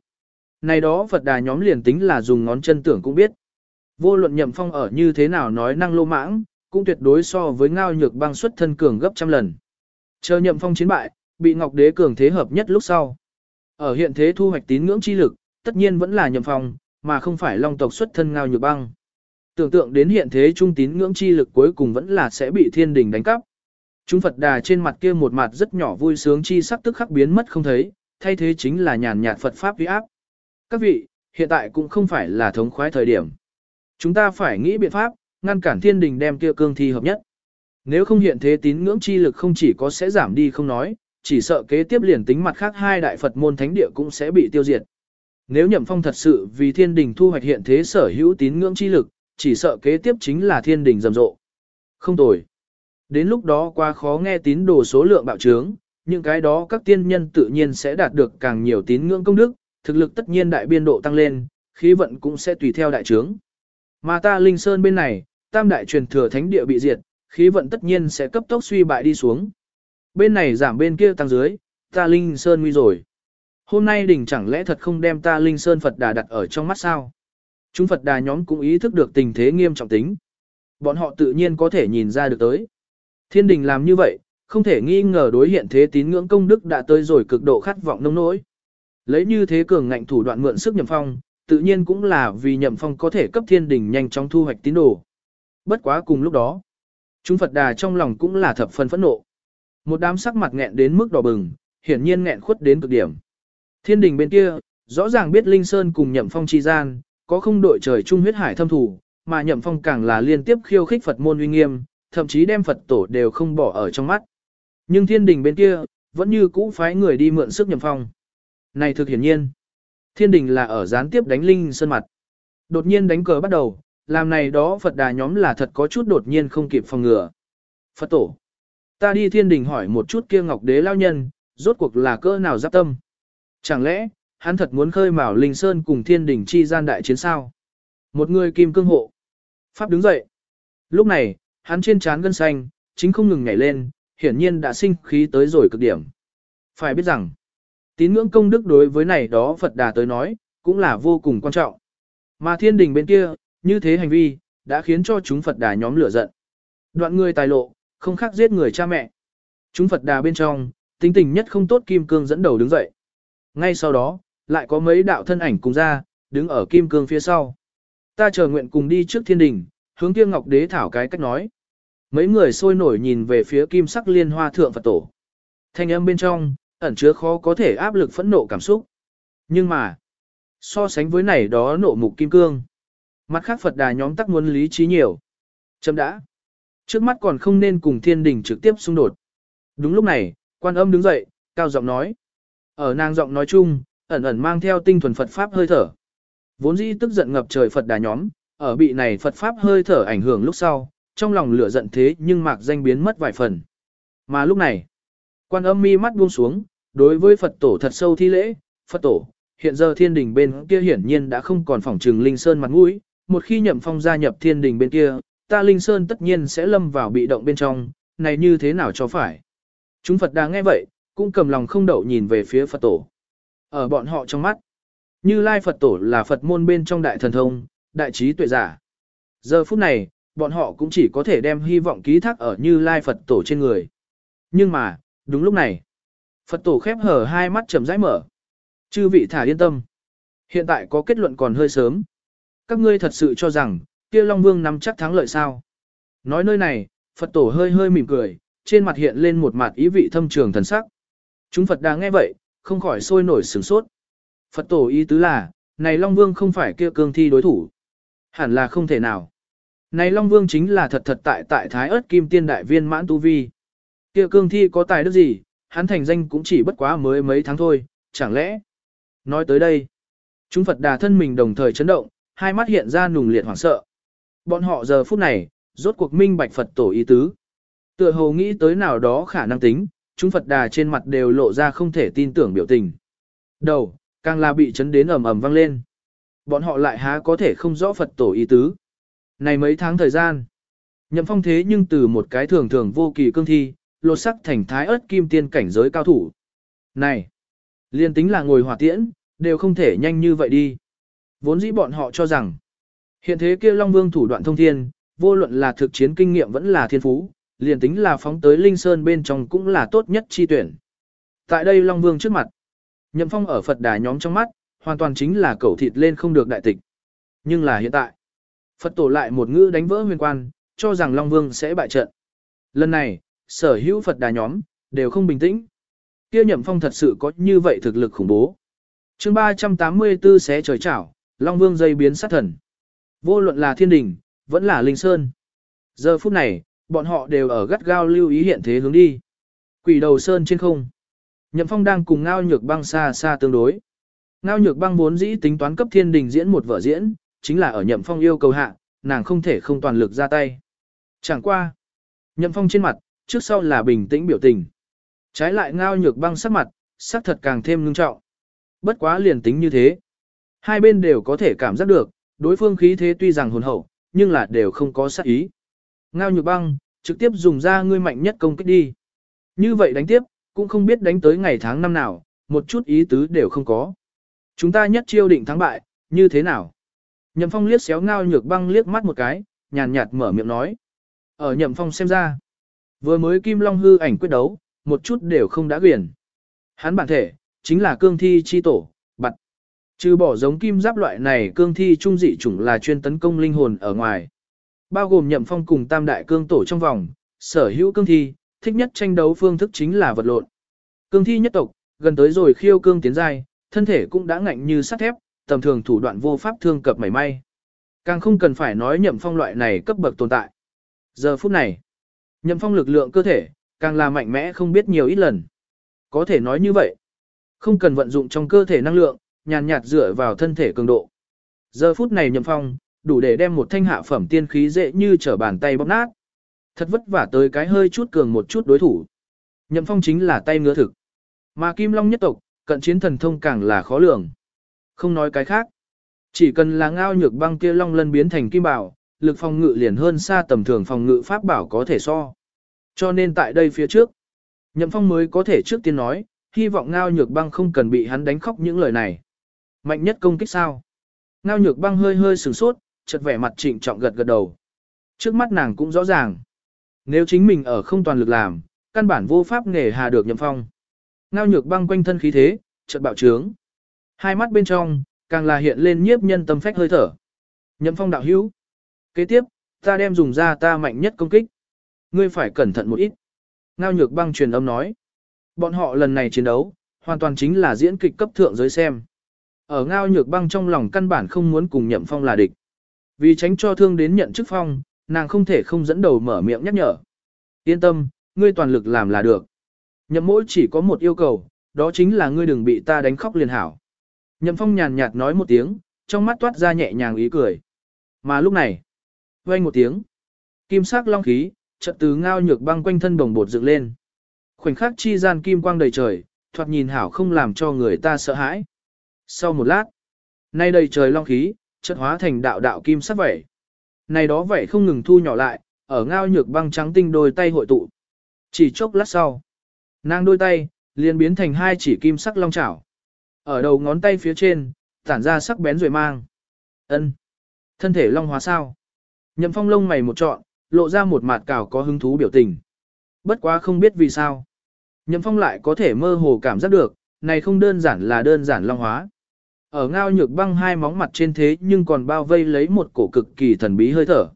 Speaker 1: Này đó Phật đà nhóm liền tính là dùng ngón chân tưởng cũng biết. Vô luận nhậm phong ở như thế nào nói năng lô mãng, cũng tuyệt đối so với ngao nhược băng xuất thân cường gấp trăm lần. Chờ nhậm phong chiến bại, bị Ngọc Đế cường thế hợp nhất lúc sau. Ở hiện thế thu hoạch tín ngưỡng chi lực, tất nhiên vẫn là nhậm phong, mà không phải long tộc xuất thân ngao nhược băng. Tưởng tượng đến hiện thế trung tín ngưỡng chi lực cuối cùng vẫn là sẽ bị thiên đình đánh cắp. Chúng Phật đà trên mặt kia một mặt rất nhỏ vui sướng chi sắc tức khắc biến mất không thấy, thay thế chính là nhàn nhạt Phật Pháp vi áp. Các vị, hiện tại cũng không phải là thống khoái thời điểm. Chúng ta phải nghĩ biện pháp, ngăn cản thiên đình đem kia cương thi hợp nhất. Nếu không hiện thế tín ngưỡng chi lực không chỉ có sẽ giảm đi không nói, chỉ sợ kế tiếp liền tính mặt khác hai đại Phật môn thánh địa cũng sẽ bị tiêu diệt. Nếu nhậm phong thật sự vì thiên đình thu hoạch hiện thế sở hữu tín ngưỡng chi lực, chỉ sợ kế tiếp chính là thiên đình rầm rộ. Không tồi. Đến lúc đó qua khó nghe tín đồ số lượng bạo trướng, những cái đó các tiên nhân tự nhiên sẽ đạt được càng nhiều tín ngưỡng công đức, thực lực tất nhiên đại biên độ tăng lên, khí vận cũng sẽ tùy theo đại trướng. Mà ta Linh Sơn bên này, tam đại truyền thừa thánh địa bị diệt, khí vận tất nhiên sẽ cấp tốc suy bại đi xuống. Bên này giảm bên kia tăng dưới, ta Linh Sơn nguy rồi. Hôm nay đỉnh chẳng lẽ thật không đem ta Linh Sơn Phật Đà đặt ở trong mắt sao? Chúng Phật Đà nhóm cũng ý thức được tình thế nghiêm trọng tính. Bọn họ tự nhiên có thể nhìn ra được tới. Thiên đình làm như vậy, không thể nghi ngờ đối hiện thế tín ngưỡng công đức đã tới rồi cực độ khát vọng nông nỗi. Lấy như thế cường ngạnh thủ đoạn mượn sức nhậm phong, tự nhiên cũng là vì nhậm phong có thể cấp thiên đình nhanh chóng thu hoạch tín đồ. Bất quá cùng lúc đó, chúng Phật đà trong lòng cũng là thập phần phẫn nộ. Một đám sắc mặt nghẹn đến mức đỏ bừng, hiển nhiên nghẹn khuất đến cực điểm. Thiên đình bên kia, rõ ràng biết Linh Sơn cùng nhậm phong chi gian, có không đội trời chung huyết hải thâm thủ, mà nhậm phong càng là liên tiếp khiêu khích Phật môn uy nghiêm, thậm chí đem Phật tổ đều không bỏ ở trong mắt. Nhưng thiên đình bên kia, vẫn như cũ phái người đi mượn sức nhậm phong. Này thực hiển nhiên, thiên đình là ở gián tiếp đánh Linh Sơn mặt. Đột nhiên đánh cờ bắt đầu, làm này đó Phật đà nhóm là thật có chút đột nhiên không kịp phòng ngừa. Phật tổ, ta đi thiên đình hỏi một chút kia ngọc đế lao nhân, rốt cuộc là cỡ nào giáp tâm. Chẳng lẽ, hắn thật muốn khơi mào Linh Sơn cùng thiên đình chi gian đại chiến sao? Một người kim cương hộ. Pháp đứng dậy. Lúc này, hắn trên trán gân xanh, chính không ngừng nhảy lên, hiển nhiên đã sinh khí tới rồi cực điểm. Phải biết rằng, tín ngưỡng công đức đối với này đó Phật Đà tới nói, cũng là vô cùng quan trọng. Mà thiên đình bên kia, như thế hành vi, đã khiến cho chúng Phật Đà nhóm lửa giận. Đoạn người tài lộ, không khác giết người cha mẹ. Chúng Phật Đà bên trong, tính tình nhất không tốt Kim Cương dẫn đầu đứng dậy. Ngay sau đó, lại có mấy đạo thân ảnh cùng ra, đứng ở Kim Cương phía sau. Ta chờ nguyện cùng đi trước thiên đình, hướng kia Ngọc Đế thảo cái cách nói. Mấy người sôi nổi nhìn về phía kim sắc liên hoa thượng Phật tổ. Thanh âm bên trong, ẩn chứa khó có thể áp lực phẫn nộ cảm xúc. Nhưng mà, so sánh với này đó nộ mục kim cương. Mặt khác Phật đà nhóm tắc muốn lý trí nhiều. Chấm đã. Trước mắt còn không nên cùng thiên đình trực tiếp xung đột. Đúng lúc này, quan âm đứng dậy, cao giọng nói. Ở nàng giọng nói chung, ẩn ẩn mang theo tinh thuần Phật Pháp hơi thở. Vốn dĩ tức giận ngập trời Phật đà nhóm, ở bị này Phật Pháp hơi thở ảnh hưởng lúc sau, trong lòng lửa giận thế nhưng mạc danh biến mất vài phần. Mà lúc này, quan âm mi mắt buông xuống, đối với Phật tổ thật sâu thi lễ, Phật tổ, hiện giờ thiên đình bên kia hiển nhiên đã không còn phỏng trừng Linh Sơn mặt mũi, một khi nhậm phong gia nhập thiên đình bên kia, ta Linh Sơn tất nhiên sẽ lâm vào bị động bên trong, này như thế nào cho phải. Chúng Phật đang nghe vậy, cũng cầm lòng không đậu nhìn về phía Phật tổ. Ở bọn họ trong mắt, như Lai Phật tổ là Phật môn bên trong đại thần thông, đại trí tuệ giả. Giờ phút này, bọn họ cũng chỉ có thể đem hy vọng ký thác ở như Lai Phật tổ trên người. Nhưng mà, đúng lúc này, Phật tổ khép hở hai mắt chầm rãi mở. Chư vị thả yên tâm. Hiện tại có kết luận còn hơi sớm. Các ngươi thật sự cho rằng, kia Long Vương nắm chắc thắng lợi sao. Nói nơi này, Phật tổ hơi hơi mỉm cười, trên mặt hiện lên một mặt ý vị thâm trường thần sắc. Chúng Phật đang nghe vậy, không khỏi sôi nổi sửng sốt. Phật tổ ý tứ là, này Long Vương không phải kia cương thi đối thủ. Hẳn là không thể nào. Này Long Vương chính là thật thật tại tại Thái ớt Kim Tiên Đại Viên mãn tu vi. Kia cương thi có tài đức gì, hắn thành danh cũng chỉ bất quá mới mấy tháng thôi, chẳng lẽ. Nói tới đây, chúng Phật đà thân mình đồng thời chấn động, hai mắt hiện ra nùng liệt hoảng sợ. Bọn họ giờ phút này, rốt cuộc minh bạch Phật tổ ý tứ. Tựa hồ nghĩ tới nào đó khả năng tính, chúng Phật đà trên mặt đều lộ ra không thể tin tưởng biểu tình. Đầu, càng là bị chấn đến ầm ầm vang lên. Bọn họ lại há có thể không rõ Phật tổ ý tứ. Này mấy tháng thời gian, nhậm phong thế nhưng từ một cái thường thường vô kỳ cương thi, lột sắc thành thái ớt kim tiên cảnh giới cao thủ. Này, liên tính là ngồi hỏa tiễn, đều không thể nhanh như vậy đi. Vốn dĩ bọn họ cho rằng, hiện thế kia Long Vương thủ đoạn thông thiên, vô luận là thực chiến kinh nghiệm vẫn là thiên phú, liền tính là phóng tới Linh Sơn bên trong cũng là tốt nhất chi tuyển. Tại đây Long Vương trước mặt, Nhậm Phong ở Phật đà nhóm trong mắt, hoàn toàn chính là cẩu thịt lên không được đại tịch. Nhưng là hiện tại, Phật tổ lại một ngữ đánh vỡ huyền quan, cho rằng Long Vương sẽ bại trận. Lần này, sở hữu Phật đà nhóm, đều không bình tĩnh. Kia Nhậm Phong thật sự có như vậy thực lực khủng bố. chương 384 xé trời chảo, Long Vương dây biến sát thần. Vô luận là thiên đình, vẫn là linh sơn. Giờ phút này, bọn họ đều ở gắt gao lưu ý hiện thế hướng đi. Quỷ đầu sơn trên không. Nhậm Phong đang cùng Ngao Nhược Băng xa xa tương đối. Ngao Nhược Băng vốn dĩ tính toán cấp thiên đình diễn một vở diễn, chính là ở Nhậm Phong yêu cầu hạ, nàng không thể không toàn lực ra tay. Chẳng qua. Nhậm Phong trên mặt, trước sau là bình tĩnh biểu tình. Trái lại Ngao Nhược Băng sắc mặt, sắc thật càng thêm ngưng trọng. Bất quá liền tính như thế. Hai bên đều có thể cảm giác được, đối phương khí thế tuy rằng hồn hậu, nhưng là đều không có sát ý. Ngao Nhược Băng, trực tiếp dùng ra ngươi mạnh nhất công kích đi. Như vậy đánh tiếp, cũng không biết đánh tới ngày tháng năm nào, một chút ý tứ đều không có. Chúng ta nhất chiêu định thắng bại, như thế nào? Nhậm Phong liếc xéo ngao nhược băng liếc mắt một cái, nhàn nhạt mở miệng nói. Ở Nhậm Phong xem ra, vừa mới Kim Long hư ảnh quyết đấu, một chút đều không đã quyền. Hắn bản thể, chính là cương thi chi tổ, bặt. Trừ bỏ giống kim giáp loại này cương thi trung dị chủng là chuyên tấn công linh hồn ở ngoài. Bao gồm Nhậm Phong cùng tam đại cương tổ trong vòng, sở hữu cương thi, thích nhất tranh đấu phương thức chính là vật lộn. Cương thi nhất tộc, gần tới rồi khiêu cương tiến giai, thân thể cũng đã ngạnh như sắt thép, tầm thường thủ đoạn vô pháp thương cập mảy may. Càng không cần phải nói nhậm phong loại này cấp bậc tồn tại. Giờ phút này, nhậm phong lực lượng cơ thể, càng là mạnh mẽ không biết nhiều ít lần. Có thể nói như vậy, không cần vận dụng trong cơ thể năng lượng, nhàn nhạt dựa vào thân thể cường độ. Giờ phút này nhậm phong, đủ để đem một thanh hạ phẩm tiên khí dễ như trở bàn tay bóp nát. Thật vất vả tới cái hơi chút cường một chút đối thủ. Nhậm phong chính là tay ngứa thực. Mà Kim Long nhất tộc, cận chiến thần thông càng là khó lường. Không nói cái khác. Chỉ cần là ngao nhược băng kia long lân biến thành kim bảo, lực phòng ngự liền hơn xa tầm thường phòng ngự pháp bảo có thể so. Cho nên tại đây phía trước, Nhậm Phong mới có thể trước tiên nói, hy vọng ngao nhược băng không cần bị hắn đánh khóc những lời này. Mạnh nhất công kích sao? Ngao nhược băng hơi hơi sửng sốt, chợt vẻ mặt trịnh trọng gật gật đầu. Trước mắt nàng cũng rõ ràng. Nếu chính mình ở không toàn lực làm, căn bản vô pháp nghề hà được nhậm phong. Ngao nhược băng quanh thân khí thế, chợt bạo trướng. Hai mắt bên trong, càng là hiện lên nhiếp nhân tâm phách hơi thở. Nhậm phong đạo hữu. Kế tiếp, ta đem dùng ra ta mạnh nhất công kích. Ngươi phải cẩn thận một ít. Ngao nhược băng truyền âm nói. Bọn họ lần này chiến đấu, hoàn toàn chính là diễn kịch cấp thượng giới xem. Ở ngao nhược băng trong lòng căn bản không muốn cùng nhậm phong là địch. Vì tránh cho thương đến nhận chức phong, nàng không thể không dẫn đầu mở miệng nhắc nhở. Yên tâm, ngươi toàn lực làm là được. Nhậm mỗi chỉ có một yêu cầu, đó chính là ngươi đừng bị ta đánh khóc liền hảo. Nhậm phong nhàn nhạt nói một tiếng, trong mắt toát ra nhẹ nhàng ý cười. Mà lúc này, vang một tiếng, kim sắc long khí, trận từ ngao nhược băng quanh thân đồng bột dựng lên. Khoảnh khắc chi gian kim quang đầy trời, thoạt nhìn hảo không làm cho người ta sợ hãi. Sau một lát, nay đầy trời long khí, chợt hóa thành đạo đạo kim sắc vẩy. Này đó vẩy không ngừng thu nhỏ lại, ở ngao nhược băng trắng tinh đôi tay hội tụ. Chỉ chốc lát sau, nàng đôi tay, liền biến thành hai chỉ kim sắc long chảo. Ở đầu ngón tay phía trên, tản ra sắc bén rồi mang. ân Thân thể long hóa sao? Nhậm phong lông mày một trọn, lộ ra một mặt cào có hứng thú biểu tình. Bất quá không biết vì sao. Nhậm phong lại có thể mơ hồ cảm giác được, này không đơn giản là đơn giản long hóa. Ở ngao nhược băng hai móng mặt trên thế nhưng còn bao vây lấy một cổ cực kỳ thần bí hơi thở.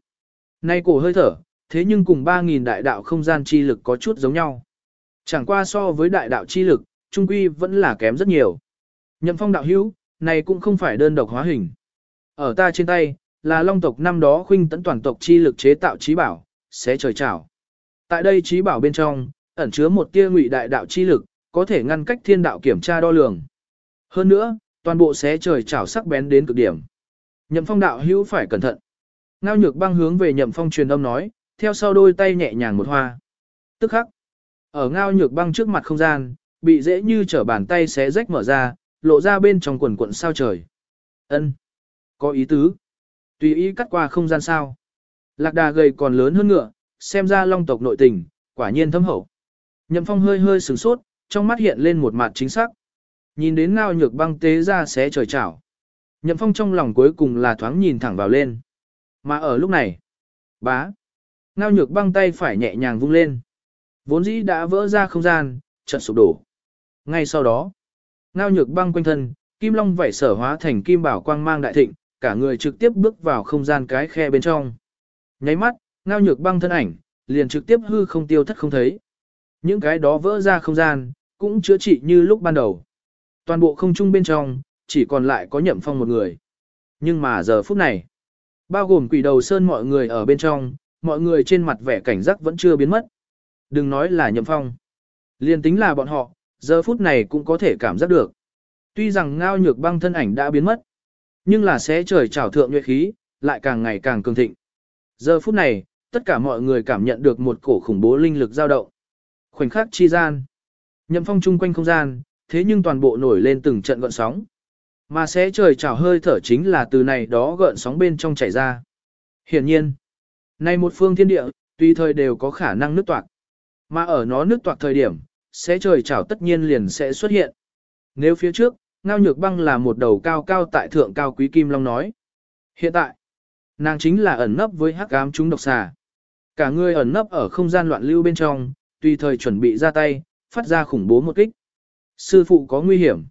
Speaker 1: Nay cổ hơi thở, thế nhưng cùng 3.000 đại đạo không gian chi lực có chút giống nhau. Chẳng qua so với đại đạo chi lực, trung quy vẫn là kém rất nhiều. Nhậm phong đạo hữu, này cũng không phải đơn độc hóa hình. Ở ta trên tay, là long tộc năm đó khuynh tấn toàn tộc chi lực chế tạo trí bảo, sẽ trời trảo. Tại đây trí bảo bên trong, ẩn chứa một tia ngụy đại đạo chi lực, có thể ngăn cách thiên đạo kiểm tra đo lường. Hơn nữa, toàn bộ xé trời chảo sắc bén đến cực điểm. Nhậm phong đạo hữu phải cẩn thận. Ngao nhược băng hướng về nhậm phong truyền âm nói, theo sau đôi tay nhẹ nhàng một hoa. Tức khắc, ở ngao nhược băng trước mặt không gian, bị dễ như trở bàn tay xé rách mở ra, lộ ra bên trong quần quận sao trời. ân Có ý tứ. Tùy ý cắt qua không gian sao. Lạc đà gầy còn lớn hơn ngựa, xem ra long tộc nội tình, quả nhiên thâm hậu. Nhậm phong hơi hơi sửng sốt, trong mắt hiện lên một mặt chính xác. Nhìn đến ngao nhược băng tế ra xé trời chảo. Nhậm phong trong lòng cuối cùng là thoáng nhìn thẳng vào lên. Mà ở lúc này, bá, ngao nhược băng tay phải nhẹ nhàng vung lên. Vốn dĩ đã vỡ ra không gian, trận sụp đổ. Ngay sau đó, ngao nhược băng quanh thân, kim long vảy sở hóa thành kim bảo quang mang đại thịnh, cả người trực tiếp bước vào không gian cái khe bên trong. Nháy mắt, ngao nhược băng thân ảnh, liền trực tiếp hư không tiêu thất không thấy. Những cái đó vỡ ra không gian, cũng chữa trị như lúc ban đầu. Toàn bộ không trung bên trong, chỉ còn lại có nhậm phong một người. Nhưng mà giờ phút này, bao gồm quỷ đầu sơn mọi người ở bên trong, mọi người trên mặt vẻ cảnh giác vẫn chưa biến mất. Đừng nói là nhậm phong. Liên tính là bọn họ, giờ phút này cũng có thể cảm giác được. Tuy rằng ngao nhược băng thân ảnh đã biến mất, nhưng là sẽ trời trảo thượng nhuệ khí, lại càng ngày càng cường thịnh. Giờ phút này, tất cả mọi người cảm nhận được một cổ khủng bố linh lực dao động. Khoảnh khắc chi gian. Nhậm phong chung quanh không gian, thế nhưng toàn bộ nổi lên từng trận gợn sóng. Mà sẽ trời trào hơi thở chính là từ này đó gợn sóng bên trong chảy ra. Hiển nhiên, này một phương thiên địa, tùy thời đều có khả năng nứt toạc. Mà ở nó nứt toạc thời điểm, sẽ trời trào tất nhiên liền sẽ xuất hiện. Nếu phía trước, ngao nhược băng là một đầu cao cao tại thượng cao quý kim long nói. Hiện tại, nàng chính là ẩn nấp với hắc ám chúng độc xà. Cả người ẩn nấp ở không gian loạn lưu bên trong, tùy thời chuẩn bị ra tay, phát ra khủng bố một kích. Sư phụ có nguy hiểm.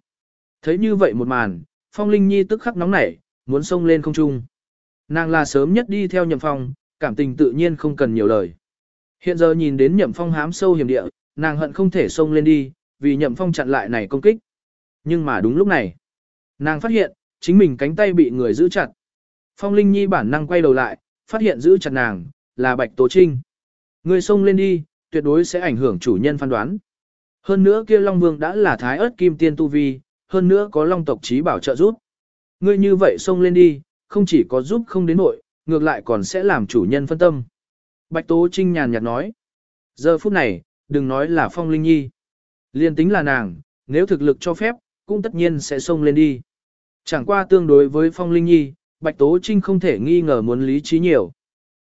Speaker 1: Thấy như vậy một màn, Phong Linh Nhi tức khắc nóng nảy, muốn xông lên không trung. Nàng là sớm nhất đi theo Nhậm Phong, cảm tình tự nhiên không cần nhiều lời. Hiện giờ nhìn đến Nhậm Phong hám sâu hiểm địa, nàng hận không thể xông lên đi, vì Nhậm Phong chặn lại này công kích. Nhưng mà đúng lúc này, nàng phát hiện, chính mình cánh tay bị người giữ chặt. Phong Linh Nhi bản năng quay đầu lại, phát hiện giữ chặt nàng, là Bạch Tố Trinh. Người xông lên đi, tuyệt đối sẽ ảnh hưởng chủ nhân phán đoán. Hơn nữa kia Long Vương đã là thái ớt kim tiên tu vi, hơn nữa có Long tộc trí bảo trợ giúp. Ngươi như vậy xông lên đi, không chỉ có giúp không đến nội, ngược lại còn sẽ làm chủ nhân phân tâm. Bạch Tố Trinh nhàn nhạt nói. Giờ phút này, đừng nói là Phong Linh Nhi. Liên tính là nàng, nếu thực lực cho phép, cũng tất nhiên sẽ xông lên đi. Chẳng qua tương đối với Phong Linh Nhi, Bạch Tố Trinh không thể nghi ngờ muốn lý trí nhiều.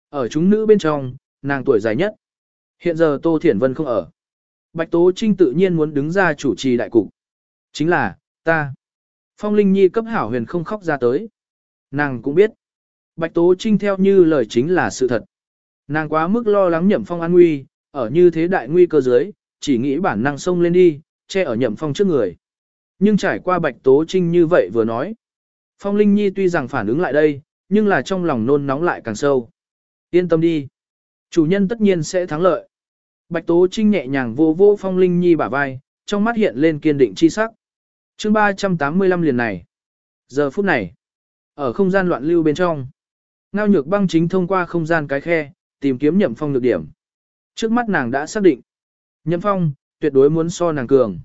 Speaker 1: Ở chúng nữ bên trong, nàng tuổi dài nhất. Hiện giờ Tô Thiển Vân không ở. Bạch Tố Trinh tự nhiên muốn đứng ra chủ trì đại cục. Chính là, ta. Phong Linh Nhi cấp hảo huyền không khóc ra tới. Nàng cũng biết. Bạch Tố Trinh theo như lời chính là sự thật. Nàng quá mức lo lắng nhậm phong an nguy, ở như thế đại nguy cơ dưới, chỉ nghĩ bản năng xông lên đi, che ở nhậm phong trước người. Nhưng trải qua Bạch Tố Trinh như vậy vừa nói. Phong Linh Nhi tuy rằng phản ứng lại đây, nhưng là trong lòng nôn nóng lại càng sâu. Yên tâm đi. Chủ nhân tất nhiên sẽ thắng lợi. Bạch Tố Trinh nhẹ nhàng vô vô Phong Linh Nhi bả vai, trong mắt hiện lên kiên định chi sắc. chương 385 liền này. Giờ phút này, ở không gian loạn lưu bên trong, Ngao Nhược băng chính thông qua không gian cái khe, tìm kiếm Nhậm Phong nhược điểm. Trước mắt nàng đã xác định, Nhậm Phong, tuyệt đối muốn so nàng cường.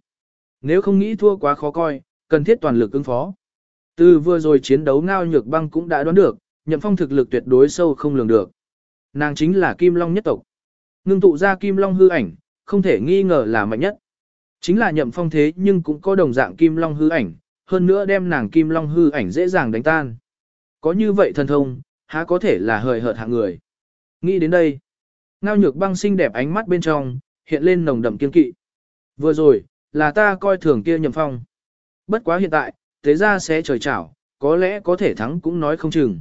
Speaker 1: Nếu không nghĩ thua quá khó coi, cần thiết toàn lực ứng phó. Từ vừa rồi chiến đấu Ngao Nhược băng cũng đã đoán được, Nhậm Phong thực lực tuyệt đối sâu không lường được. Nàng chính là Kim Long nhất tộc. Ngưng tụ ra Kim Long hư ảnh, không thể nghi ngờ là mạnh nhất. Chính là nhậm phong thế nhưng cũng có đồng dạng Kim Long hư ảnh, hơn nữa đem nàng Kim Long hư ảnh dễ dàng đánh tan. Có như vậy thần thông, há có thể là hời hợt hạng người. Nghĩ đến đây, ngao nhược băng xinh đẹp ánh mắt bên trong, hiện lên nồng đậm kiên kỵ. Vừa rồi, là ta coi thường kia nhậm phong. Bất quá hiện tại, thế ra sẽ trời chảo, có lẽ có thể thắng cũng nói không chừng.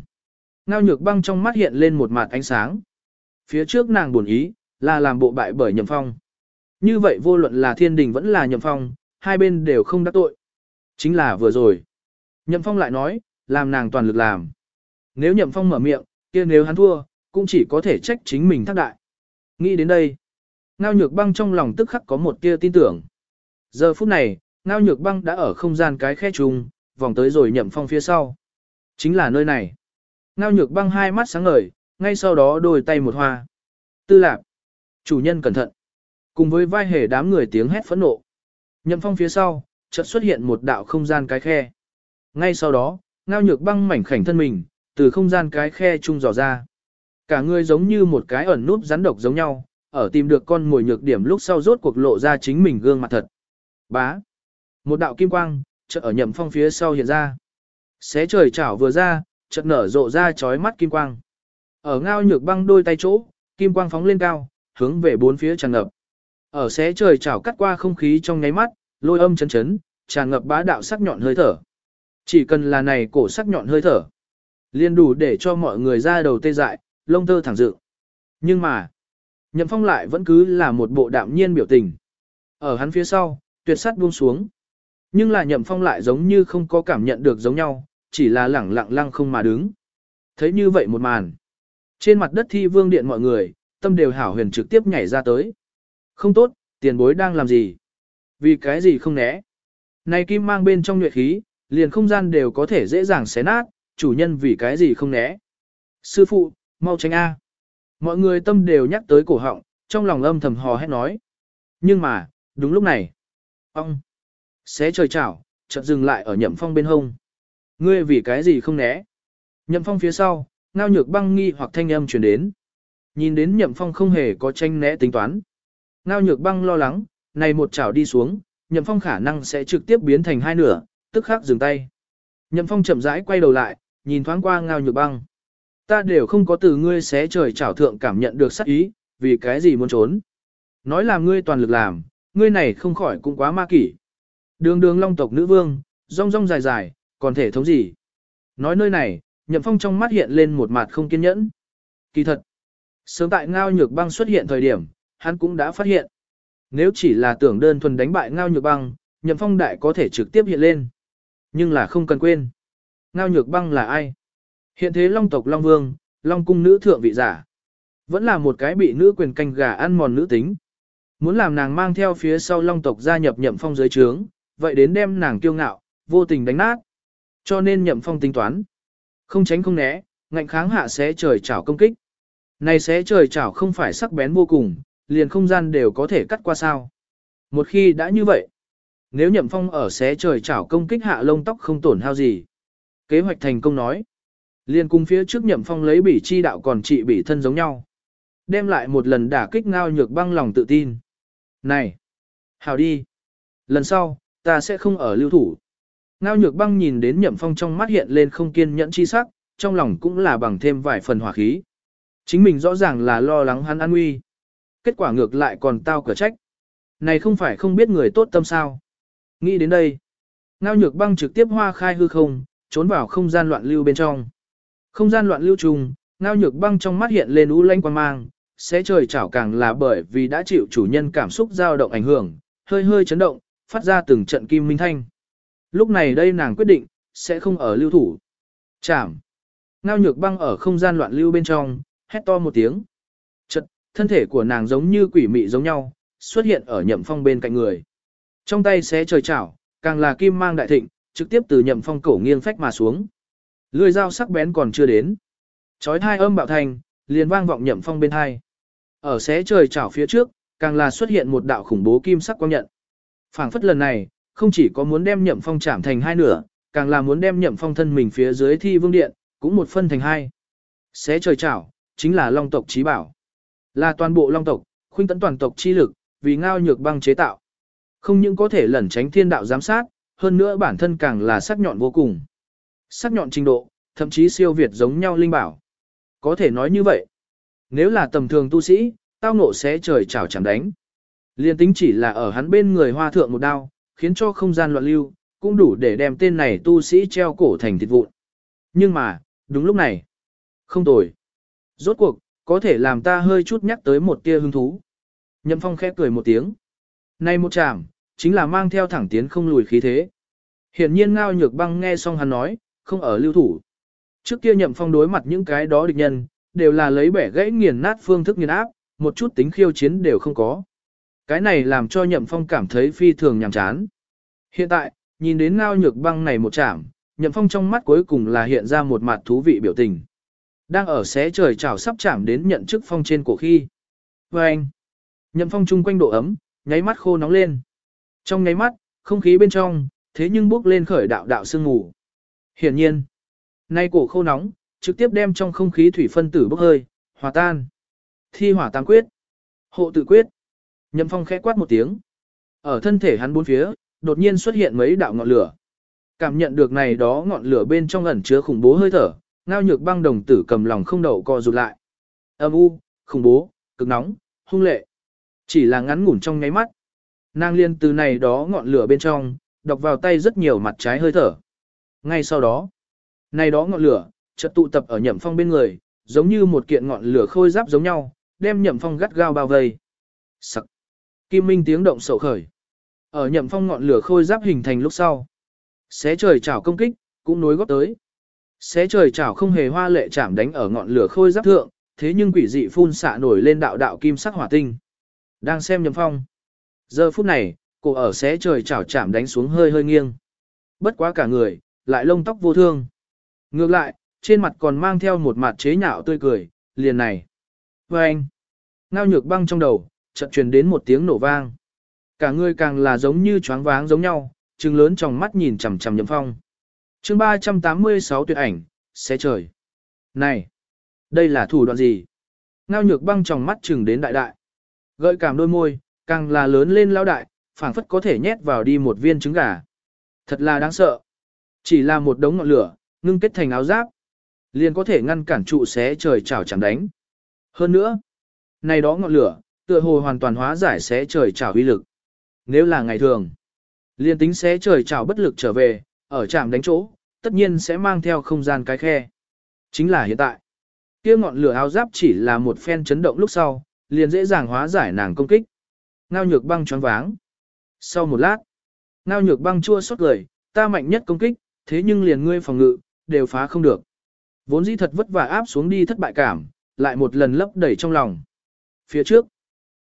Speaker 1: Ngao nhược băng trong mắt hiện lên một mặt ánh sáng. Phía trước nàng buồn ý, là làm bộ bại bởi nhậm phong. Như vậy vô luận là thiên đình vẫn là nhậm phong, hai bên đều không đắc tội. Chính là vừa rồi. Nhậm phong lại nói, làm nàng toàn lực làm. Nếu nhậm phong mở miệng, kia nếu hắn thua, cũng chỉ có thể trách chính mình thác đại. Nghĩ đến đây, ngao nhược băng trong lòng tức khắc có một tia tin tưởng. Giờ phút này, ngao nhược băng đã ở không gian cái khe trùng, vòng tới rồi nhậm phong phía sau. Chính là nơi này. Ngao nhược băng hai mắt sáng ngời, ngay sau đó đôi tay một hoa. Tư lạc. Chủ nhân cẩn thận. Cùng với vai hề đám người tiếng hét phẫn nộ. Nhậm phong phía sau, chợt xuất hiện một đạo không gian cái khe. Ngay sau đó, ngao nhược băng mảnh khảnh thân mình, từ không gian cái khe trung dò ra. Cả người giống như một cái ẩn núp rắn độc giống nhau, ở tìm được con mồi nhược điểm lúc sau rốt cuộc lộ ra chính mình gương mặt thật. Bá. Một đạo kim quang, chợt ở nhậm phong phía sau hiện ra. Xé trời chảo vừa ra, chợt nở rộ ra chói mắt kim quang. Ở ngao nhược băng đôi tay chỗ, kim quang phóng lên cao, hướng về bốn phía tràn ngập. Ở xé trời chảo cắt qua không khí trong nháy mắt, lôi âm chấn chấn, tràn ngập bá đạo sắc nhọn hơi thở. Chỉ cần là này cổ sắc nhọn hơi thở, liền đủ để cho mọi người ra đầu tê dại, lông tơ thẳng dự. Nhưng mà, Nhậm Phong lại vẫn cứ là một bộ đạm nhiên biểu tình. Ở hắn phía sau, tuyệt sắt buông xuống. Nhưng là Nhậm Phong lại giống như không có cảm nhận được giống nhau, chỉ là lẳng lặng lăng không mà đứng. Thấy như vậy một màn. Trên mặt đất thi vương điện mọi người, tâm đều hảo huyền trực tiếp nhảy ra tới. Không tốt, tiền bối đang làm gì? Vì cái gì không né? Này kim mang bên trong nhuệ khí, liền không gian đều có thể dễ dàng xé nát, chủ nhân vì cái gì không né? Sư phụ, mau tránh A. Mọi người tâm đều nhắc tới cổ họng, trong lòng âm thầm hò hét nói. Nhưng mà, đúng lúc này. Ông! Xé trời chảo, chợt dừng lại ở nhậm phong bên hông. Ngươi vì cái gì không né? Nhậm phong phía sau, ngao nhược băng nghi hoặc thanh âm truyền đến. Nhìn đến nhậm phong không hề có tranh né tính toán. Ngao nhược băng lo lắng, này một chảo đi xuống, nhậm phong khả năng sẽ trực tiếp biến thành hai nửa, tức khắc dừng tay. Nhậm phong chậm rãi quay đầu lại, nhìn thoáng qua ngao nhược băng. Ta đều không có từ ngươi xé trời chảo thượng cảm nhận được sắc ý, vì cái gì muốn trốn. Nói là ngươi toàn lực làm, ngươi này không khỏi cũng quá ma kỷ. Đường đường long tộc nữ vương, rong rong dài dài, còn thể thống gì. Nói nơi này, nhậm phong trong mắt hiện lên một mặt không kiên nhẫn. Kỳ thật, sớm tại ngao nhược băng xuất hiện thời điểm, hắn cũng đã phát hiện. Nếu chỉ là tưởng đơn thuần đánh bại ngao nhược băng, nhậm phong đại có thể trực tiếp hiện lên. Nhưng là không cần quên. Ngao nhược băng là ai? Hiện thế long tộc long vương, long cung nữ thượng vị giả. Vẫn là một cái bị nữ quyền canh gà ăn mòn nữ tính. Muốn làm nàng mang theo phía sau long tộc gia nhập nhậm phong giới trướng, vậy đến đem nàng kiêu ngạo, vô tình đánh nát. Cho nên nhậm phong tính toán. Không tránh không né, ngạnh kháng hạ xé trời chảo công kích. Này sẽ trời chảo không phải sắc bén vô cùng, liền không gian đều có thể cắt qua sao. Một khi đã như vậy, nếu nhậm phong ở xé trời chảo công kích hạ lông tóc không tổn hao gì. Kế hoạch thành công nói. Liền cùng phía trước nhậm phong lấy bỉ chi đạo còn trị bỉ thân giống nhau. Đem lại một lần đả kích ngao nhược băng lòng tự tin. Này! Hào đi! Lần sau, ta sẽ không ở lưu thủ. Ngao nhược băng nhìn đến nhậm phong trong mắt hiện lên không kiên nhẫn chi sắc, trong lòng cũng là bằng thêm vài phần hỏa khí. Chính mình rõ ràng là lo lắng hắn an nguy. Kết quả ngược lại còn tao cửa trách. Này không phải không biết người tốt tâm sao. Nghĩ đến đây. Ngao nhược băng trực tiếp hoa khai hư không, trốn vào không gian loạn lưu bên trong. Không gian loạn lưu trùng, ngao nhược băng trong mắt hiện lên u lanh quan mang, sẽ trời chảo càng là bởi vì đã chịu chủ nhân cảm xúc dao động ảnh hưởng, hơi hơi chấn động, phát ra từng trận kim minh thanh. Lúc này đây nàng quyết định, sẽ không ở lưu thủ. Chảm. Ngao nhược băng ở không gian loạn lưu bên trong, hét to một tiếng. Chật, thân thể của nàng giống như quỷ mị giống nhau, xuất hiện ở nhậm phong bên cạnh người. Trong tay xé trời chảo, càng là kim mang đại thịnh, trực tiếp từ nhậm phong cổ nghiêng phách mà xuống. Lưỡi dao sắc bén còn chưa đến. Chói thai âm bạo thành, liền vang vọng nhậm phong bên hai. Ở xé trời chảo phía trước, càng là xuất hiện một đạo khủng bố kim sắc quang nhận. Phảng phất lần này, không chỉ có muốn đem nhậm phong chạm thành hai nửa, càng là muốn đem nhậm phong thân mình phía dưới thi vương điện, cũng một phân thành hai. Xé trời chảo, chính là long tộc trí bảo. Là toàn bộ long tộc, khuynh tấn toàn tộc chi lực, vì ngao nhược băng chế tạo. Không những có thể lẩn tránh thiên đạo giám sát, hơn nữa bản thân càng là sắc nhọn vô cùng. Sắc nhọn trình độ, thậm chí siêu việt giống nhau linh bảo. Có thể nói như vậy. Nếu là tầm thường tu sĩ, tao ngộ sẽ trời chảo chẳng đánh. Liên tính chỉ là ở hắn bên người hoa thượng một đao, khiến cho không gian loạn lưu, cũng đủ để đem tên này tu sĩ treo cổ thành thịt vụn. Nhưng mà, đúng lúc này, không tồi. Rốt cuộc, có thể làm ta hơi chút nhắc tới một tia hứng thú. Nhậm Phong khẽ cười một tiếng. Này một chạm, chính là mang theo thẳng tiến không lùi khí thế. Hiển nhiên Ngao Nhược Băng nghe xong hắn nói, không ở lưu thủ. Trước kia Nhậm Phong đối mặt những cái đó địch nhân, đều là lấy bẻ gãy nghiền nát phương thức nghiền áp, một chút tính khiêu chiến đều không có. Cái này làm cho Nhậm Phong cảm thấy phi thường nhàm chán. Hiện tại, nhìn đến Ngao Nhược Băng này một chạm, Nhậm Phong trong mắt cuối cùng là hiện ra một mặt thú vị biểu tình. Đang ở xé trời chảo sắp chạm đến nhận chức phong trên cổ khi. Và anh, Nhậm Phong chung quanh độ ấm, nháy mắt khô nóng lên. Trong nháy mắt, không khí bên trong, thế nhưng bước lên khởi đạo đạo sương ngủ. Hiển nhiên, nay cổ khô nóng, trực tiếp đem trong không khí thủy phân tử bốc hơi, hòa tan. Thi hỏa tam quyết. Hộ tự quyết. Nhậm Phong khẽ quát một tiếng. Ở thân thể hắn bốn phía, đột nhiên xuất hiện mấy đạo ngọn lửa. Cảm nhận được này đó ngọn lửa bên trong ẩn chứa khủng bố hơi thở, ngao nhược băng đồng tử cầm lòng không đậu co rụt lại. Âm u, khủng bố, cực nóng, hung lệ. Chỉ là ngắn ngủn trong nháy mắt. Nàng liên từ này đó ngọn lửa bên trong, đọc vào tay rất nhiều mặt trái hơi thở. Ngay sau đó, này đó ngọn lửa, chợt tụ tập ở nhậm phong bên người, giống như một kiện ngọn lửa khôi giáp giống nhau, đem nhậm phong gắt gao bao vây. Sắc. Kim minh tiếng động sầu khởi. Ở nhậm phong ngọn lửa khôi giáp hình thành lúc sau. Xé trời chảo công kích, cũng nối góp tới. Xé trời chảo không hề hoa lệ chạm đánh ở ngọn lửa khôi giáp thượng, thế nhưng quỷ dị phun xạ nổi lên đạo đạo kim sắc hỏa tinh. Đang xem nhầm phong. Giờ phút này, cô ở xé trời chảo chạm đánh xuống hơi hơi nghiêng. Bất quá cả người, lại lông tóc vô thương. Ngược lại, trên mặt còn mang theo một mặt chế nhạo tươi cười, liền này. Và anh, ngao nhược băng trong đầu, chợt truyền đến một tiếng nổ vang. Cả người càng là giống như choáng váng giống nhau, trừng lớn trong mắt nhìn chằm chằm nhậm phong chương 386 tuyệt ảnh, xé trời. Này, đây là thủ đoạn gì? Ngao nhược băng trong mắt chừng đến đại đại. Gợi cảm đôi môi, càng là lớn lên lao đại, phảng phất có thể nhét vào đi một viên trứng gà. Thật là đáng sợ. Chỉ là một đống ngọn lửa, ngưng kết thành áo giáp. Liền có thể ngăn cản trụ xé trời chảo chẳng đánh. Hơn nữa, này đó ngọn lửa, tựa hồ hoàn toàn hóa giải xé trời chảo uy lực. Nếu là ngày thường, liền tính xé trời chảo bất lực trở về, ở trạm đánh chỗ, tất nhiên sẽ mang theo không gian cái khe. Chính là hiện tại. kia ngọn lửa áo giáp chỉ là một phen chấn động lúc sau, liền dễ dàng hóa giải nàng công kích. Ngao nhược băng choáng váng. Sau một lát, ngao nhược băng chua xót lời, ta mạnh nhất công kích, thế nhưng liền ngươi phòng ngự, đều phá không được. Vốn dĩ thật vất vả áp xuống đi thất bại cảm, lại một lần lấp đầy trong lòng. Phía trước,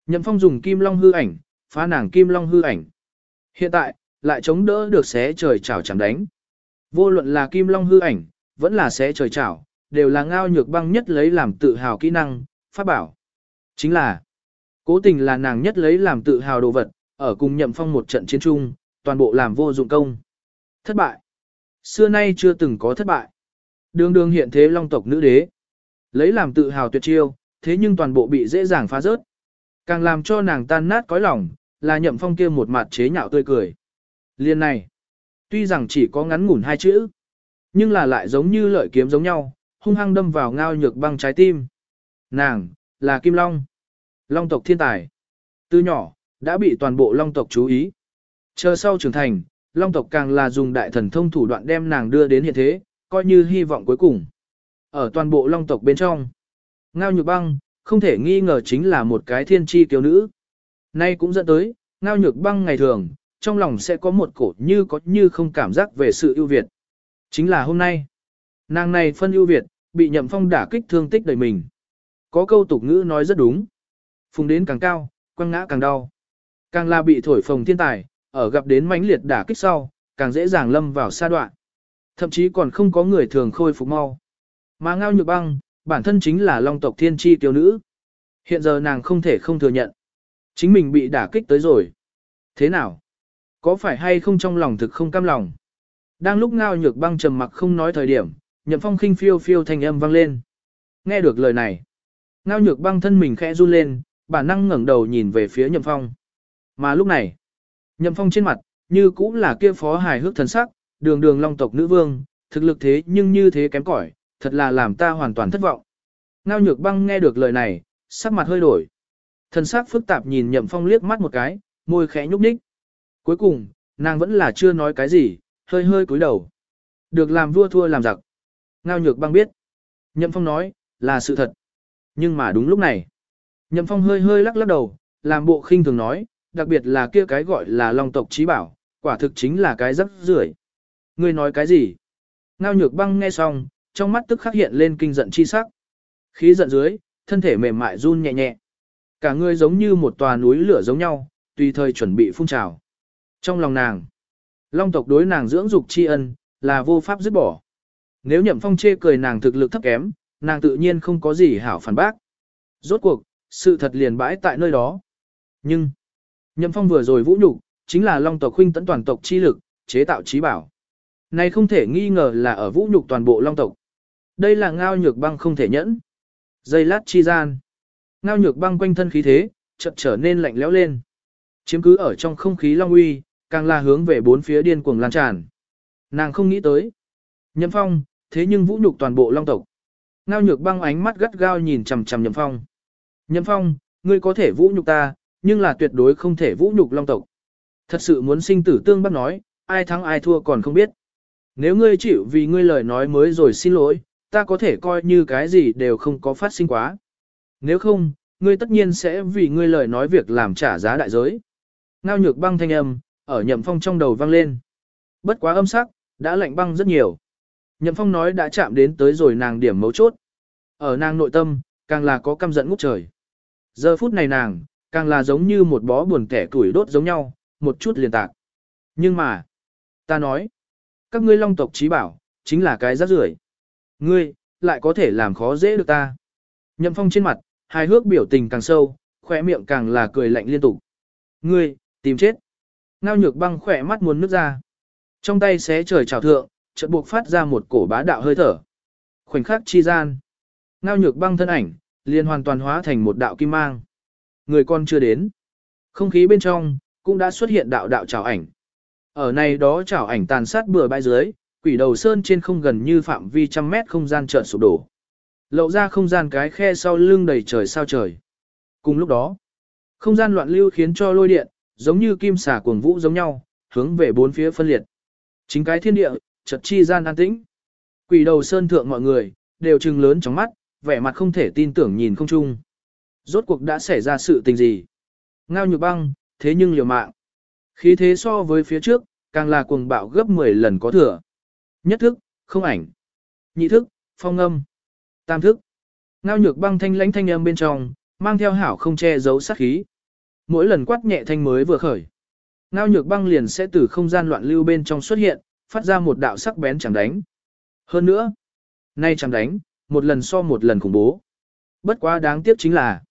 Speaker 1: Nhậm Phong dùng kim long hư ảnh, phá nàng kim long hư ảnh. Hiện tại, lại chống đỡ được xé trời chảo chẳng đánh. Vô luận là kim long hư ảnh, vẫn là xé trời chảo, đều là ngao nhược băng nhất lấy làm tự hào kỹ năng, pháp bảo. Chính là, cố tình là nàng nhất lấy làm tự hào đồ vật, ở cùng nhậm phong một trận chiến chung, toàn bộ làm vô dụng công. Thất bại. Xưa nay chưa từng có thất bại. Đường đường hiện thế long tộc nữ đế. Lấy làm tự hào tuyệt chiêu, thế nhưng toàn bộ bị dễ dàng phá rớt. Càng làm cho nàng tan nát cõi lòng, là nhậm phong kia một mặt chế nhạo tươi cười. Liên này, tuy rằng chỉ có ngắn ngủn hai chữ, nhưng là lại giống như lợi kiếm giống nhau, hung hăng đâm vào ngao nhược băng trái tim. Nàng, là Kim Long. Long tộc thiên tài. Từ nhỏ, đã bị toàn bộ Long tộc chú ý. Chờ sau trưởng thành, Long tộc càng là dùng đại thần thông thủ đoạn đem nàng đưa đến hiện thế, coi như hy vọng cuối cùng. Ở toàn bộ Long tộc bên trong, Ngao Nhược Băng, không thể nghi ngờ chính là một cái thiên tri kiều nữ. Nay cũng dẫn tới, Ngao Nhược Băng ngày thường, trong lòng sẽ có một cổ như có như không cảm giác về sự ưu việt. Chính là hôm nay, nàng này phân ưu việt, bị nhậm phong đả kích thương tích đầy mình. Có câu tục ngữ nói rất đúng. Phùng đến càng cao, quăng ngã càng đau. Càng là bị thổi phồng thiên tài, ở gặp đến mãnh liệt đả kích sau, càng dễ dàng lâm vào sa đoạn. Thậm chí còn không có người thường khôi phục mau. Mà ngao nhược băng, bản thân chính là long tộc thiên tri tiểu nữ. Hiện giờ nàng không thể không thừa nhận. Chính mình bị đả kích tới rồi. Thế nào? Có phải hay không trong lòng thực không cam lòng? Đang lúc ngao nhược băng trầm mặc không nói thời điểm, nhậm phong khinh phiêu phiêu thành âm vang lên. Nghe được lời này. Ngao nhược băng thân mình khẽ run lên, bản năng ngẩng đầu nhìn về phía nhậm phong. Mà lúc này, nhậm phong trên mặt, như cũng là kia phó hài hước thần sắc, đường đường long tộc nữ vương, thực lực thế nhưng như thế kém cỏi, thật là làm ta hoàn toàn thất vọng. Ngao nhược băng nghe được lời này, sắc mặt hơi đổi. Thần sắc phức tạp nhìn nhậm phong liếc mắt một cái, môi khẽ nhúc nhích. Cuối cùng, nàng vẫn là chưa nói cái gì, hơi hơi cúi đầu. Được làm vua thua làm giặc. Ngao nhược băng biết. Nhậm phong nói, là sự thật. Nhưng mà đúng lúc này, Nhậm Phong hơi hơi lắc lắc đầu, làm bộ khinh thường nói, đặc biệt là kia cái gọi là long tộc trí bảo, quả thực chính là cái rất rưởi. Ngươi nói cái gì? Ngao nhược băng nghe xong, trong mắt tức khắc hiện lên kinh giận chi sắc. Khí giận dưới, thân thể mềm mại run nhẹ nhẹ. Cả người giống như một tòa núi lửa giống nhau, tùy thời chuẩn bị phun trào. Trong lòng nàng, long tộc đối nàng dưỡng dục tri ân, là vô pháp dứt bỏ. Nếu nhậm phong chê cười nàng thực lực thấp kém, nàng tự nhiên không có gì hảo phản bác. Rốt cuộc, sự thật liền bãi tại nơi đó. Nhưng, Nhậm Phong vừa rồi vũ nhục, chính là Long tộc huynh tấn toàn tộc chi lực, chế tạo trí bảo. Này không thể nghi ngờ là ở vũ nhục toàn bộ Long tộc. Đây là ngao nhược băng không thể nhẫn. Dây lát chi gian. Ngao nhược băng quanh thân khí thế, chợt trở nên lạnh lẽo lên. Chiếm cứ ở trong không khí Long uy, càng là hướng về bốn phía điên cuồng lan tràn. Nàng không nghĩ tới. Nhậm phong, thế nhưng vũ nhục toàn bộ long tộc. Ngao nhược băng ánh mắt gắt gao nhìn chằm chằm nhậm phong. Nhậm phong, ngươi có thể vũ nhục ta, nhưng là tuyệt đối không thể vũ nhục long tộc. Thật sự muốn sinh tử tương bắt nói, ai thắng ai thua còn không biết. Nếu ngươi chịu vì ngươi lời nói mới rồi xin lỗi, ta có thể coi như cái gì đều không có phát sinh quá. Nếu không, ngươi tất nhiên sẽ vì ngươi lời nói việc làm trả giá đại giới. Ngao nhược băng thanh âm, ở nhậm phong trong đầu vang lên. Bất quá âm sắc, đã lạnh băng rất nhiều. Nhậm phong nói đã chạm đến tới rồi nàng điểm mấu chốt. Ở nàng nội tâm, càng là có căm giận ngút trời. Giờ phút này nàng, càng là giống như một bó buồn kẻ tuổi đốt giống nhau, một chút liền tạc. Nhưng mà, ta nói, các ngươi long tộc trí bảo, chính là cái rác rưởi. Ngươi, lại có thể làm khó dễ được ta. Nhậm phong trên mặt, hai hước biểu tình càng sâu, khỏe miệng càng là cười lạnh liên tục. Ngươi, tìm chết. Ngao nhược băng khỏe mắt muốn nước ra. Trong tay xé trời trào thượng, chợt buộc phát ra một cổ bá đạo hơi thở. Khoảnh khắc chi gian. Ngao nhược băng thân ảnh, liền hoàn toàn hóa thành một đạo kim mang. Người con chưa đến. Không khí bên trong, cũng đã xuất hiện đạo đạo trào ảnh. Ở này đó trào ảnh tàn sát bừa bãi dưới, quỷ đầu sơn trên không gần như phạm vi trăm mét không gian chợt sụp đổ. Lậu ra không gian cái khe sau lưng đầy trời sao trời. Cùng lúc đó, không gian loạn lưu khiến cho lôi điện, giống như kim xà cuồng vũ giống nhau, hướng về bốn phía phân liệt. Chính cái thiên địa, chợt chi gian an tĩnh. Quỷ đầu sơn thượng mọi người, đều trừng lớn trong mắt, vẻ mặt không thể tin tưởng nhìn không chung. Rốt cuộc đã xảy ra sự tình gì? Ngao nhược băng, thế nhưng liều mạng. Khí thế so với phía trước, càng là cuồng bạo gấp 10 lần có thừa. Nhất thức, không ảnh. Nhị thức, phong âm. Tam thức. Ngao nhược băng thanh lãnh thanh âm bên trong, mang theo hảo không che giấu sát khí. Mỗi lần quát nhẹ thanh mới vừa khởi. Ngao nhược băng liền sẽ từ không gian loạn lưu bên trong xuất hiện, phát ra một đạo sắc bén chẳng đánh. Hơn nữa, nay chẳng đánh, một lần so một lần khủng bố. Bất quá đáng tiếc chính là,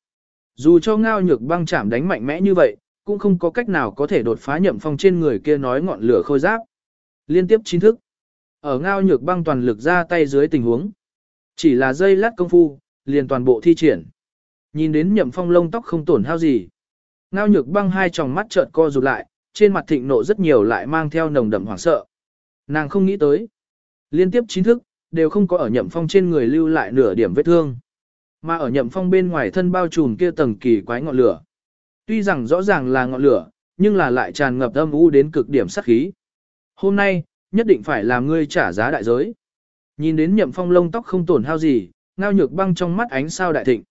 Speaker 1: dù cho ngao nhược băng chạm đánh mạnh mẽ như vậy, cũng không có cách nào có thể đột phá nhậm phong trên người kia nói ngọn lửa khôi giáp. Liên tiếp chín thức. Ở ngao nhược băng toàn lực ra tay dưới tình huống. Chỉ là dây lát công phu, liền toàn bộ thi triển. Nhìn đến nhậm phong lông tóc không tổn hao gì. Ngao nhược băng hai tròng mắt trợn co rụt lại, trên mặt thịnh nộ rất nhiều lại mang theo nồng đậm hoảng sợ. Nàng không nghĩ tới. Liên tiếp chín thức, đều không có ở nhậm phong trên người lưu lại nửa điểm vết thương. Mà ở nhậm phong bên ngoài thân bao trùm kia tầng kỳ quái ngọn lửa. Tuy rằng rõ ràng là ngọn lửa, nhưng là lại tràn ngập âm u đến cực điểm sát khí. Hôm nay, nhất định phải làm ngươi trả giá đại giới. Nhìn đến nhậm phong lông tóc không tổn hao gì, ngao nhược băng trong mắt ánh sao đại thịnh.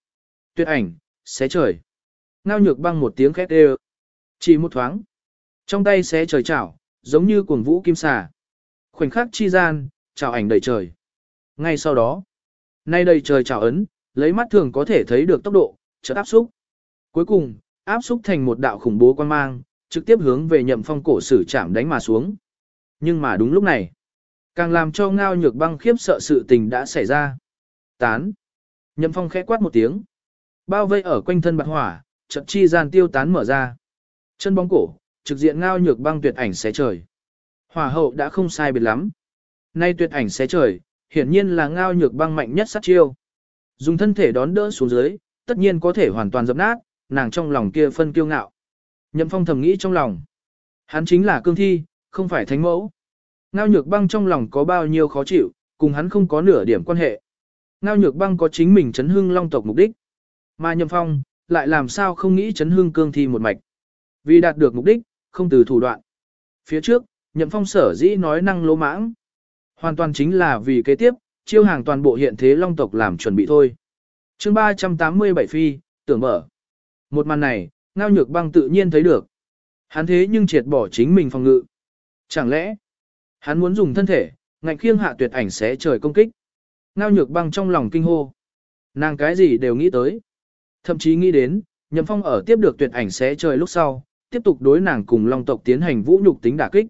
Speaker 1: Tuyệt ảnh, xé trời. Ngao nhược băng một tiếng khét đều. Chỉ một thoáng. Trong tay xé trời chảo, giống như cuồng vũ kim xà. Khoảnh khắc chi gian, chảo ảnh đầy trời. Ngay sau đó, nay đầy trời chảo ấn, lấy mắt thường có thể thấy được tốc độ, chợt áp xúc. Cuối cùng, áp xúc thành một đạo khủng bố quan mang, trực tiếp hướng về nhậm phong cổ sử chạm đánh mà xuống. Nhưng mà đúng lúc này, càng làm cho ngao nhược băng khiếp sợ sự tình đã xảy ra. Tán. Nhậm phong khẽ quát một tiếng. Bao vây ở quanh thân bạc hỏa, trận chi gian tiêu tán mở ra. Chân bóng cổ, trực diện ngao nhược băng tuyệt ảnh xé trời. Hỏa hậu đã không sai biệt lắm. Nay tuyệt ảnh xé trời, hiển nhiên là ngao nhược băng mạnh nhất sát chiêu. Dùng thân thể đón đỡ xuống dưới, tất nhiên có thể hoàn toàn dập nát, nàng trong lòng kia phân kiêu ngạo. Nhậm phong thầm nghĩ trong lòng. Hắn chính là cương thi, không phải thánh mẫu. Ngao nhược băng trong lòng có bao nhiêu khó chịu, cùng hắn không có nửa điểm quan hệ. Ngao nhược băng có chính mình chấn hưng long tộc mục đích. Mà nhậm phong, lại làm sao không nghĩ chấn hương cương thi một mạch. Vì đạt được mục đích, không từ thủ đoạn. Phía trước, nhậm phong sở dĩ nói năng lỗ mãng. Hoàn toàn chính là vì kế tiếp, chiêu hàng toàn bộ hiện thế long tộc làm chuẩn bị thôi. chương 387 phi, tưởng mở. Một màn này, ngao nhược băng tự nhiên thấy được. Hắn thế nhưng triệt bỏ chính mình phòng ngự. Chẳng lẽ, hắn muốn dùng thân thể, ngạnh khiêng hạ tuyệt ảnh sẽ trời công kích. Ngao nhược băng trong lòng kinh hô. Nàng cái gì đều nghĩ tới. Thậm chí nghĩ đến, nhậm phong ở tiếp được tuyệt ảnh sẽ trời lúc sau, tiếp tục đối nàng cùng long tộc tiến hành vũ nhục tính đả kích.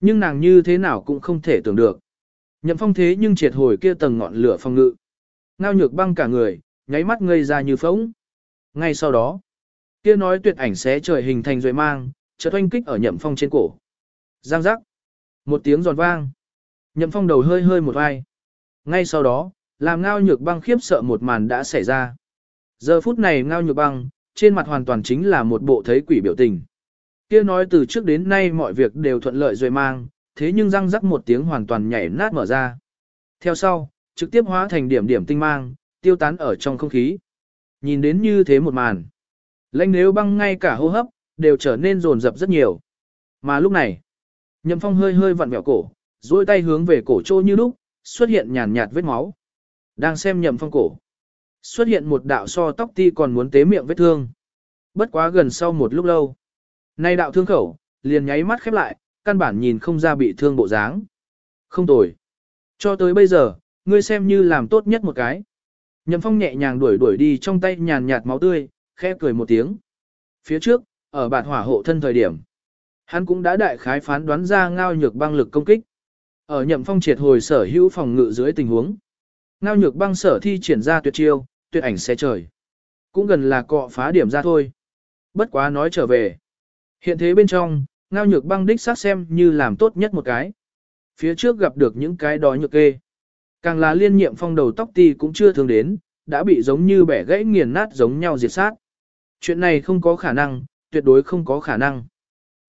Speaker 1: Nhưng nàng như thế nào cũng không thể tưởng được. Nhậm phong thế nhưng triệt hồi kia tầng ngọn lửa phong ngự. Ngao nhược băng cả người, nháy mắt ngây ra như phóng. Ngay sau đó, kia nói tuyệt ảnh xé trời hình thành rồi mang, chợt oanh kích ở nhậm phong trên cổ. Giang giác. Một tiếng giòn vang. Nhậm phong đầu hơi hơi một vai. Ngay sau đó, làm ngao nhược băng khiếp sợ một màn đã xảy ra. Giờ phút này ngao nhược băng, trên mặt hoàn toàn chính là một bộ thấy quỷ biểu tình. Kia nói từ trước đến nay mọi việc đều thuận lợi rồi mang, thế nhưng răng rắc một tiếng hoàn toàn nhảy nát mở ra. Theo sau, trực tiếp hóa thành điểm điểm tinh mang, tiêu tán ở trong không khí. Nhìn đến như thế một màn. Lãnh nếu băng ngay cả hô hấp, đều trở nên rồn rập rất nhiều. Mà lúc này, nhậm phong hơi hơi vặn vẹo cổ, duỗi tay hướng về cổ trô như lúc, xuất hiện nhàn nhạt vết máu. Đang xem nhậm phong cổ. Xuất hiện một đạo so tóc ti còn muốn tế miệng vết thương. Bất quá gần sau một lúc lâu. Nay đạo thương khẩu, liền nháy mắt khép lại, căn bản nhìn không ra bị thương bộ dáng. Không tồi. Cho tới bây giờ, ngươi xem như làm tốt nhất một cái. Nhậm phong nhẹ nhàng đuổi đuổi đi trong tay nhàn nhạt máu tươi, khẽ cười một tiếng. Phía trước, ở bản hỏa hộ thân thời điểm. Hắn cũng đã đại khái phán đoán ra ngao nhược băng lực công kích. Ở nhậm phong triệt hồi sở hữu phòng ngự dưới tình huống. Ngao nhược băng sở thi triển ra tuyệt chiêu, tuyệt ảnh xe trời. Cũng gần là cọ phá điểm ra thôi. Bất quá nói trở về. Hiện thế bên trong, ngao nhược băng đích sát xem như làm tốt nhất một cái. Phía trước gặp được những cái đó nhược kê. Càng là liên nhiệm phong đầu tóc ti cũng chưa thường đến, đã bị giống như bẻ gãy nghiền nát giống nhau diệt sát. Chuyện này không có khả năng, tuyệt đối không có khả năng.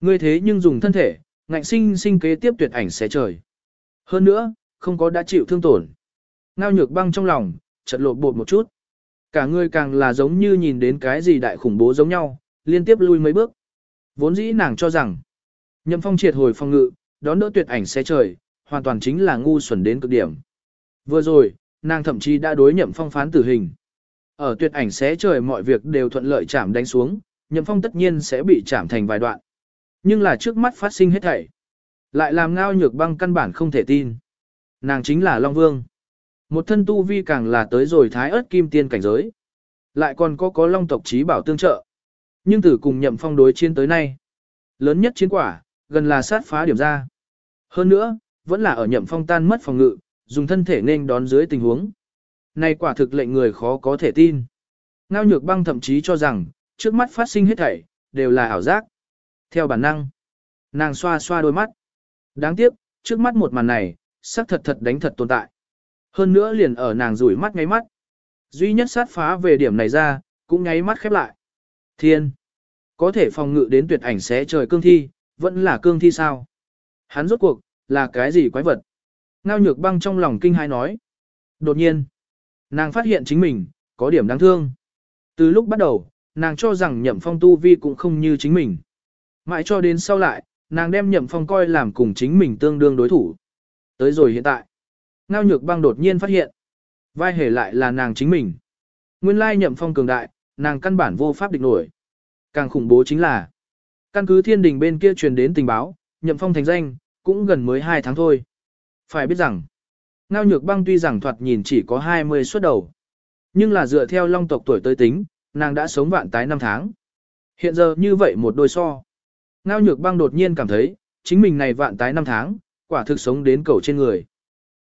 Speaker 1: Ngươi thế nhưng dùng thân thể, ngạnh sinh sinh kế tiếp tuyệt ảnh xé trời. Hơn nữa, không có đã chịu thương tổn. Ngao nhược băng trong lòng, chợt lột bột một chút. Cả người càng là giống như nhìn đến cái gì đại khủng bố giống nhau, liên tiếp lui mấy bước. Vốn dĩ nàng cho rằng, nhậm phong triệt hồi phong ngự, đón đỡ tuyệt ảnh xé trời, hoàn toàn chính là ngu xuẩn đến cực điểm. Vừa rồi, nàng thậm chí đã đối nhậm phong phán tử hình. Ở tuyệt ảnh xé trời mọi việc đều thuận lợi chạm đánh xuống, nhậm phong tất nhiên sẽ bị chạm thành vài đoạn. Nhưng là trước mắt phát sinh hết thảy. Lại làm ngao nhược băng căn bản không thể tin. Nàng chính là Long Vương. Một thân tu vi càng là tới rồi thái ớt kim tiên cảnh giới. Lại còn có có long tộc trí bảo tương trợ. Nhưng từ cùng nhậm phong đối chiến tới nay. Lớn nhất chiến quả, gần là sát phá điểm ra. Hơn nữa, vẫn là ở nhậm phong tan mất phòng ngự, dùng thân thể nên đón dưới tình huống. Này quả thực lệnh người khó có thể tin. Ngao nhược băng thậm chí cho rằng, trước mắt phát sinh hết thảy, đều là ảo giác. Theo bản năng, nàng xoa xoa đôi mắt. Đáng tiếc, trước mắt một màn này, sắc thật thật đánh thật tồn tại. Hơn nữa liền ở nàng rủi mắt ngáy mắt. Duy nhất sát phá về điểm này ra, cũng nháy mắt khép lại. Thiên! Có thể phòng ngự đến tuyệt ảnh sẽ trời cương thi, vẫn là cương thi sao? Hắn rốt cuộc, là cái gì quái vật? Ngao nhược băng trong lòng kinh hai nói. Đột nhiên, nàng phát hiện chính mình, có điểm đáng thương. Từ lúc bắt đầu, nàng cho rằng nhậm phong tu vi cũng không như chính mình. Mãi cho đến sau lại, nàng đem nhậm phong coi làm cùng chính mình tương đương đối thủ. Tới rồi hiện tại, ngao nhược băng đột nhiên phát hiện. Vai hề lại là nàng chính mình. Nguyên lai nhậm phong cường đại, nàng căn bản vô pháp địch nổi. Càng khủng bố chính là, căn cứ thiên đình bên kia truyền đến tình báo, nhậm phong thành danh, cũng gần mới 2 tháng thôi. Phải biết rằng, ngao nhược băng tuy rằng thoạt nhìn chỉ có 20 xuất đầu. Nhưng là dựa theo long tộc tuổi tới tính, nàng đã sống vạn tái năm tháng. Hiện giờ như vậy một đôi so. Ngao nhược băng đột nhiên cảm thấy, chính mình này vạn tái năm tháng, quả thực sống đến cầu trên người.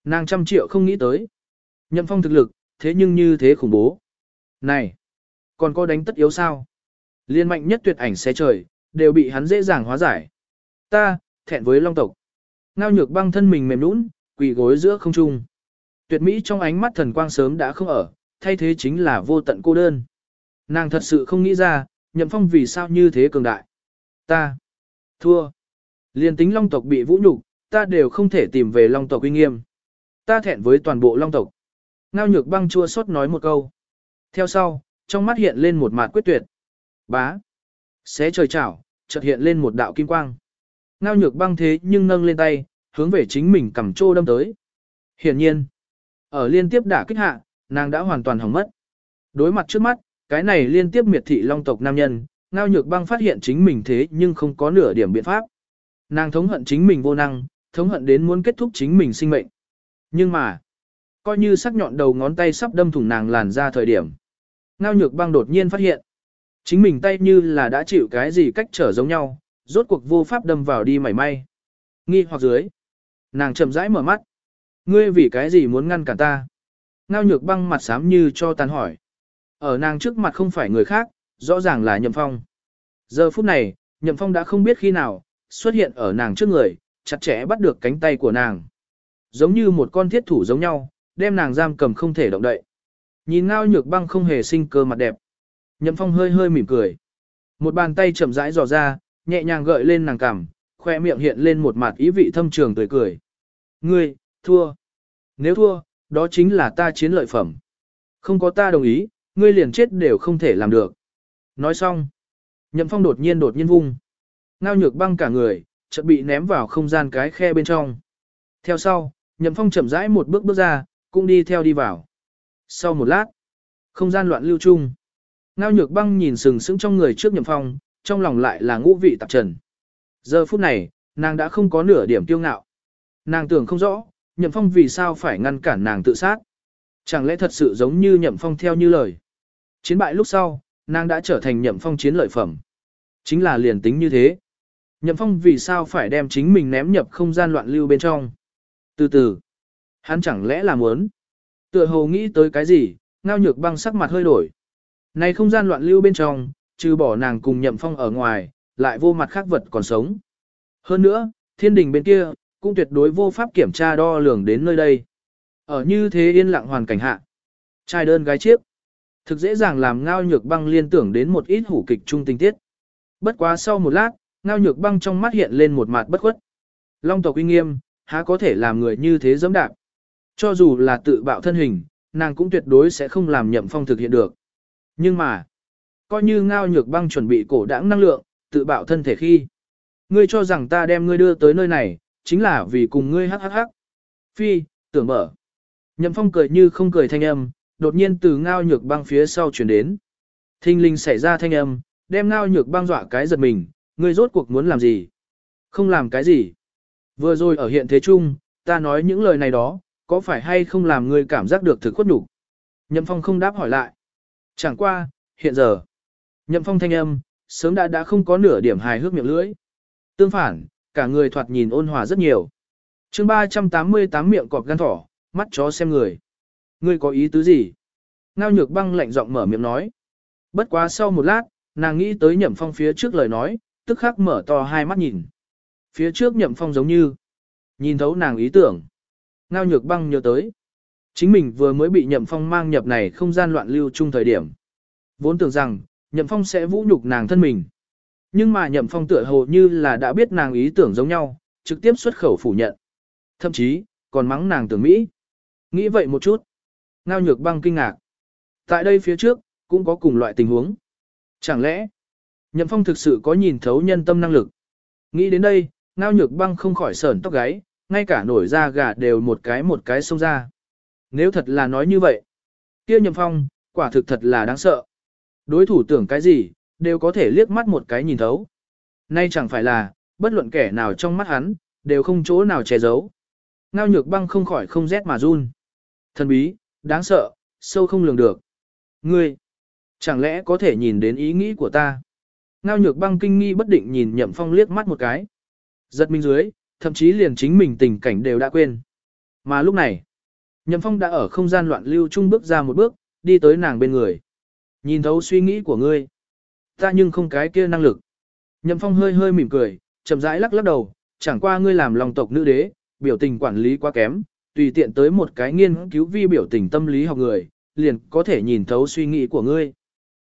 Speaker 1: Nàng trăm triệu không nghĩ tới. Nhậm phong thực lực, thế nhưng như thế khủng bố. Này, còn có đánh tất yếu sao? Liên mạnh nhất tuyệt ảnh xe trời, đều bị hắn dễ dàng hóa giải. Ta, thẹn với long tộc. Ngao nhược băng thân mình mềm nũng, quỳ gối giữa không trung. Tuyệt mỹ trong ánh mắt thần quang sớm đã không ở, thay thế chính là vô tận cô đơn. Nàng thật sự không nghĩ ra, nhậm phong vì sao như thế cường đại. Ta, thua. Liên tính long tộc bị vũ nhục, ta đều không thể tìm về long tộc uy nghiêm. Ta thẹn với toàn bộ long tộc. Ngao nhược băng chua xót nói một câu. Theo sau, trong mắt hiện lên một mặt quyết tuyệt. Bá. Xé trời chảo, chợt hiện lên một đạo kim quang. Ngao nhược băng thế nhưng nâng lên tay, hướng về chính mình cầm trô đâm tới. Hiển nhiên, ở liên tiếp đả kích hạ, nàng đã hoàn toàn hỏng mất. Đối mặt trước mắt, cái này liên tiếp miệt thị long tộc nam nhân, ngao nhược băng phát hiện chính mình thế nhưng không có nửa điểm biện pháp. Nàng thống hận chính mình vô năng, thống hận đến muốn kết thúc chính mình sinh mệnh. Nhưng mà, coi như sắc nhọn đầu ngón tay sắp đâm thủng nàng làn ra thời điểm. Ngao nhược băng đột nhiên phát hiện, chính mình tay như là đã chịu cái gì cách trở giống nhau, rốt cuộc vô pháp đâm vào đi mảy may. Nghi hoặc dưới, nàng chậm rãi mở mắt. Ngươi vì cái gì muốn ngăn cản ta? Ngao nhược băng mặt xám như cho tàn hỏi. Ở nàng trước mặt không phải người khác, rõ ràng là Nhậm Phong. Giờ phút này, Nhậm Phong đã không biết khi nào, xuất hiện ở nàng trước người, chặt chẽ bắt được cánh tay của nàng. Giống như một con thiết thủ giống nhau, đem nàng giam cầm không thể động đậy. Nhìn ngao nhược băng không hề sinh cơ mặt đẹp. Nhậm Phong hơi hơi mỉm cười. Một bàn tay chậm rãi dò ra, nhẹ nhàng gợi lên nàng cằm, khoe miệng hiện lên một mặt ý vị thâm trường tươi cười. Ngươi, thua. Nếu thua, đó chính là ta chiến lợi phẩm. Không có ta đồng ý, ngươi liền chết đều không thể làm được. Nói xong, Nhậm Phong đột nhiên đột nhiên vung. Ngao nhược băng cả người, chợt bị ném vào không gian cái khe bên trong. Theo sau, Nhậm Phong chậm rãi một bước bước ra, cũng đi theo đi vào. Sau một lát, không gian loạn lưu chung. Ngao nhược băng nhìn sừng sững trong người trước Nhậm Phong, trong lòng lại là ngũ vị tạp trần. Giờ phút này, nàng đã không có nửa điểm tiêu ngạo. Nàng tưởng không rõ, Nhậm Phong vì sao phải ngăn cản nàng tự sát. Chẳng lẽ thật sự giống như Nhậm Phong theo như lời. Chiến bại lúc sau, nàng đã trở thành Nhậm Phong chiến lợi phẩm. Chính là liền tính như thế. Nhậm Phong vì sao phải đem chính mình ném nhập không gian loạn lưu bên trong. Từ từ, hắn chẳng lẽ là muốn. Tựa hồ nghĩ tới cái gì, ngao nhược băng sắc mặt hơi đổi. Này không gian loạn lưu bên trong, trừ bỏ nàng cùng Nhậm Phong ở ngoài, lại vô mặt khác vật còn sống. Hơn nữa, thiên đình bên kia, cũng tuyệt đối vô pháp kiểm tra đo lường đến nơi đây. Ở như thế yên lặng hoàn cảnh hạ. Trai đơn gái chiếc. Thực dễ dàng làm ngao nhược băng liên tưởng đến một ít hủ kịch trung tình tiết. Bất quá sau một lát, ngao nhược băng trong mắt hiện lên một mặt bất khuất. Long tộc uy nghiêm, há có thể làm người như thế dẫm đạp. Cho dù là tự bạo thân hình, nàng cũng tuyệt đối sẽ không làm nhậm phong thực hiện được. Nhưng mà, coi như ngao nhược băng chuẩn bị cổ đãng năng lượng, tự bạo thân thể khi. Ngươi cho rằng ta đem ngươi đưa tới nơi này, chính là vì cùng ngươi hắc hắc hắc. Phi, tưởng mở. Nhậm phong cười như không cười thanh âm, đột nhiên từ ngao nhược băng phía sau chuyển đến. Thinh linh xảy ra thanh âm, đem ngao nhược băng dọa cái giật mình, ngươi rốt cuộc muốn làm gì? Không làm cái gì? Vừa rồi ở hiện thế chung, ta nói những lời này đó, có phải hay không làm ngươi cảm giác được thực khuất nhục? Nhậm phong không đáp hỏi lại. Chẳng qua, hiện giờ, nhậm phong thanh âm, sớm đã đã không có nửa điểm hài hước miệng lưỡi. Tương phản, cả người thoạt nhìn ôn hòa rất nhiều. chương 388 miệng cọp gan thỏ, mắt chó xem người. Ngươi có ý tứ gì? Ngao nhược băng lạnh giọng mở miệng nói. Bất quá sau một lát, nàng nghĩ tới nhậm phong phía trước lời nói, tức khắc mở to hai mắt nhìn. Phía trước nhậm phong giống như, nhìn thấu nàng ý tưởng. Ngao nhược băng nhớ tới. Chính mình vừa mới bị nhậm phong mang nhập này không gian loạn lưu chung thời điểm. Vốn tưởng rằng, nhậm phong sẽ vũ nhục nàng thân mình. Nhưng mà nhậm phong tựa hồ như là đã biết nàng ý tưởng giống nhau, trực tiếp xuất khẩu phủ nhận. Thậm chí, còn mắng nàng tưởng Mỹ. Nghĩ vậy một chút. Ngao nhược băng kinh ngạc. Tại đây phía trước, cũng có cùng loại tình huống. Chẳng lẽ, nhậm phong thực sự có nhìn thấu nhân tâm năng lực. Nghĩ đến đây, ngao nhược băng không khỏi sờn tóc gáy, ngay cả nổi da gà đều một cái một cái xông ra. Nếu thật là nói như vậy, kia nhậm phong, quả thực thật là đáng sợ. Đối thủ tưởng cái gì, đều có thể liếc mắt một cái nhìn thấu. Nay chẳng phải là, bất luận kẻ nào trong mắt hắn, đều không chỗ nào che giấu. Ngao nhược băng không khỏi không rét mà run. Thần bí, đáng sợ, sâu không lường được. Ngươi, chẳng lẽ có thể nhìn đến ý nghĩ của ta? Ngao nhược băng kinh nghi bất định nhìn nhậm phong liếc mắt một cái. Giật mình dưới, thậm chí liền chính mình tình cảnh đều đã quên. Mà lúc này, nhậm phong đã ở không gian loạn lưu trung bước ra một bước, đi tới nàng bên người. Nhìn thấu suy nghĩ của ngươi. Ta nhưng không cái kia năng lực. Nhậm phong hơi hơi mỉm cười, chậm rãi lắc lắc đầu, chẳng qua ngươi làm lòng tộc nữ đế, biểu tình quản lý quá kém, tùy tiện tới một cái nghiên cứu vi biểu tình tâm lý học người, liền có thể nhìn thấu suy nghĩ của ngươi.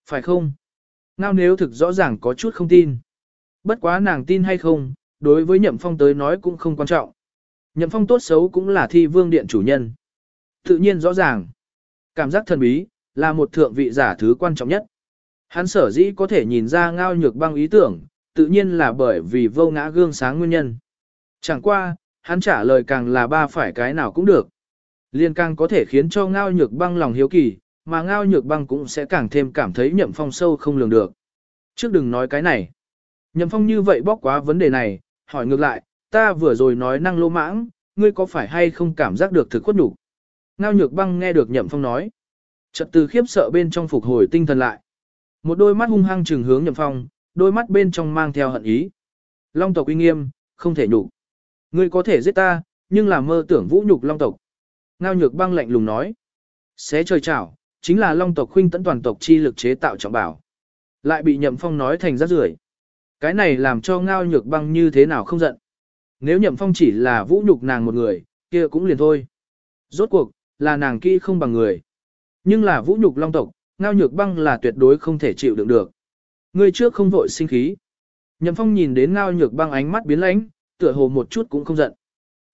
Speaker 1: Phải không? Ngao nếu thực rõ ràng có chút không tin. Bất quá nàng tin hay không, đối với Nhậm Phong tới nói cũng không quan trọng. Nhậm Phong tốt xấu cũng là thi vương điện chủ nhân. Tự nhiên rõ ràng. Cảm giác thần bí, là một thượng vị giả thứ quan trọng nhất. Hắn sở dĩ có thể nhìn ra ngao nhược băng ý tưởng, tự nhiên là bởi vì vô ngã gương sáng nguyên nhân. Chẳng qua, hắn trả lời càng là ba phải cái nào cũng được. Liên càng có thể khiến cho ngao nhược băng lòng hiếu kỳ, mà ngao nhược băng cũng sẽ càng thêm cảm thấy nhậm phong sâu không lường được. Trước đừng nói cái này. Nhậm phong như vậy bóc quá vấn đề này, hỏi ngược lại, ta vừa rồi nói năng lô mãng, ngươi có phải hay không cảm giác được thực khuất đủ? Ngao nhược băng nghe được nhậm phong nói. Chợt từ khiếp sợ bên trong phục hồi tinh thần lại. Một đôi mắt hung hăng trừng hướng nhậm phong, đôi mắt bên trong mang theo hận ý. Long tộc uy nghiêm, không thể nhục. Ngươi có thể giết ta, nhưng là mơ tưởng vũ nhục long tộc. Ngao nhược băng lạnh lùng nói. Xé trời chảo, chính là long tộc khuynh tẫn toàn tộc chi lực chế tạo trọng bảo. Lại bị nhậm phong nói thành rác rưởi. Cái này làm cho ngao nhược băng như thế nào không giận. Nếu nhậm phong chỉ là vũ nhục nàng một người, kia cũng liền thôi. Rốt cuộc, là nàng kỹ không bằng người. Nhưng là vũ nhục long tộc, ngao nhược băng là tuyệt đối không thể chịu đựng được. người trước không vội sinh khí. Nhậm Phong nhìn đến ngao nhược băng ánh mắt biến lãnh, tựa hồ một chút cũng không giận.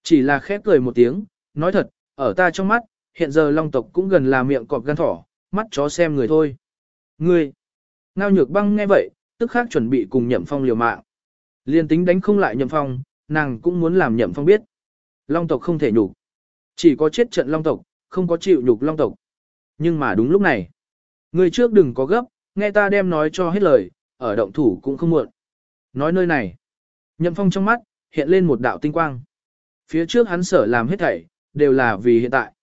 Speaker 1: Chỉ là khép cười một tiếng, nói thật, ở ta trong mắt, hiện giờ long tộc cũng gần là miệng cọp gan thỏ, mắt chó xem người thôi. Ngươi! Ngao nhược băng nghe vậy, tức khắc chuẩn bị cùng nhậm phong liều mạng. Liên tính đánh không lại nhậm phong, nàng cũng muốn làm nhậm phong biết. Long tộc không thể nhục. Chỉ có chết trận long tộc, không có chịu nhục long tộc. Nhưng mà đúng lúc này. Người trước đừng có gấp, nghe ta đem nói cho hết lời, ở động thủ cũng không muộn. Nói nơi này. Nhậm phong trong mắt, hiện lên một đạo tinh quang. Phía trước hắn sở làm hết thảy, đều là vì hiện tại.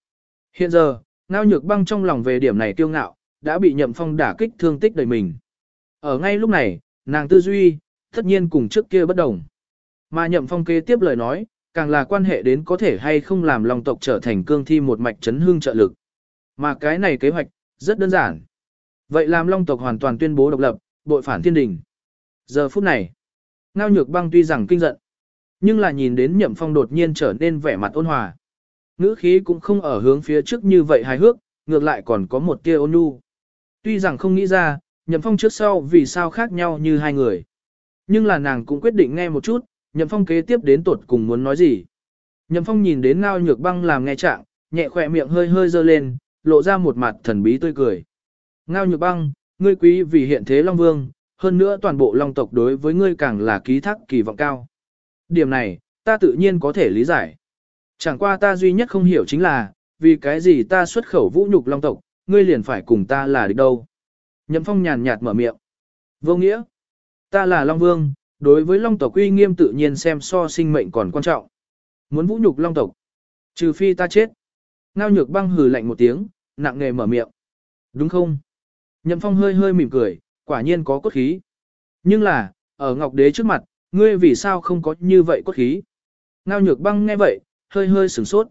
Speaker 1: Hiện giờ, ngao nhược băng trong lòng về điểm này kiêu ngạo, đã bị nhậm phong đả kích thương tích đầy mình. Ở ngay lúc này, nàng tư duy, tất nhiên cùng trước kia bất đồng. Mà nhậm phong kế tiếp lời nói, càng là quan hệ đến có thể hay không làm lòng tộc trở thành cương thi một mạch chấn hương trợ lực. Mà cái này kế hoạch, rất đơn giản. Vậy làm long tộc hoàn toàn tuyên bố độc lập, bội phản thiên đình. Giờ phút này, ngao nhược băng tuy rằng kinh giận, nhưng là nhìn đến nhậm phong đột nhiên trở nên vẻ mặt ôn hòa. Ngữ khí cũng không ở hướng phía trước như vậy hài hước, ngược lại còn có một tia ôn nhu. Tuy rằng không nghĩ ra, nhậm phong trước sau vì sao khác nhau như hai người. Nhưng là nàng cũng quyết định nghe một chút, nhậm phong kế tiếp đến tuột cùng muốn nói gì. Nhậm phong nhìn đến ngao nhược băng làm nghe trạng, nhẹ khỏe miệng hơi hơi dơ lên, lộ ra một mặt thần bí tươi cười. Ngao nhược băng, ngươi quý vì hiện thế Long Vương, hơn nữa toàn bộ Long tộc đối với ngươi càng là ký thác kỳ vọng cao. Điểm này, ta tự nhiên có thể lý giải. Chẳng qua ta duy nhất không hiểu chính là, vì cái gì ta xuất khẩu vũ nhục Long tộc, ngươi liền phải cùng ta là địch đâu. Nhậm phong nhàn nhạt mở miệng. Vô nghĩa. Ta là Long Vương, đối với Long tộc uy nghiêm tự nhiên xem so sinh mệnh còn quan trọng. Muốn vũ nhục Long tộc. Trừ phi ta chết. Ngao nhược băng hừ lạnh một tiếng, nặng nề mở miệng. Đúng không? Nhậm phong hơi hơi mỉm cười, quả nhiên có cốt khí. Nhưng là, ở Ngọc Đế trước mặt, ngươi vì sao không có như vậy cốt khí? Ngao nhược băng nghe vậy, hơi hơi sửng sốt.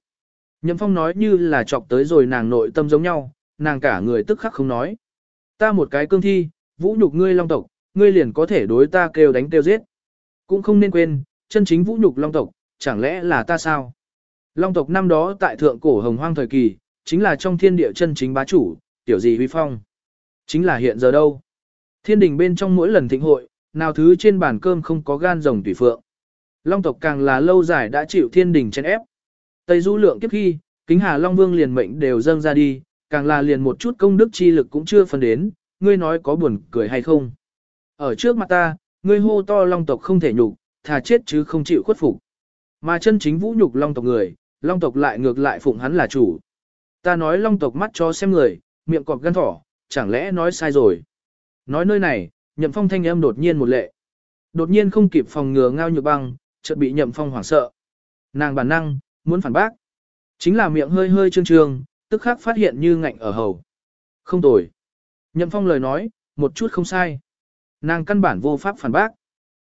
Speaker 1: Nhậm phong nói như là chọc tới rồi nàng nội tâm giống nhau, nàng cả người tức khắc không nói. Ta một cái cương thi, vũ nhục ngươi long tộc, ngươi liền có thể đối ta kêu đánh kêu giết. Cũng không nên quên, chân chính vũ nhục long tộc, chẳng lẽ là ta sao? Long tộc năm đó tại thượng cổ hồng hoang thời kỳ, chính là trong thiên địa chân chính bá chủ, tiểu gì huy phong. Chính là hiện giờ đâu. Thiên đình bên trong mỗi lần thịnh hội, nào thứ trên bàn cơm không có gan rồng tùy phượng. Long tộc càng là lâu dài đã chịu thiên đình chen ép. Tây du lượng kiếp khi, kính hà Long Vương liền mệnh đều dâng ra đi, càng là liền một chút công đức chi lực cũng chưa phân đến, ngươi nói có buồn cười hay không. Ở trước mặt ta, ngươi hô to Long tộc không thể nhục, thà chết chứ không chịu khuất phục. Mà chân chính vũ nhục Long tộc người, Long tộc lại ngược lại phụng hắn là chủ. Ta nói Long tộc mắt cho xem người, miệng cọp gan thỏ, chẳng lẽ nói sai rồi. Nói nơi này, nhậm phong thanh âm đột nhiên một lệ. Đột nhiên không kịp phòng ngừa ngao nhược băng, chợt bị nhậm phong hoảng sợ. Nàng bản năng, muốn phản bác. Chính là miệng hơi hơi trương trương, tức khắc phát hiện như ngạnh ở hầu. Không tồi. Nhậm phong lời nói, một chút không sai. Nàng căn bản vô pháp phản bác.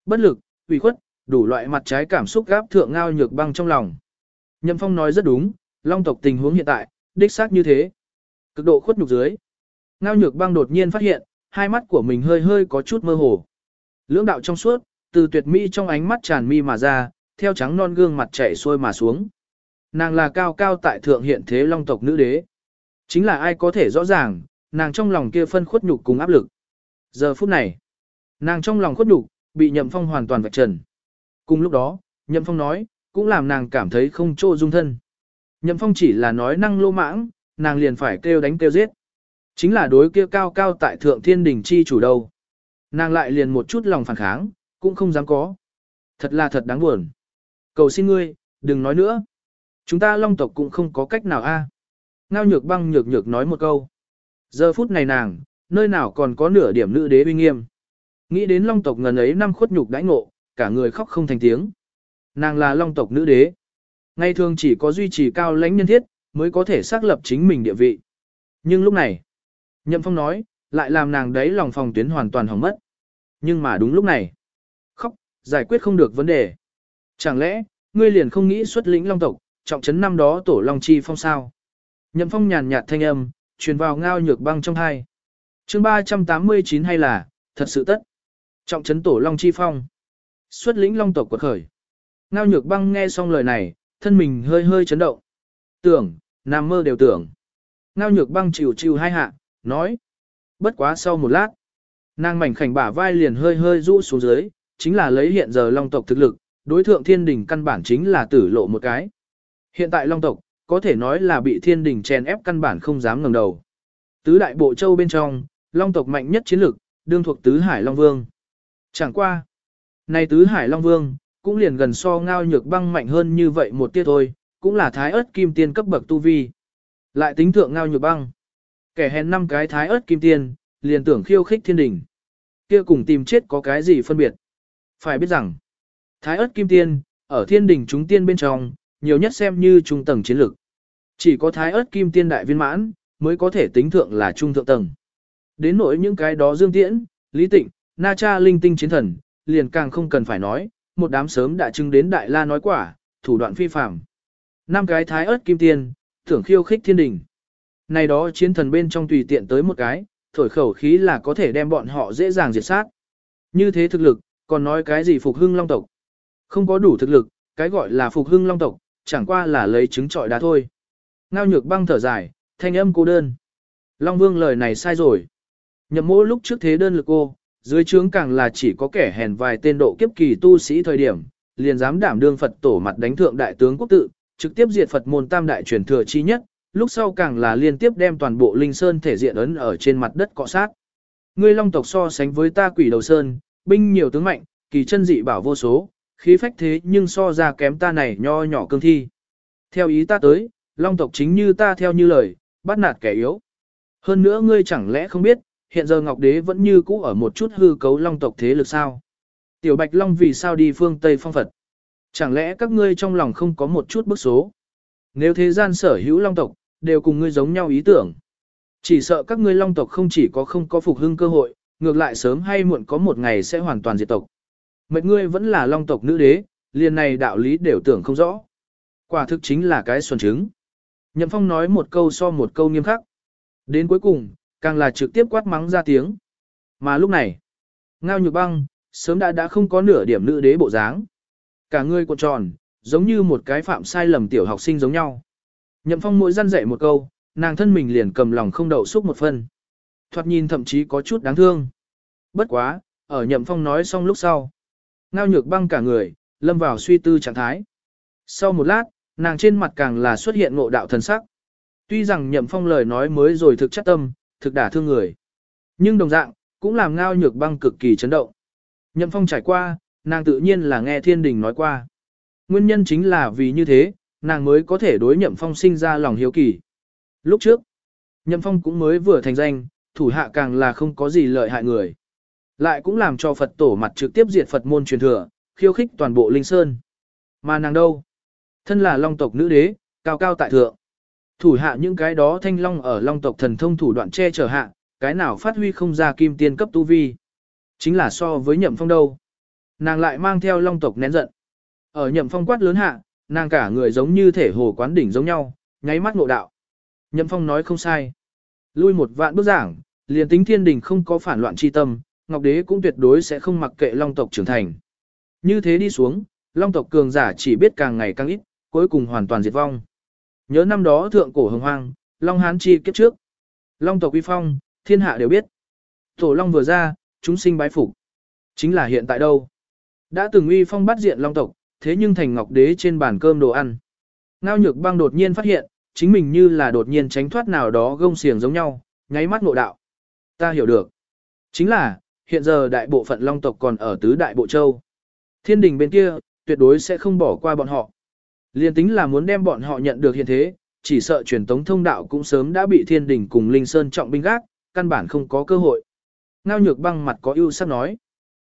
Speaker 1: Bất lực, ủy khuất, đủ loại mặt trái cảm xúc gáp thượng ngao nhược băng trong lòng. Nhậm phong nói rất đúng, long tộc tình huống hiện tại, đích xác như thế. Cực độ khuất nhục dưới. Ngao nhược băng đột nhiên phát hiện, hai mắt của mình hơi hơi có chút mơ hồ. Lưỡng đạo trong suốt, từ tuyệt mỹ trong ánh mắt tràn mi mà ra, theo trắng non gương mặt chảy xuôi mà xuống. Nàng là cao cao tại thượng hiện thế long tộc nữ đế. Chính là ai có thể rõ ràng, nàng trong lòng kia phân khuất nhục cùng áp lực. Giờ phút này, nàng trong lòng khuất nhục, bị nhậm phong hoàn toàn vạch trần. Cùng lúc đó, nhậm phong nói, cũng làm nàng cảm thấy không chỗ dung thân. Nhậm phong chỉ là nói năng lô mãng, nàng liền phải kêu đánh kêu giết. Chính là đối kia cao cao tại thượng thiên đình chi chủ đầu Nàng lại liền một chút lòng phản kháng, cũng không dám có. Thật là thật đáng buồn. Cầu xin ngươi, đừng nói nữa. Chúng ta long tộc cũng không có cách nào a. Ngao nhược băng nhược nhược nói một câu. Giờ phút này nàng, nơi nào còn có nửa điểm nữ đế uy nghiêm. Nghĩ đến long tộc ngần ấy năm khuất nhục đãi ngộ, cả người khóc không thành tiếng. Nàng là long tộc nữ đế. Ngày thường chỉ có duy trì cao lãnh nhân thiết, mới có thể xác lập chính mình địa vị. Nhưng lúc này, Nhậm Phong nói, lại làm nàng đấy lòng phòng tuyến hoàn toàn hỏng mất. Nhưng mà đúng lúc này, khóc, giải quyết không được vấn đề. Chẳng lẽ, ngươi liền không nghĩ xuất lĩnh long tộc, trọng trấn năm đó tổ long chi phong sao? Nhậm Phong nhàn nhạt thanh âm, truyền vào ngao nhược băng trong hai. Chương 389 hay là, thật sự tất. Trọng trấn tổ long chi phong. Xuất lĩnh long tộc quật khởi. Ngao nhược băng nghe xong lời này, thân mình hơi hơi chấn động. Tưởng, nằm mơ đều tưởng. Ngao nhược băng chịu chịu hai hạ, nói. Bất quá sau một lát, nàng mảnh khảnh bả vai liền hơi hơi rũ xuống dưới, chính là lấy hiện giờ long tộc thực lực, đối thượng thiên đình căn bản chính là tử lộ một cái. Hiện tại long tộc, có thể nói là bị thiên đình chèn ép căn bản không dám ngẩng đầu. Tứ đại bộ châu bên trong, long tộc mạnh nhất chiến lực, đương thuộc tứ hải long vương. Chẳng qua. Này tứ hải long vương, cũng liền gần so ngao nhược băng mạnh hơn như vậy một tiết thôi, cũng là thái ớt kim tiên cấp bậc tu vi. Lại tính thượng ngao nhược băng. Kẻ hèn năm cái thái ớt kim tiên, liền tưởng khiêu khích thiên đình. kia cùng tìm chết có cái gì phân biệt. Phải biết rằng, thái ớt kim tiên, ở thiên đình chúng tiên bên trong, nhiều nhất xem như trung tầng chiến lược. Chỉ có thái ớt kim tiên đại viên mãn, mới có thể tính thượng là trung thượng tầng. Đến nỗi những cái đó dương tiễn, lý tịnh, na cha linh tinh chiến thần, liền càng không cần phải nói, một đám sớm đã chứng đến đại la nói quả, thủ đoạn phi phạm. Năm cái thái ớt kim tiên, thưởng khiêu khích thiên đình. Này đó chiến thần bên trong tùy tiện tới một cái, thổi khẩu khí là có thể đem bọn họ dễ dàng diệt sát. Như thế thực lực, còn nói cái gì phục hưng long tộc. Không có đủ thực lực, cái gọi là phục hưng long tộc, chẳng qua là lấy trứng trọi đá thôi. Ngao nhược băng thở dài, thanh âm cô đơn. Long vương lời này sai rồi. Nhậm mỗ lúc trước thế đơn lực cô, dưới trướng càng là chỉ có kẻ hèn vài tên độ kiếp kỳ tu sĩ thời điểm, liền dám đảm đương Phật tổ mặt đánh thượng đại tướng quốc tự, trực tiếp diệt Phật môn tam đại truyền thừa chi nhất, lúc sau càng là liên tiếp đem toàn bộ linh sơn thể diện ấn ở trên mặt đất cọ sát. Ngươi long tộc so sánh với ta quỷ đầu sơn, binh nhiều tướng mạnh, kỳ chân dị bảo vô số, khí phách thế nhưng so ra kém ta này nho nhỏ cương thi. Theo ý ta tới, long tộc chính như ta theo như lời, bắt nạt kẻ yếu. Hơn nữa ngươi chẳng lẽ không biết, hiện giờ Ngọc Đế vẫn như cũ ở một chút hư cấu long tộc thế lực sao? Tiểu Bạch Long vì sao đi phương Tây phong Phật? Chẳng lẽ các ngươi trong lòng không có một chút bức số? Nếu thế gian sở hữu long tộc, đều cùng ngươi giống nhau ý tưởng. Chỉ sợ các ngươi long tộc không chỉ có không có phục hưng cơ hội, ngược lại sớm hay muộn có một ngày sẽ hoàn toàn diệt tộc. Mệnh ngươi vẫn là long tộc nữ đế, liền này đạo lý đều tưởng không rõ. Quả thực chính là cái xuân trứng. Nhậm Phong nói một câu so một câu nghiêm khắc. Đến cuối cùng, càng là trực tiếp quát mắng ra tiếng. Mà lúc này, ngao nhược băng, sớm đã đã không có nửa điểm nữ đế bộ dáng. Cả người cuộn tròn, giống như một cái phạm sai lầm tiểu học sinh giống nhau. Nhậm phong mỗi răn dạy một câu, nàng thân mình liền cầm lòng không đậu xúc một phần, Thoạt nhìn thậm chí có chút đáng thương. Bất quá, ở nhậm phong nói xong lúc sau. Ngao nhược băng cả người, lâm vào suy tư trạng thái. Sau một lát, nàng trên mặt càng là xuất hiện ngộ đạo thần sắc. Tuy rằng nhậm phong lời nói mới rồi thực chất tâm, thực đả thương người. Nhưng đồng dạng, cũng làm ngao nhược băng cực kỳ chấn động. Nhậm phong trải qua, nàng tự nhiên là nghe thiên đình nói qua. Nguyên nhân chính là vì như thế, nàng mới có thể đối nhậm phong sinh ra lòng hiếu kỳ. Lúc trước, nhậm phong cũng mới vừa thành danh, thủ hạ càng là không có gì lợi hại người. Lại cũng làm cho Phật tổ mặt trực tiếp diệt Phật môn truyền thừa, khiêu khích toàn bộ linh sơn. Mà nàng đâu? Thân là long tộc nữ đế, cao cao tại thượng. Thủ hạ những cái đó thanh long ở long tộc thần thông thủ đoạn che chở hạ, cái nào phát huy không ra kim tiên cấp tu vi. Chính là so với nhậm phong đâu. Nàng lại mang theo long tộc nén giận. Ở nhậm phong quát lớn hạ, nàng cả người giống như thể hồ quán đỉnh giống nhau, nháy mắt ngộ đạo. Nhậm phong nói không sai. Lui một vạn bước giảng, liền tính thiên đình không có phản loạn chi tâm, Ngọc Đế cũng tuyệt đối sẽ không mặc kệ long tộc trưởng thành. Như thế đi xuống, long tộc cường giả chỉ biết càng ngày càng ít, cuối cùng hoàn toàn diệt vong. Nhớ năm đó thượng cổ hồng hoang, long hán chi kiếp trước. Long tộc uy phong, thiên hạ đều biết. Tổ long vừa ra, chúng sinh bái phục. Chính là hiện tại đâu? Đã từng uy phong bắt diện long tộc, thế nhưng thành ngọc đế trên bàn cơm đồ ăn. Ngao nhược băng đột nhiên phát hiện, chính mình như là đột nhiên tránh thoát nào đó gông xiềng giống nhau, nháy mắt ngộ đạo. Ta hiểu được. Chính là, hiện giờ đại bộ phận long tộc còn ở tứ đại bộ châu. Thiên đình bên kia, tuyệt đối sẽ không bỏ qua bọn họ. Liên tính là muốn đem bọn họ nhận được hiện thế, chỉ sợ truyền tống thông đạo cũng sớm đã bị thiên đình cùng linh sơn trọng binh gác, căn bản không có cơ hội. Ngao nhược băng mặt có ưu sắc nói.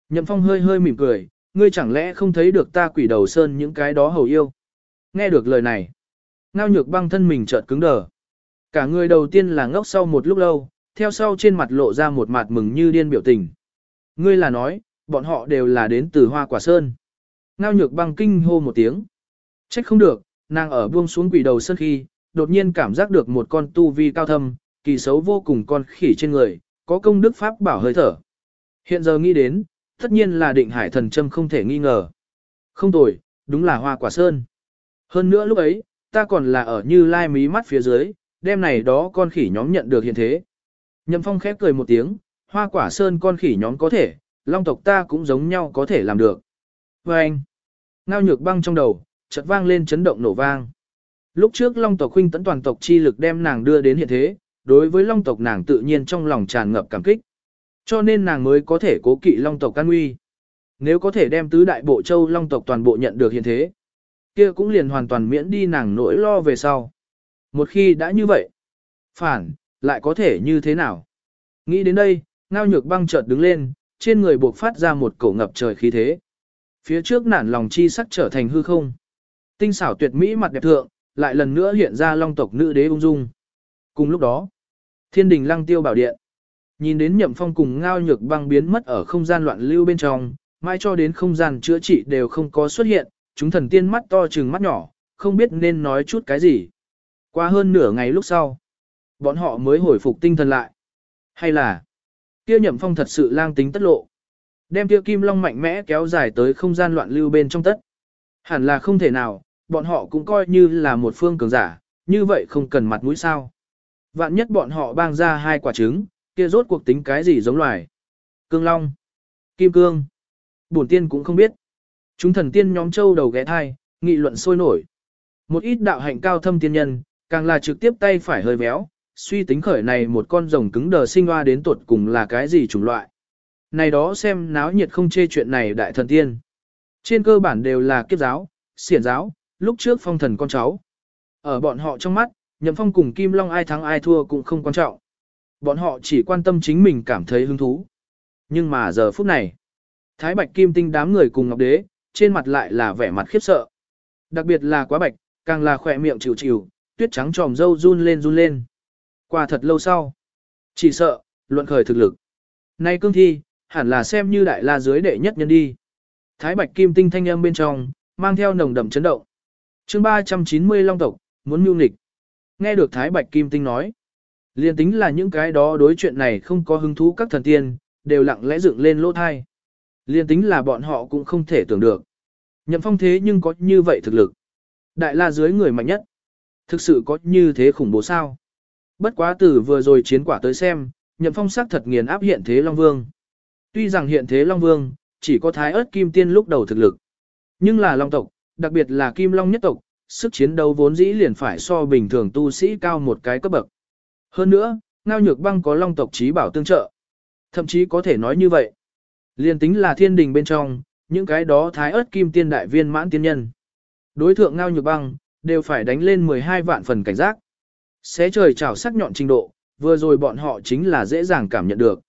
Speaker 1: Nhậm phong hơi hơi mỉm cười, ngươi chẳng lẽ không thấy được ta quỷ đầu sơn những cái đó hầu yêu. Nghe được lời này. Ngao nhược băng thân mình chợt cứng đờ. Cả người đầu tiên là ngốc sau một lúc lâu, theo sau trên mặt lộ ra một mặt mừng như điên biểu tình. Ngươi là nói, bọn họ đều là đến từ hoa quả sơn. Ngao nhược băng kinh hô một tiếng. Trách không được, nàng ở buông xuống quỷ đầu sơn khi, đột nhiên cảm giác được một con tu vi cao thâm, kỳ xấu vô cùng con khỉ trên người, có công đức pháp bảo hơi thở. Hiện giờ nghĩ đến, tất nhiên là định hải thần châm không thể nghi ngờ. Không tồi, đúng là hoa quả sơn. Hơn nữa lúc ấy, ta còn là ở như lai mí mắt phía dưới, đêm này đó con khỉ nhóm nhận được hiện thế. Nhậm phong khép cười một tiếng, hoa quả sơn con khỉ nhóm có thể, long tộc ta cũng giống nhau có thể làm được. Và anh, ngao nhược băng trong đầu, chợt vang lên chấn động nổ vang. Lúc trước long tộc huynh tấn toàn tộc chi lực đem nàng đưa đến hiện thế, đối với long tộc nàng tự nhiên trong lòng tràn ngập cảm kích. Cho nên nàng mới có thể cố kỵ long tộc can nguy. Nếu có thể đem tứ đại bộ châu long tộc toàn bộ nhận được hiện thế, kia cũng liền hoàn toàn miễn đi nàng nỗi lo về sau. Một khi đã như vậy, phản, lại có thể như thế nào? Nghĩ đến đây, ngao nhược băng chợt đứng lên, trên người buộc phát ra một cổ ngập trời khí thế. Phía trước nản lòng chi sắc trở thành hư không. Tinh xảo tuyệt mỹ mặt đẹp thượng, lại lần nữa hiện ra long tộc nữ đế ung dung. Cùng lúc đó, thiên đình lăng tiêu bảo điện. Nhìn đến nhậm phong cùng ngao nhược băng biến mất ở không gian loạn lưu bên trong, mãi cho đến không gian chữa trị đều không có xuất hiện, chúng thần tiên mắt to trừng mắt nhỏ, không biết nên nói chút cái gì. Qua hơn nửa ngày lúc sau, bọn họ mới hồi phục tinh thần lại. Hay là, kia nhậm phong thật sự lang tính tất lộ. Đem kia kim long mạnh mẽ kéo dài tới không gian loạn lưu bên trong tất. Hẳn là không thể nào, bọn họ cũng coi như là một phương cường giả, như vậy không cần mặt mũi sao. Vạn nhất bọn họ bang ra hai quả trứng, kia rốt cuộc tính cái gì giống loài. Cương long, kim cương, bổn tiên cũng không biết. Chúng thần tiên nhóm châu đầu ghé thai, nghị luận sôi nổi. Một ít đạo hạnh cao thâm tiên nhân, càng là trực tiếp tay phải hơi béo, suy tính khởi này một con rồng cứng đờ sinh hoa đến tuột cùng là cái gì chủng loại. Này đó xem náo nhiệt không chê chuyện này đại thần tiên. Trên cơ bản đều là kiếp giáo, xiển giáo, lúc trước phong thần con cháu. Ở bọn họ trong mắt, nhậm phong cùng Kim Long ai thắng ai thua cũng không quan trọng. Bọn họ chỉ quan tâm chính mình cảm thấy hứng thú. Nhưng mà giờ phút này, Thái Bạch Kim Tinh đám người cùng Ngọc Đế, trên mặt lại là vẻ mặt khiếp sợ. Đặc biệt là quá bạch, càng là khỏe miệng chịu chịu, tuyết trắng tròm dâu run lên run lên. Qua thật lâu sau, chỉ sợ, luận khởi thực lực. Nay cương thi, hẳn là xem như đại la dưới đệ nhất nhân đi. Thái Bạch Kim Tinh thanh âm bên trong, mang theo nồng đậm chấn động. Chương 390 Long tộc, muốn mưu nịch. Nghe được Thái Bạch Kim Tinh nói, liên tính là những cái đó đối chuyện này không có hứng thú các thần tiên, đều lặng lẽ dựng lên lỗ thai. Liên tính là bọn họ cũng không thể tưởng được. Nhậm phong thế nhưng có như vậy thực lực. Đại la dưới người mạnh nhất. Thực sự có như thế khủng bố sao? Bất quá từ vừa rồi chiến quả tới xem, nhậm phong sắc thật nghiền áp hiện thế Long Vương. Tuy rằng hiện thế Long Vương, chỉ có thái ớt kim tiên lúc đầu thực lực. Nhưng là Long tộc, đặc biệt là kim Long nhất tộc, sức chiến đấu vốn dĩ liền phải so bình thường tu sĩ cao một cái cấp bậc. Hơn nữa, ngao nhược băng có Long tộc trí bảo tương trợ. Thậm chí có thể nói như vậy. Liên tính là thiên đình bên trong, những cái đó thái ớt kim tiên đại viên mãn tiên nhân. Đối thượng ngao nhược băng, đều phải đánh lên 12 vạn phần cảnh giác. Xé trời chảo sắc nhọn trình độ, vừa rồi bọn họ chính là dễ dàng cảm nhận được.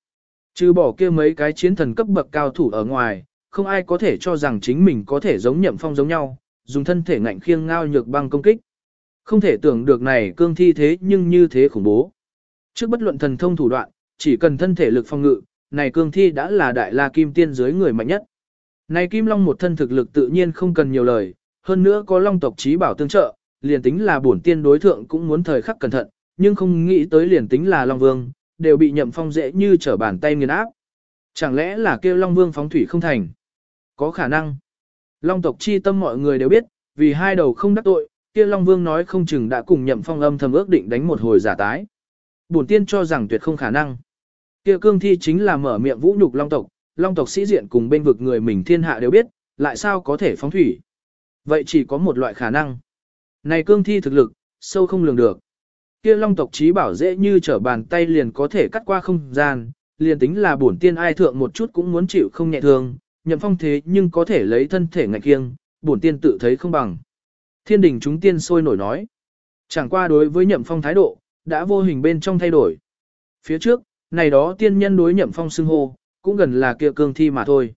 Speaker 1: Trừ bỏ kia mấy cái chiến thần cấp bậc cao thủ ở ngoài, không ai có thể cho rằng chính mình có thể giống nhậm phong giống nhau, dùng thân thể ngạnh khiêng ngao nhược băng công kích. Không thể tưởng được này cương thi thế nhưng như thế khủng bố. Trước bất luận thần thông thủ đoạn, chỉ cần thân thể lực phong ngự, này cương thi đã là đại la kim tiên dưới người mạnh nhất. Này kim long một thân thực lực tự nhiên không cần nhiều lời, hơn nữa có long tộc trí bảo tương trợ, liền tính là bổn tiên đối thượng cũng muốn thời khắc cẩn thận, nhưng không nghĩ tới liền tính là long vương, đều bị nhậm phong dễ như trở bàn tay nghiền áp. Chẳng lẽ là kêu long vương phóng thủy không thành? Có khả năng. Long tộc chi tâm mọi người đều biết, vì hai đầu không đắc tội, kia long vương nói không chừng đã cùng nhậm phong âm thầm ước định đánh một hồi giả tái. Bổn tiên cho rằng tuyệt không khả năng. Kia cương thi chính là mở miệng vũ nhục long tộc, long tộc sĩ diện cùng bên vực người mình thiên hạ đều biết, lại sao có thể phóng thủy. Vậy chỉ có một loại khả năng. Này cương thi thực lực, sâu không lường được. Kia long tộc trí bảo dễ như trở bàn tay liền có thể cắt qua không gian, liền tính là bổn tiên ai thượng một chút cũng muốn chịu không nhẹ thương, nhậm phong thế nhưng có thể lấy thân thể ngạch kiêng, bổn tiên tự thấy không bằng. Thiên đình chúng tiên sôi nổi nói. Chẳng qua đối với nhậm phong thái độ, đã vô hình bên trong thay đổi. Phía trước, này đó tiên nhân đối nhậm phong xưng hô, cũng gần là kia cương thi mà thôi.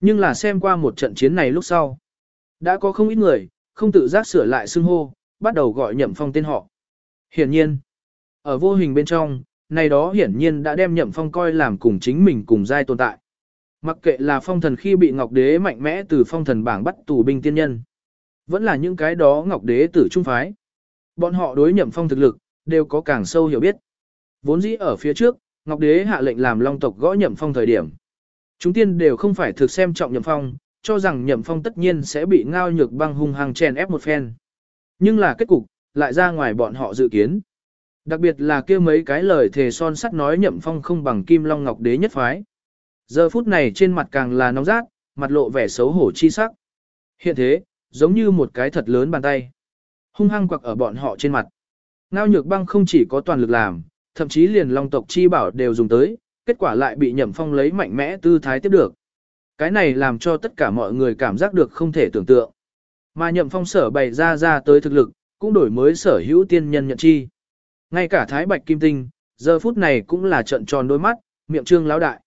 Speaker 1: Nhưng là xem qua một trận chiến này lúc sau. Đã có không ít người, không tự giác sửa lại xưng hô, bắt đầu gọi nhậm phong tên họ. Hiển nhiên, ở vô hình bên trong, này đó hiển nhiên đã đem nhậm phong coi làm cùng chính mình cùng giai tồn tại. Mặc kệ là phong thần khi bị Ngọc Đế mạnh mẽ từ phong thần bảng bắt tù binh tiên nhân. Vẫn là những cái đó Ngọc Đế tử trung phái. Bọn họ đối nhậm phong thực lực, đều có càng sâu hiểu biết. Vốn dĩ ở phía trước, Ngọc Đế hạ lệnh làm Long tộc gõ Nhậm Phong thời điểm. Chúng tiên đều không phải thực xem trọng Nhậm Phong, cho rằng Nhậm Phong tất nhiên sẽ bị ngao nhược băng hung hăng chèn ép một phen. Nhưng là kết cục, lại ra ngoài bọn họ dự kiến. Đặc biệt là kia mấy cái lời thề son sắt nói Nhậm Phong không bằng Kim Long Ngọc Đế nhất phái. Giờ phút này trên mặt càng là nóng rát, mặt lộ vẻ xấu hổ chi sắc. Hiện thế, giống như một cái thật lớn bàn tay. Hung hăng quặc ở bọn họ trên mặt. Ngao nhược băng không chỉ có toàn lực làm, thậm chí liền long tộc chi bảo đều dùng tới, kết quả lại bị nhậm phong lấy mạnh mẽ tư thái tiếp được. Cái này làm cho tất cả mọi người cảm giác được không thể tưởng tượng. Mà nhậm phong sở bày ra ra tới thực lực, cũng đổi mới sở hữu tiên nhân nhận chi. Ngay cả thái bạch kim tinh, giờ phút này cũng là trận tròn đôi mắt, miệng trương lão đại.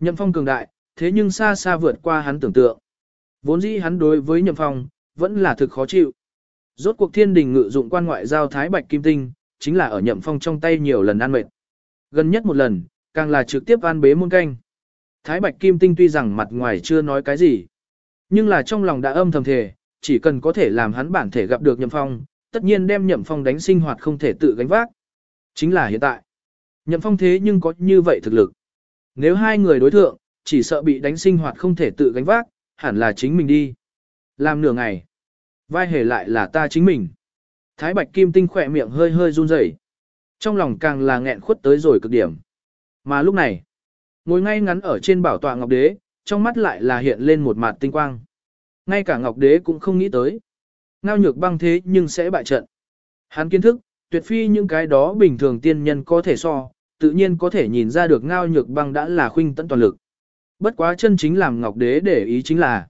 Speaker 1: Nhậm phong cường đại, thế nhưng xa xa vượt qua hắn tưởng tượng. Vốn dĩ hắn đối với nhậm phong, vẫn là thực khó chịu. Rốt cuộc thiên đình ngự dụng quan ngoại giao thái bạch kim tinh, chính là ở nhậm phong trong tay nhiều lần ăn mệt. Gần nhất một lần, càng là trực tiếp ăn bế môn canh. Thái bạch kim tinh tuy rằng mặt ngoài chưa nói cái gì, nhưng là trong lòng đã âm thầm thề, chỉ cần có thể làm hắn bản thể gặp được nhậm phong, tất nhiên đem nhậm phong đánh sinh hoạt không thể tự gánh vác. Chính là hiện tại. Nhậm phong thế nhưng có như vậy thực lực. Nếu hai người đối thượng, chỉ sợ bị đánh sinh hoạt không thể tự gánh vác, hẳn là chính mình đi. Làm nửa ngày. Vai hề lại là ta chính mình. Thái bạch kim tinh khỏe miệng hơi hơi run rẩy, Trong lòng càng là nghẹn khuất tới rồi cực điểm. Mà lúc này, ngồi ngay ngắn ở trên bảo tọa ngọc đế, trong mắt lại là hiện lên một mặt tinh quang. Ngay cả ngọc đế cũng không nghĩ tới. Ngao nhược băng thế nhưng sẽ bại trận. Hắn kiến thức, tuyệt phi những cái đó bình thường tiên nhân có thể so, tự nhiên có thể nhìn ra được ngao nhược băng đã là khuynh tận toàn lực. Bất quá chân chính làm ngọc đế để ý chính là,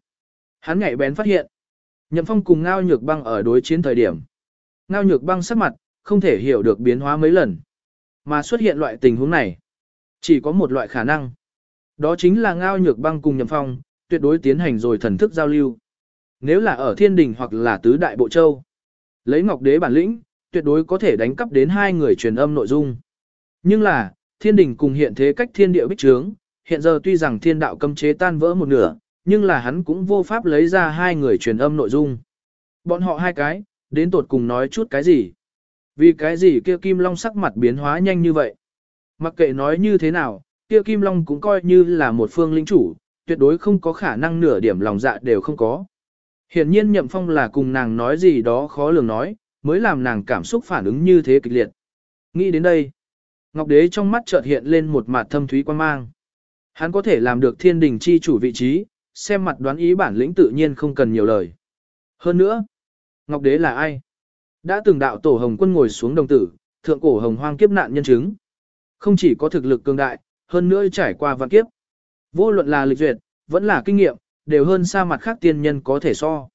Speaker 1: hắn nhạy bén phát hiện, nhậm phong cùng ngao nhược băng ở đối chiến thời điểm. Ngao nhược băng sắc mặt, không thể hiểu được biến hóa mấy lần. Mà xuất hiện loại tình huống này, chỉ có một loại khả năng. Đó chính là ngao nhược băng cùng nhậm phong, tuyệt đối tiến hành rồi thần thức giao lưu. Nếu là ở thiên đình hoặc là tứ đại bộ châu, lấy ngọc đế bản lĩnh, tuyệt đối có thể đánh cắp đến hai người truyền âm nội dung. Nhưng là, thiên đình cùng hiện thế cách thiên địa bích trướng, hiện giờ tuy rằng thiên đạo cấm chế tan vỡ một nửa, nhưng là hắn cũng vô pháp lấy ra hai người truyền âm nội dung. Bọn họ hai cái, đến tột cùng nói chút cái gì? Vì cái gì kia Kim Long sắc mặt biến hóa nhanh như vậy? Mặc kệ nói như thế nào, kia Kim Long cũng coi như là một phương lĩnh chủ, tuyệt đối không có khả năng nửa điểm lòng dạ đều không có. Hiển nhiên Nhậm Phong là cùng nàng nói gì đó khó lường nói, mới làm nàng cảm xúc phản ứng như thế kịch liệt. Nghĩ đến đây, Ngọc Đế trong mắt chợt hiện lên một mặt thâm thúy quan mang. Hắn có thể làm được thiên đình chi chủ vị trí, xem mặt đoán ý bản lĩnh tự nhiên không cần nhiều lời. Hơn nữa, Ngọc Đế là ai? Đã từng đạo tổ hồng quân ngồi xuống đồng tử, thượng cổ hồng hoang kiếp nạn nhân chứng. Không chỉ có thực lực cường đại, hơn nữa trải qua vạn kiếp. Vô luận là lịch duyệt, vẫn là kinh nghiệm, đều hơn xa mặt khác tiên nhân có thể so.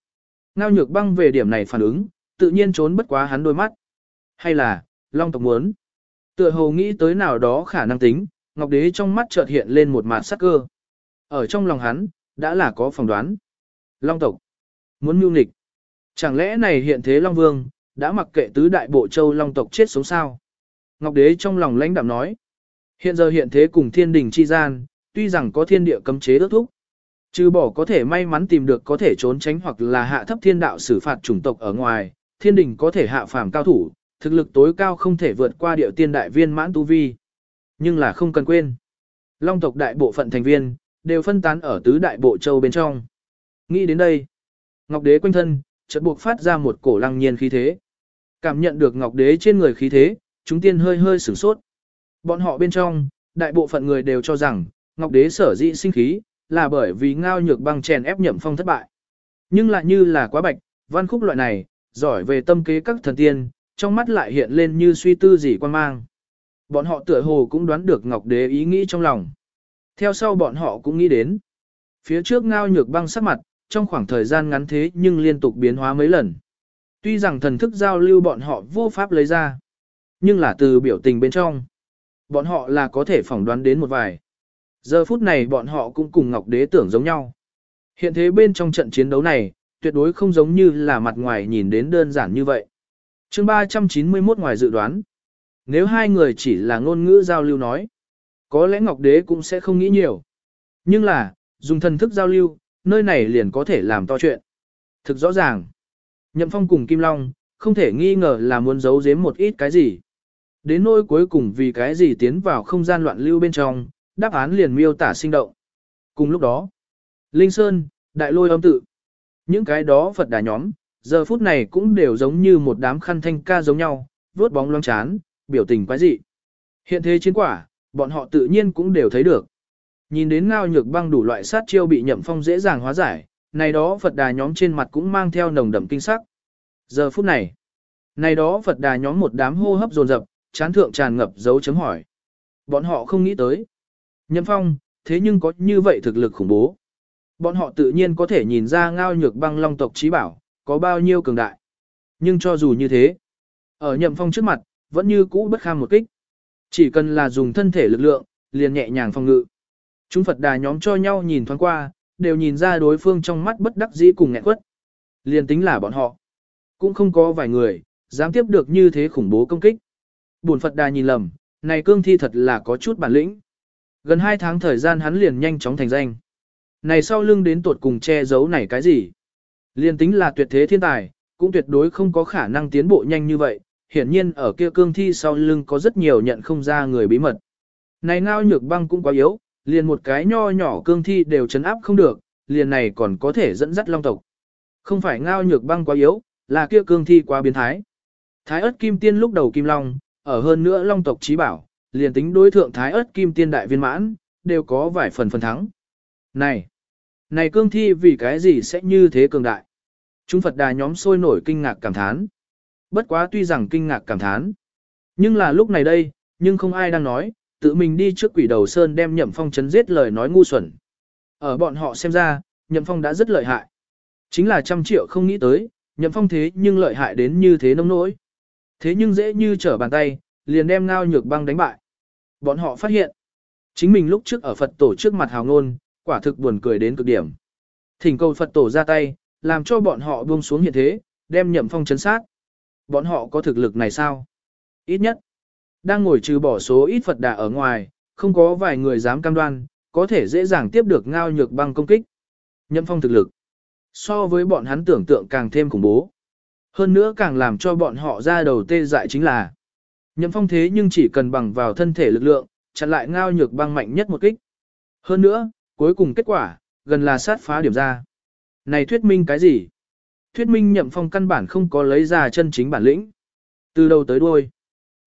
Speaker 1: Ngao nhược băng về điểm này phản ứng, tự nhiên trốn bất quá hắn đôi mắt. Hay là, Long tộc muốn. Tựa hồ nghĩ tới nào đó khả năng tính, Ngọc Đế trong mắt chợt hiện lên một mạt sắc cơ. Ở trong lòng hắn, đã là có phỏng đoán. Long tộc, muốn mưu nghịch. Chẳng lẽ này hiện thế Long Vương, đã mặc kệ tứ đại bộ châu Long tộc chết sống sao? Ngọc Đế trong lòng lãnh đạm nói. Hiện giờ hiện thế cùng thiên đình chi gian, tuy rằng có thiên địa cấm chế ước thúc. Trừ bỏ có thể may mắn tìm được có thể trốn tránh hoặc là hạ thấp thiên đạo xử phạt chủng tộc ở ngoài, thiên đình có thể hạ phàm cao thủ, thực lực tối cao không thể vượt qua điệu tiên đại viên mãn tu vi. Nhưng là không cần quên. Long tộc đại bộ phận thành viên, đều phân tán ở tứ đại bộ châu bên trong. Nghĩ đến đây, Ngọc Đế quanh thân, chợt buộc phát ra một cổ lăng nhiên khí thế. Cảm nhận được Ngọc Đế trên người khí thế, chúng tiên hơi hơi sửng sốt. Bọn họ bên trong, đại bộ phận người đều cho rằng, Ngọc Đế sở dĩ sinh khí, là bởi vì ngao nhược băng chèn ép nhậm phong thất bại. Nhưng lại như là quá bạch, văn khúc loại này, giỏi về tâm kế các thần tiên, trong mắt lại hiện lên như suy tư gì quan mang. Bọn họ tựa hồ cũng đoán được Ngọc Đế ý nghĩ trong lòng. Theo sau bọn họ cũng nghĩ đến. Phía trước ngao nhược băng sắc mặt, trong khoảng thời gian ngắn thế nhưng liên tục biến hóa mấy lần. Tuy rằng thần thức giao lưu bọn họ vô pháp lấy ra, nhưng là từ biểu tình bên trong. Bọn họ là có thể phỏng đoán đến một vài. Giờ phút này bọn họ cũng cùng Ngọc Đế tưởng giống nhau. Hiện thế bên trong trận chiến đấu này, tuyệt đối không giống như là mặt ngoài nhìn đến đơn giản như vậy. chương 391 ngoài dự đoán. Nếu hai người chỉ là ngôn ngữ giao lưu nói, có lẽ Ngọc Đế cũng sẽ không nghĩ nhiều. Nhưng là, dùng thần thức giao lưu, nơi này liền có thể làm to chuyện. Thực rõ ràng, Nhậm Phong cùng Kim Long, không thể nghi ngờ là muốn giấu giếm một ít cái gì. Đến nỗi cuối cùng vì cái gì tiến vào không gian loạn lưu bên trong, đáp án liền miêu tả sinh động. Cùng lúc đó, Linh Sơn, Đại Lôi âm tự, những cái đó Phật đà nhóm, giờ phút này cũng đều giống như một đám khăn thanh ca giống nhau, vớt bóng loang chán, biểu tình quái dị. Hiện thế chiến quả, bọn họ tự nhiên cũng đều thấy được. Nhìn đến ngao nhược băng đủ loại sát chiêu bị nhậm phong dễ dàng hóa giải, này đó Phật đà nhóm trên mặt cũng mang theo nồng đậm kinh sắc. Giờ phút này, này đó Phật đà nhóm một đám hô hấp dồn dập, chán thượng tràn ngập dấu chấm hỏi. Bọn họ không nghĩ tới. Nhậm phong, thế nhưng có như vậy thực lực khủng bố. Bọn họ tự nhiên có thể nhìn ra ngao nhược băng long tộc trí bảo, có bao nhiêu cường đại. Nhưng cho dù như thế, ở nhậm phong trước mặt, vẫn như cũ bất kham một kích. Chỉ cần là dùng thân thể lực lượng, liền nhẹ nhàng phòng ngự. Chúng Phật đà nhóm cho nhau nhìn thoáng qua, đều nhìn ra đối phương trong mắt bất đắc dĩ cùng nghẹn quất. Liền tính là bọn họ. Cũng không có vài người, dám tiếp được như thế khủng bố công kích. Bùn Phật đà nhìn lầm, này cương thi thật là có chút bản lĩnh. Gần 2 tháng thời gian hắn liền nhanh chóng thành danh. Này sau lưng đến tuột cùng che giấu này cái gì? Liên tính là tuyệt thế thiên tài, cũng tuyệt đối không có khả năng tiến bộ nhanh như vậy. Hiển nhiên ở kia cương thi sau lưng có rất nhiều nhận không ra người bí mật. Này ngao nhược băng cũng quá yếu, liền một cái nho nhỏ cương thi đều chấn áp không được, liền này còn có thể dẫn dắt long tộc. Không phải ngao nhược băng quá yếu, là kia cương thi quá biến thái. Thái ớt kim tiên lúc đầu kim long, ở hơn nữa long tộc trí bảo, liền tính đối thượng thái ớt kim tiên đại viên mãn, đều có vài phần phần thắng. Này, này cương thi vì cái gì sẽ như thế cường đại? Chúng Phật đà nhóm sôi nổi kinh ngạc cảm thán. Bất quá tuy rằng kinh ngạc cảm thán, nhưng là lúc này đây, nhưng không ai đang nói, tự mình đi trước quỷ đầu sơn đem nhậm phong chấn giết lời nói ngu xuẩn. Ở bọn họ xem ra, nhậm phong đã rất lợi hại. Chính là trăm triệu không nghĩ tới, nhậm phong thế nhưng lợi hại đến như thế nông nỗi. Thế nhưng dễ như trở bàn tay, liền đem ngao nhược băng đánh bại. Bọn họ phát hiện, chính mình lúc trước ở Phật tổ trước mặt hào ngôn, quả thực buồn cười đến cực điểm. Thỉnh cầu Phật tổ ra tay, làm cho bọn họ buông xuống hiện thế, đem nhậm phong chấn sát. Bọn họ có thực lực này sao? Ít nhất, đang ngồi trừ bỏ số ít Phật đà ở ngoài, không có vài người dám cam đoan, có thể dễ dàng tiếp được ngao nhược băng công kích. Nhậm phong thực lực, so với bọn hắn tưởng tượng càng thêm khủng bố. Hơn nữa càng làm cho bọn họ ra đầu tê dại chính là Nhậm phong thế nhưng chỉ cần bằng vào thân thể lực lượng, chặn lại ngao nhược băng mạnh nhất một kích. Hơn nữa, cuối cùng kết quả, gần là sát phá điểm ra. Này thuyết minh cái gì? Thuyết minh nhậm phong căn bản không có lấy ra chân chính bản lĩnh. Từ đầu tới đuôi,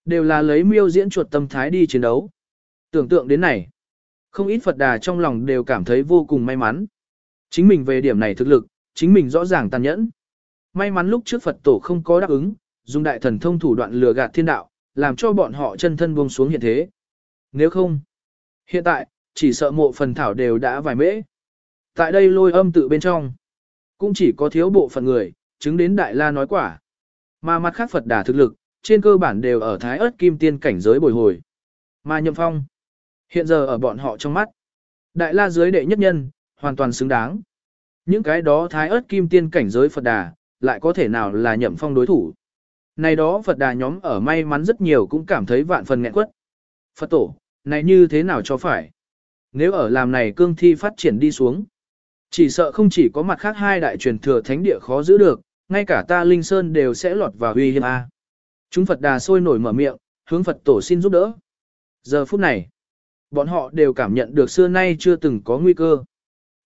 Speaker 1: đều là lấy miêu diễn chuột tâm thái đi chiến đấu. Tưởng tượng đến này, không ít Phật đà trong lòng đều cảm thấy vô cùng may mắn. Chính mình về điểm này thực lực, chính mình rõ ràng tàn nhẫn. May mắn lúc trước Phật tổ không có đáp ứng, dùng đại thần thông thủ đoạn lừa gạt thiên đạo, làm cho bọn họ chân thân buông xuống hiện thế. Nếu không, hiện tại, chỉ sợ mộ phần thảo đều đã vài mễ. Tại đây lôi âm tự bên trong, cũng chỉ có thiếu bộ phận người, chứng đến Đại La nói quả. Mà mặt khác Phật đà thực lực, trên cơ bản đều ở thái ớt kim tiên cảnh giới bồi hồi. Mà nhậm phong, hiện giờ ở bọn họ trong mắt, Đại La dưới đệ nhất nhân, hoàn toàn xứng đáng. Những cái đó thái ớt kim tiên cảnh giới Phật đà, lại có thể nào là nhậm phong đối thủ. Này đó Phật đà nhóm ở may mắn rất nhiều cũng cảm thấy vạn phần nghẹn quất. Phật tổ, này như thế nào cho phải? Nếu ở làm này cương thi phát triển đi xuống, chỉ sợ không chỉ có mặt khác hai đại truyền thừa thánh địa khó giữ được, ngay cả ta Linh Sơn đều sẽ lọt vào uy hiếp a. Chúng Phật đà sôi nổi mở miệng, hướng Phật tổ xin giúp đỡ. Giờ phút này, bọn họ đều cảm nhận được xưa nay chưa từng có nguy cơ.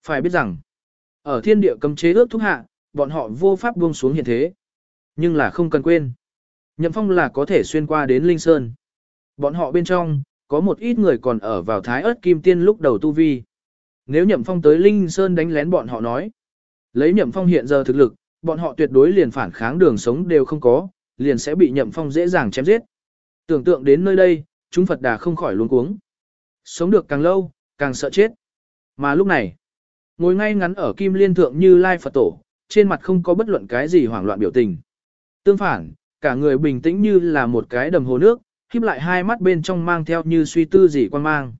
Speaker 1: Phải biết rằng, ở thiên địa cấm chế ước thúc hạ, bọn họ vô pháp buông xuống hiện thế. Nhưng là không cần quên. Nhậm phong là có thể xuyên qua đến Linh Sơn. Bọn họ bên trong, có một ít người còn ở vào thái ớt kim tiên lúc đầu tu vi. Nếu nhậm phong tới Linh Sơn đánh lén bọn họ nói. Lấy nhậm phong hiện giờ thực lực, bọn họ tuyệt đối liền phản kháng đường sống đều không có, liền sẽ bị nhậm phong dễ dàng chém giết. Tưởng tượng đến nơi đây, chúng Phật đà không khỏi luống cuống. Sống được càng lâu, càng sợ chết. Mà lúc này, ngồi ngay ngắn ở kim liên thượng như lai Phật tổ, trên mặt không có bất luận cái gì hoảng loạn biểu tình. Tương phản, cả người bình tĩnh như là một cái đầm hồ nước, híp lại hai mắt bên trong mang theo như suy tư gì quan mang.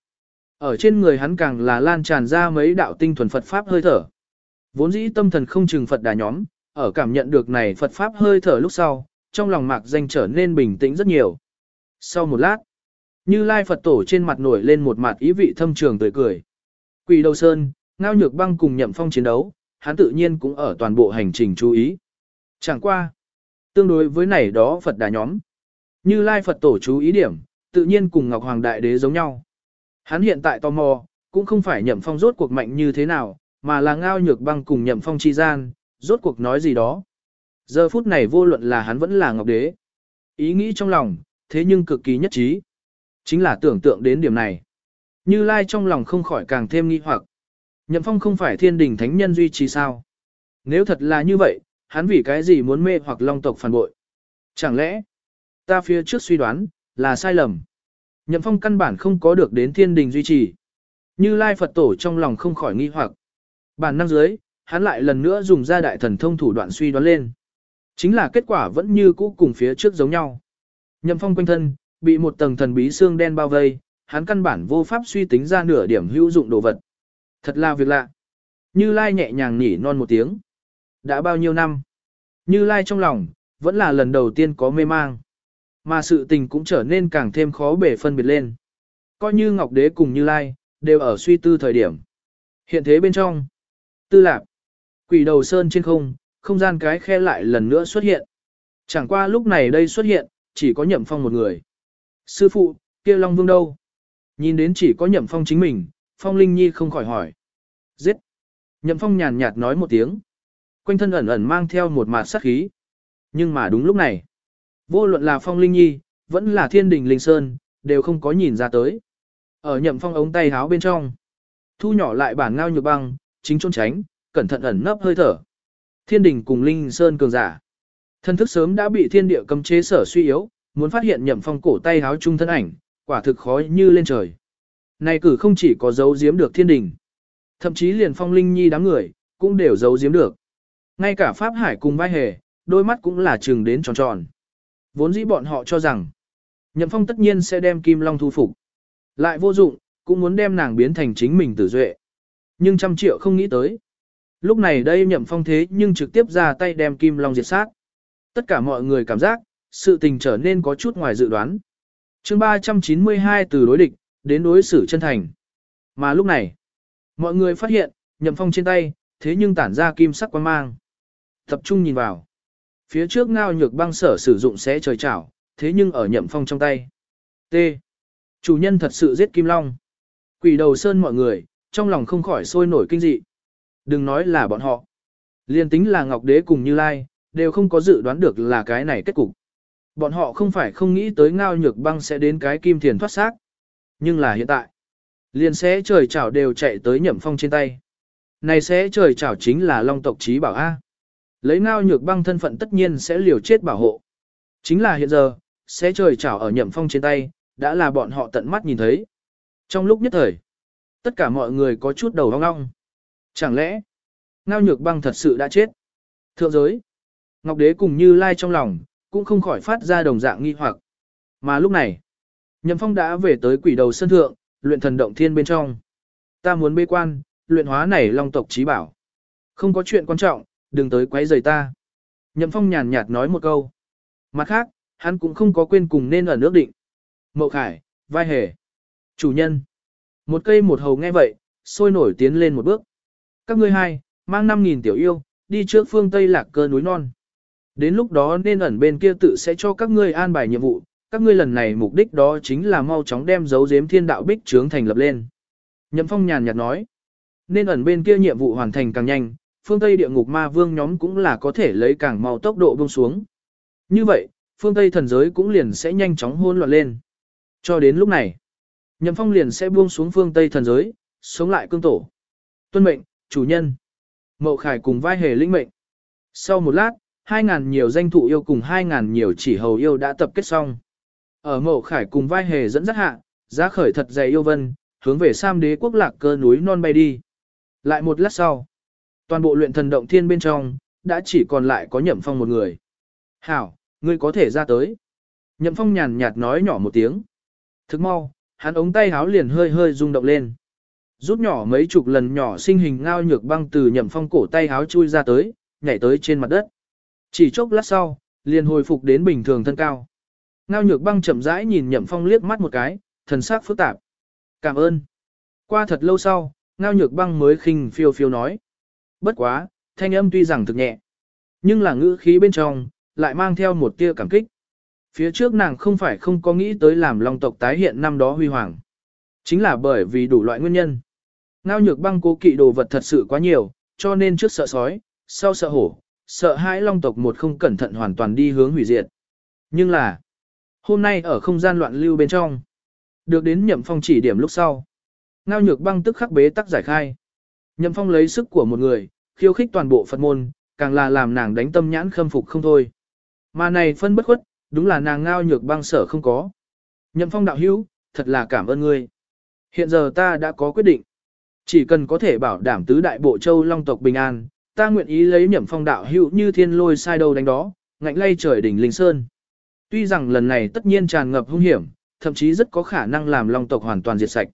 Speaker 1: Ở trên người hắn càng là lan tràn ra mấy đạo tinh thuần Phật Pháp hơi thở. Vốn dĩ tâm thần không chừng Phật đà nhóm, ở cảm nhận được này Phật Pháp hơi thở lúc sau, trong lòng mạc danh trở nên bình tĩnh rất nhiều. Sau một lát, như lai Phật tổ trên mặt nổi lên một mặt ý vị thâm trường tươi cười. Quỷ đầu sơn, ngao nhược băng cùng nhậm phong chiến đấu, hắn tự nhiên cũng ở toàn bộ hành trình chú ý. Chẳng qua, tương đối với này đó Phật đà nhóm. Như Lai Phật tổ chú ý điểm, tự nhiên cùng Ngọc Hoàng Đại Đế giống nhau. Hắn hiện tại tò mò, cũng không phải nhậm phong rốt cuộc mạnh như thế nào, mà là ngao nhược băng cùng nhậm phong chi gian, rốt cuộc nói gì đó. Giờ phút này vô luận là hắn vẫn là Ngọc Đế. Ý nghĩ trong lòng, thế nhưng cực kỳ nhất trí. Chính là tưởng tượng đến điểm này. Như Lai trong lòng không khỏi càng thêm nghi hoặc. Nhậm Phong không phải thiên đình thánh nhân duy trì sao? Nếu thật là như vậy, hắn vì cái gì muốn mê hoặc long tộc phản bội? Chẳng lẽ, ta phía trước suy đoán, là sai lầm? Nhậm Phong căn bản không có được đến thiên đình duy trì. Như Lai Phật Tổ trong lòng không khỏi nghi hoặc. Bản năng dưới, hắn lại lần nữa dùng ra đại thần thông thủ đoạn suy đoán lên. Chính là kết quả vẫn như cũ cùng phía trước giống nhau. Nhậm Phong quanh thân, bị một tầng thần bí xương đen bao vây, hắn căn bản vô pháp suy tính ra nửa điểm hữu dụng đồ vật. Thật là việc lạ. Như Lai nhẹ nhàng nhỉ non một tiếng. Đã bao nhiêu năm? Như Lai trong lòng, vẫn là lần đầu tiên có mê mang. Mà sự tình cũng trở nên càng thêm khó bể phân biệt lên. Coi như Ngọc Đế cùng Như Lai, đều ở suy tư thời điểm. Hiện thế bên trong. Tư lạc. Quỷ đầu sơn trên không, không gian cái khe lại lần nữa xuất hiện. Chẳng qua lúc này đây xuất hiện, chỉ có nhậm phong một người. Sư phụ, kia Long Vương đâu? Nhìn đến chỉ có nhậm phong chính mình, Phong Linh Nhi không khỏi hỏi. Giết! Nhậm Phong nhàn nhạt nói một tiếng. Quanh thân ẩn ẩn mang theo một mạt sát khí. Nhưng mà đúng lúc này, vô luận là Phong Linh Nhi, vẫn là Thiên Đình Linh Sơn, đều không có nhìn ra tới. Ở Nhậm Phong ống tay háo bên trong, thu nhỏ lại bản ngao nhược băng, chính trốn tránh, cẩn thận ẩn nấp hơi thở. Thiên Đình cùng Linh Sơn cường giả. Thân thức sớm đã bị thiên địa cấm chế sở suy yếu, muốn phát hiện Nhậm Phong cổ tay háo trung thân ảnh, quả thực khó như lên trời. Này cử không chỉ có giấu giếm được thiên đình, thậm chí liền phong linh nhi đám người, cũng đều giấu giếm được. Ngay cả Pháp Hải cùng vai hề, đôi mắt cũng là trừng đến tròn tròn. Vốn dĩ bọn họ cho rằng, Nhậm Phong tất nhiên sẽ đem Kim Long thu phục. Lại vô dụng, cũng muốn đem nàng biến thành chính mình tử duệ. Nhưng trăm triệu không nghĩ tới. Lúc này đây Nhậm Phong thế nhưng trực tiếp ra tay đem Kim Long diệt sát. Tất cả mọi người cảm giác, sự tình trở nên có chút ngoài dự đoán. chương 392 từ đối địch, đến đối xử chân thành. Mà lúc này, mọi người phát hiện, nhậm phong trên tay, thế nhưng tản ra kim sắc quang mang. Tập trung nhìn vào. Phía trước ngao nhược băng sở sử dụng sẽ trời chảo, thế nhưng ở nhậm phong trong tay. T. Chủ nhân thật sự giết kim long. Quỷ đầu sơn mọi người, trong lòng không khỏi sôi nổi kinh dị. Đừng nói là bọn họ. Liên tính là Ngọc Đế cùng Như Lai, đều không có dự đoán được là cái này kết cục. Bọn họ không phải không nghĩ tới ngao nhược băng sẽ đến cái kim thiền thoát xác. Nhưng là hiện tại, liền sẽ trời chảo đều chạy tới nhậm phong trên tay. Này sẽ trời chảo chính là long tộc trí bảo A. Lấy ngao nhược băng thân phận tất nhiên sẽ liều chết bảo hộ. Chính là hiện giờ, sẽ trời chảo ở nhậm phong trên tay, đã là bọn họ tận mắt nhìn thấy. Trong lúc nhất thời, tất cả mọi người có chút đầu hoang ngong. Chẳng lẽ, ngao nhược băng thật sự đã chết? Thượng giới, Ngọc Đế cùng Như Lai trong lòng, cũng không khỏi phát ra đồng dạng nghi hoặc. Mà lúc này, Nhậm Phong đã về tới quỷ đầu sân thượng, luyện thần động thiên bên trong. Ta muốn bế quan, luyện hóa này long tộc trí bảo. Không có chuyện quan trọng, đừng tới quấy rầy ta. Nhậm Phong nhàn nhạt nói một câu. Mặt khác, hắn cũng không có quên cùng nên ở nước định. Mậu Khải, vai hề. Chủ nhân. Một cây một hầu nghe vậy, sôi nổi tiến lên một bước. Các ngươi hai, mang 5.000 tiểu yêu, đi trước phương Tây lạc cơ núi non. Đến lúc đó nên ẩn bên kia tự sẽ cho các ngươi an bài nhiệm vụ, các ngươi lần này mục đích đó chính là mau chóng đem dấu giếm thiên đạo bích trướng thành lập lên. Nhậm Phong nhàn nhạt nói, nên ẩn bên kia nhiệm vụ hoàn thành càng nhanh, phương Tây địa ngục ma vương nhóm cũng là có thể lấy càng mau tốc độ buông xuống. Như vậy, phương Tây thần giới cũng liền sẽ nhanh chóng hôn loạn lên. Cho đến lúc này, Nhậm Phong liền sẽ buông xuống phương Tây thần giới, sống lại cương tổ. Tuân mệnh, chủ nhân. Mậu Khải cùng vai hề linh mệnh. Sau một lát, 2.000 nhiều danh thụ yêu cùng 2.000 nhiều chỉ hầu yêu đã tập kết xong. Ở mộ khải cùng vai hề dẫn dắt hạ, giá khởi thật dày yêu vân, hướng về Sam đế quốc lạc cơ núi non bay đi. Lại một lát sau, toàn bộ luyện thần động thiên bên trong, đã chỉ còn lại có nhậm phong một người. Hảo, ngươi có thể ra tới. Nhậm phong nhàn nhạt nói nhỏ một tiếng. Thức mau, hắn ống tay háo liền hơi hơi rung động lên. Rút nhỏ mấy chục lần nhỏ sinh hình ngao nhược băng từ nhậm phong cổ tay háo chui ra tới, nhảy tới trên mặt đất. Chỉ chốc lát sau, liền hồi phục đến bình thường thân cao. Ngao nhược băng chậm rãi nhìn nhậm phong liếc mắt một cái, thần sắc phức tạp. Cảm ơn. Qua thật lâu sau, ngao nhược băng mới khinh phiêu phiêu nói. Bất quá, thanh âm tuy rằng thực nhẹ, nhưng là ngữ khí bên trong, lại mang theo một tia cảm kích. Phía trước nàng không phải không có nghĩ tới làm long tộc tái hiện năm đó huy hoàng. Chính là bởi vì đủ loại nguyên nhân. Ngao nhược băng cố kỵ đồ vật thật sự quá nhiều, cho nên trước sợ sói, sau sợ hổ, sợ hãi long tộc một không cẩn thận hoàn toàn đi hướng hủy diệt. Nhưng là, Hôm nay ở không gian loạn lưu bên trong, được đến nhậm phong chỉ điểm lúc sau. Ngao nhược băng tức khắc bế tắc giải khai. Nhậm phong lấy sức của một người, khiêu khích toàn bộ Phật môn, càng là làm nàng đánh tâm nhãn khâm phục không thôi. Mà này phân bất khuất, đúng là nàng ngao nhược băng sở không có. Nhậm phong đạo hữu, thật là cảm ơn ngươi. Hiện giờ ta đã có quyết định. Chỉ cần có thể bảo đảm tứ đại bộ châu long tộc bình an, ta nguyện ý lấy nhậm phong đạo hữu như thiên lôi sai đầu đánh đó, ngạnh lay trời đỉnh linh sơn. Tuy rằng lần này tất nhiên tràn ngập hung hiểm, thậm chí rất có khả năng làm long tộc hoàn toàn diệt sạch.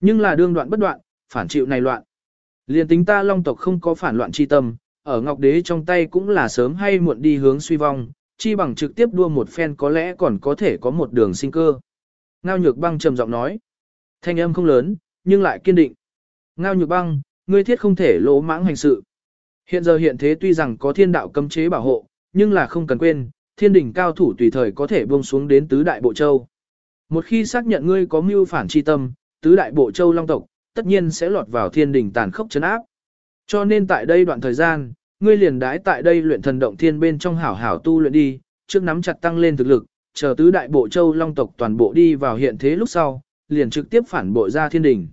Speaker 1: Nhưng là đương đoạn bất đoạn, phản chịu này loạn. Liên tính ta long tộc không có phản loạn chi tâm, ở ngọc đế trong tay cũng là sớm hay muộn đi hướng suy vong, chi bằng trực tiếp đua một phen có lẽ còn có thể có một đường sinh cơ. Ngao nhược băng trầm giọng nói. Thanh âm không lớn, nhưng lại kiên định. Ngao nhược băng, ngươi thiết không thể lỗ mãng hành sự. Hiện giờ hiện thế tuy rằng có thiên đạo cấm chế bảo hộ, nhưng là không cần quên, thiên đỉnh cao thủ tùy thời có thể buông xuống đến tứ đại bộ châu. Một khi xác nhận ngươi có mưu phản chi tâm, tứ đại bộ châu long tộc, tất nhiên sẽ lọt vào thiên đỉnh tàn khốc chấn áp. Cho nên tại đây đoạn thời gian, ngươi liền đái tại đây luyện thần động thiên bên trong hảo hảo tu luyện đi, trước nắm chặt tăng lên thực lực, chờ tứ đại bộ châu long tộc toàn bộ đi vào hiện thế lúc sau, liền trực tiếp phản bội ra thiên đỉnh.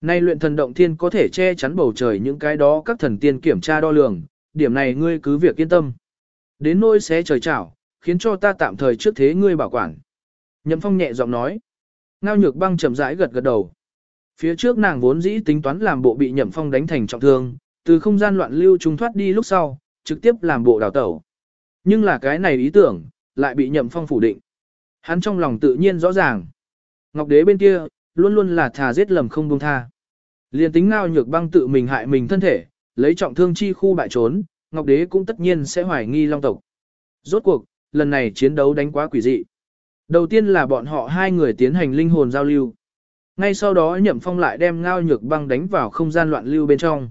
Speaker 1: Nay luyện thần động thiên có thể che chắn bầu trời những cái đó các thần tiên kiểm tra đo lường, điểm này ngươi cứ việc yên tâm. Đến nỗi xé trời chảo, khiến cho ta tạm thời trước thế ngươi bảo quản. Nhậm phong nhẹ giọng nói. Ngao nhược băng chậm rãi gật gật đầu. Phía trước nàng vốn dĩ tính toán làm bộ bị nhậm phong đánh thành trọng thương, từ không gian loạn lưu trung thoát đi lúc sau, trực tiếp làm bộ đào tẩu. Nhưng là cái này ý tưởng, lại bị nhậm phong phủ định. Hắn trong lòng tự nhiên rõ ràng. Ngọc đế bên kia, luôn luôn là thà giết lầm không buông tha. Liên tính ngao nhược băng tự mình hại mình thân thể, lấy trọng thương chi khu bại trốn, Ngọc đế cũng tất nhiên sẽ hoài nghi long tộc. Rốt cuộc, lần này chiến đấu đánh quá quỷ dị. Đầu tiên là bọn họ hai người tiến hành linh hồn giao lưu. Ngay sau đó nhậm phong lại đem ngao nhược băng đánh vào không gian loạn lưu bên trong.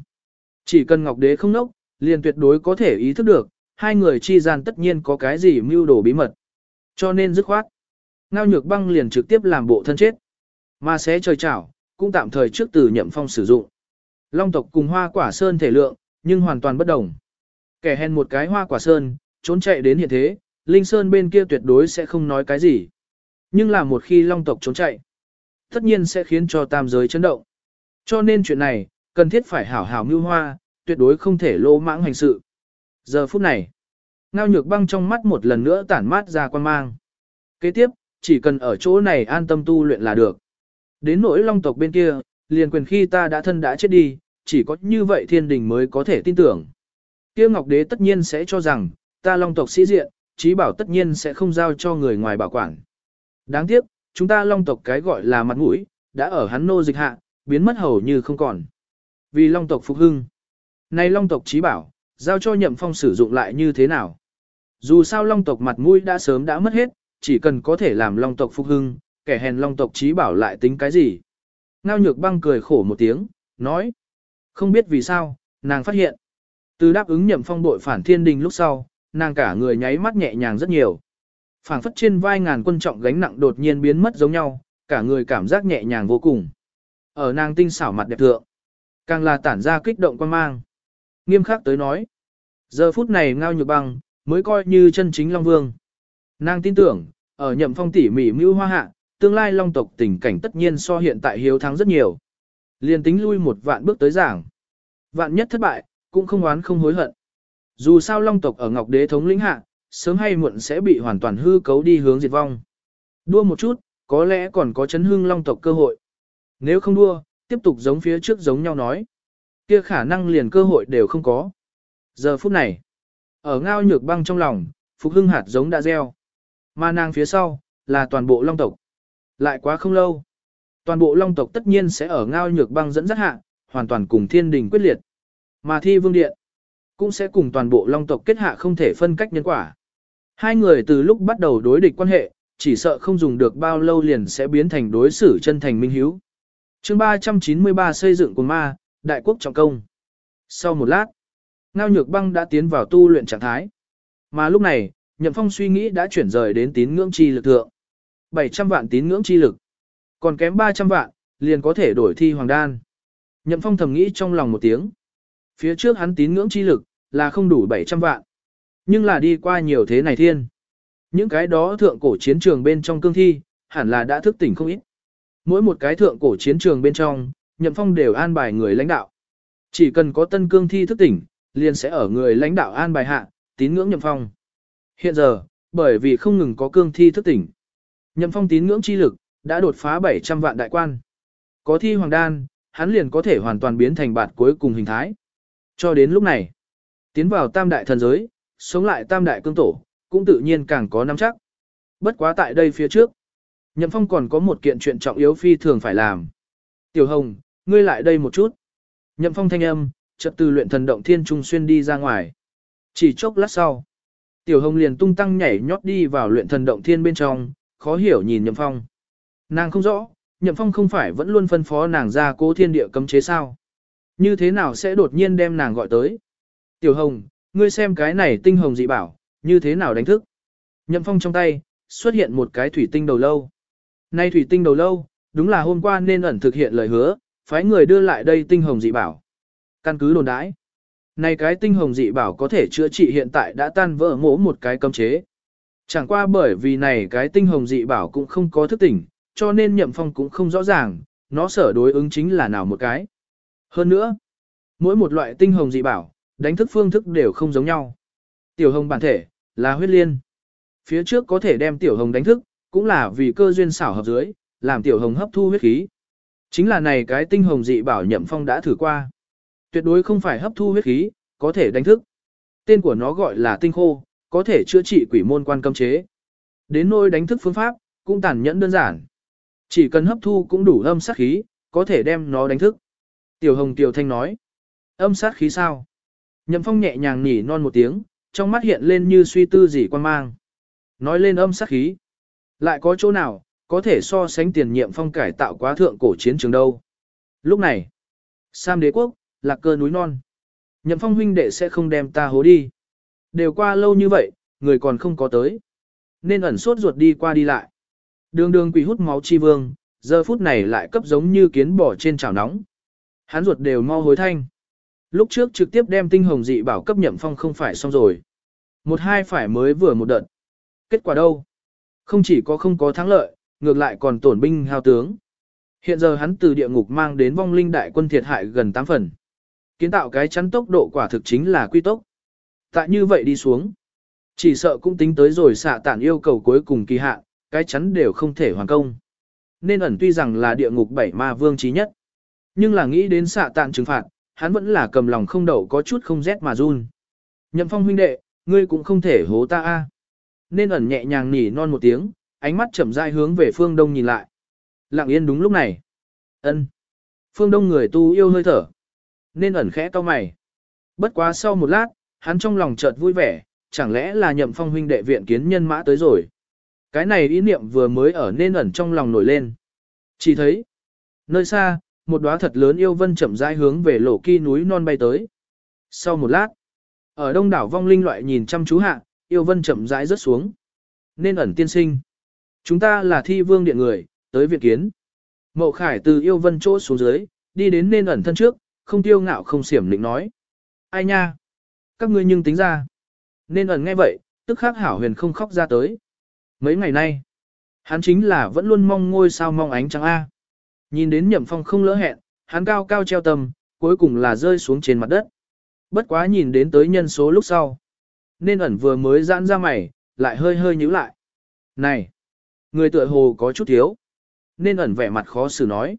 Speaker 1: Chỉ cần Ngọc Đế không nốc, liền tuyệt đối có thể ý thức được, hai người chi gian tất nhiên có cái gì mưu đồ bí mật. Cho nên dứt khoát. Ngao nhược băng liền trực tiếp làm bộ thân chết. Mà xé trời chảo, cũng tạm thời trước từ nhậm phong sử dụng. Long tộc cùng hoa quả sơn thể lượng, nhưng hoàn toàn bất đồng. Kẻ hèn một cái hoa quả sơn, trốn chạy đến hiện thế, Linh Sơn bên kia tuyệt đối sẽ không nói cái gì. Nhưng là một khi long tộc trốn chạy, tất nhiên sẽ khiến cho tam giới chấn động. Cho nên chuyện này, cần thiết phải hảo hảo mưu hoa, tuyệt đối không thể lô mãng hành sự. Giờ phút này, ngao nhược băng trong mắt một lần nữa tản mát ra quan mang. Kế tiếp, chỉ cần ở chỗ này an tâm tu luyện là được. Đến nỗi long tộc bên kia, liền quyền khi ta đã thân đã chết đi, chỉ có như vậy thiên đình mới có thể tin tưởng. Kia Ngọc Đế tất nhiên sẽ cho rằng, ta long tộc sĩ diện, trí bảo tất nhiên sẽ không giao cho người ngoài bảo quản. Đáng tiếc, chúng ta long tộc cái gọi là mặt mũi, đã ở hắn nô dịch hạ, biến mất hầu như không còn. Vì long tộc phục hưng. nay long tộc trí bảo, giao cho nhậm phong sử dụng lại như thế nào? Dù sao long tộc mặt mũi đã sớm đã mất hết, chỉ cần có thể làm long tộc phục hưng, kẻ hèn long tộc trí bảo lại tính cái gì? Ngao nhược băng cười khổ một tiếng, nói. Không biết vì sao, nàng phát hiện. Từ đáp ứng nhậm phong bội phản thiên đình lúc sau, nàng cả người nháy mắt nhẹ nhàng rất nhiều. phảng phất trên vai ngàn quân trọng gánh nặng đột nhiên biến mất giống nhau, cả người cảm giác nhẹ nhàng vô cùng. Ở nàng tinh xảo mặt đẹp thượng, càng là tản ra kích động quan mang. Nghiêm khắc tới nói, giờ phút này ngao nhược băng, mới coi như chân chính Long Vương. Nàng tin tưởng, ở nhậm phong tỉ mỉ mưu hoa hạ, tương lai Long tộc tình cảnh tất nhiên so hiện tại hiếu thắng rất nhiều. Liên tính lui một vạn bước tới giảng. Vạn nhất thất bại, cũng không oán không hối hận. Dù sao Long tộc ở Ngọc Đế thống lĩnh hạ, sớm hay muộn sẽ bị hoàn toàn hư cấu đi hướng diệt vong. Đua một chút, có lẽ còn có chấn hương Long tộc cơ hội. Nếu không đua, tiếp tục giống phía trước giống nhau nói. Kia khả năng liền cơ hội đều không có. Giờ phút này, ở ngao nhược băng trong lòng, phục hưng hạt giống đã gieo. Mà nàng phía sau, là toàn bộ long tộc. Lại quá không lâu. Toàn bộ long tộc tất nhiên sẽ ở ngao nhược băng dẫn dắt hạ, hoàn toàn cùng thiên đình quyết liệt. Mà thi vương điện, cũng sẽ cùng toàn bộ long tộc kết hạ không thể phân cách nhân quả. Hai người từ lúc bắt đầu đối địch quan hệ, chỉ sợ không dùng được bao lâu liền sẽ biến thành đối xử chân thành minh hiếu. chương 393 xây dựng của ma, đại quốc trọng công. Sau một lát, Ngao Nhược Băng đã tiến vào tu luyện trạng thái. Mà lúc này, Nhậm Phong suy nghĩ đã chuyển rời đến tín ngưỡng chi lực thượng. 700 vạn tín ngưỡng chi lực. Còn kém 300 vạn, liền có thể đổi thi hoàng đan. Nhậm Phong thầm nghĩ trong lòng một tiếng. Phía trước hắn tín ngưỡng chi lực, là không đủ 700 vạn. Nhưng là đi qua nhiều thế này thiên. Những cái đó thượng cổ chiến trường bên trong cương thi, hẳn là đã thức tỉnh không ít. Mỗi một cái thượng cổ chiến trường bên trong, Nhậm Phong đều an bài người lãnh đạo. Chỉ cần có tân cương thi thức tỉnh, liền sẽ ở người lãnh đạo an bài hạ, tín ngưỡng Nhậm Phong. Hiện giờ, bởi vì không ngừng có cương thi thức tỉnh, Nhậm Phong tín ngưỡng chi lực đã đột phá 700 vạn đại quan. Có thi hoàng đan, hắn liền có thể hoàn toàn biến thành bạt cuối cùng hình thái. Cho đến lúc này, tiến vào tam đại thần giới, sống lại tam đại cương tổ, cũng tự nhiên càng có nắm chắc. Bất quá tại đây phía trước, Nhậm Phong còn có một kiện chuyện trọng yếu phi thường phải làm. Tiểu Hồng, ngươi lại đây một chút. Nhậm Phong thanh âm, chợt từ luyện thần động thiên trung xuyên đi ra ngoài. Chỉ chốc lát sau, Tiểu Hồng liền tung tăng nhảy nhót đi vào luyện thần động thiên bên trong, khó hiểu nhìn Nhậm Phong. Nàng không rõ, Nhậm Phong không phải vẫn luôn phân phó nàng ra cố thiên địa cấm chế sao. Như thế nào sẽ đột nhiên đem nàng gọi tới? Tiểu Hồng, ngươi xem cái này tinh hồng dị bảo, như thế nào đánh thức? Nhậm Phong trong tay, xuất hiện một cái thủy tinh đầu lâu. Nay thủy tinh đầu lâu, đúng là hôm qua nên ẩn thực hiện lời hứa, phái người đưa lại đây tinh hồng dị bảo. Căn cứ đồn đãi. Này cái tinh hồng dị bảo có thể chữa trị hiện tại đã tan vỡ mỗ một cái cấm chế. Chẳng qua bởi vì này cái tinh hồng dị bảo cũng không có thức tỉnh, cho nên nhậm phong cũng không rõ ràng, nó sở đối ứng chính là nào một cái. Hơn nữa, mỗi một loại tinh hồng dị bảo, đánh thức phương thức đều không giống nhau. Tiểu hồng bản thể, là huyết liên. Phía trước có thể đem tiểu hồng đánh thức, cũng là vì cơ duyên xảo hợp dưới, làm tiểu hồng hấp thu huyết khí. Chính là này cái tinh hồng dị bảo nhậm phong đã thử qua. Tuyệt đối không phải hấp thu huyết khí, có thể đánh thức. Tên của nó gọi là tinh khô, có thể chữa trị quỷ môn quan cấm chế. Đến nôi đánh thức phương pháp, cũng tàn nhẫn đơn giản. Chỉ cần hấp thu cũng đủ âm sát khí, có thể đem nó đánh thức. Tiểu Hồng Tiểu Thanh nói. Âm sát khí sao? Nhậm Phong nhẹ nhàng nhỉ non một tiếng, trong mắt hiện lên như suy tư gì quan mang. Nói lên âm sát khí. Lại có chỗ nào, có thể so sánh tiền nhiệm phong cải tạo quá thượng cổ chiến trường đâu. Lúc này, Sam đế quốc, lạc cơ núi non. Nhậm phong huynh đệ sẽ không đem ta hố đi. Đều qua lâu như vậy, người còn không có tới. Nên ẩn sốt ruột đi qua đi lại. Đường đường quỷ hút máu chi vương, giờ phút này lại cấp giống như kiến bò trên chảo nóng. Hắn ruột đều mau hối thanh. Lúc trước trực tiếp đem tinh hồng dị bảo cấp nhậm phong không phải xong rồi. Một hai phải mới vừa một đợt. Kết quả đâu? Không chỉ có không có thắng lợi, ngược lại còn tổn binh hao tướng. Hiện giờ hắn từ địa ngục mang đến vong linh đại quân thiệt hại gần 8 phần. Kiến tạo cái chắn tốc độ quả thực chính là quy tốc. Tại như vậy đi xuống. Chỉ sợ cũng tính tới rồi xạ tản yêu cầu cuối cùng kỳ hạn, cái chắn đều không thể hoàn công. Nên ẩn tuy rằng là địa ngục bảy ma vương trí nhất. Nhưng là nghĩ đến xạ tản trừng phạt, hắn vẫn là cầm lòng không đậu có chút không rét mà run. Nhậm phong huynh đệ, ngươi cũng không thể hố ta a. Nên ẩn nhẹ nhàng nỉ non một tiếng, ánh mắt chậm rãi hướng về phương đông nhìn lại. Lặng yên đúng lúc này. ân Phương đông người tu yêu hơi thở. Nên ẩn khẽ cau mày. Bất quá sau một lát, hắn trong lòng chợt vui vẻ, chẳng lẽ là nhậm phong huynh đệ viện kiến nhân mã tới rồi. Cái này ý niệm vừa mới ở nên ẩn trong lòng nổi lên. Chỉ thấy, nơi xa, một đóa thật lớn yêu vân chậm rãi hướng về lỗ kỳ núi non bay tới. Sau một lát, ở đông đảo vong linh loại nhìn chăm chú hạ, yêu vân chậm rãi rớt xuống. Nên ẩn tiên sinh. Chúng ta là thi vương điện người, tới viện kiến. Mậu khải từ yêu vân chỗ xuống dưới, đi đến nên ẩn thân trước, không tiêu ngạo không xiểm định nói. Ai nha? Các ngươi nhưng tính ra. Nên ẩn nghe vậy, tức khắc hảo huyền không khóc ra tới. Mấy ngày nay, hắn chính là vẫn luôn mong ngôi sao mong ánh trăng A. Nhìn đến nhậm phong không lỡ hẹn, hắn cao cao treo tầm, cuối cùng là rơi xuống trên mặt đất. Bất quá nhìn đến tới nhân số lúc sau. Nên ẩn vừa mới giãn ra mày, lại hơi hơi nhíu lại. Này! Người tựa hồ có chút thiếu. Nên ẩn vẻ mặt khó xử nói.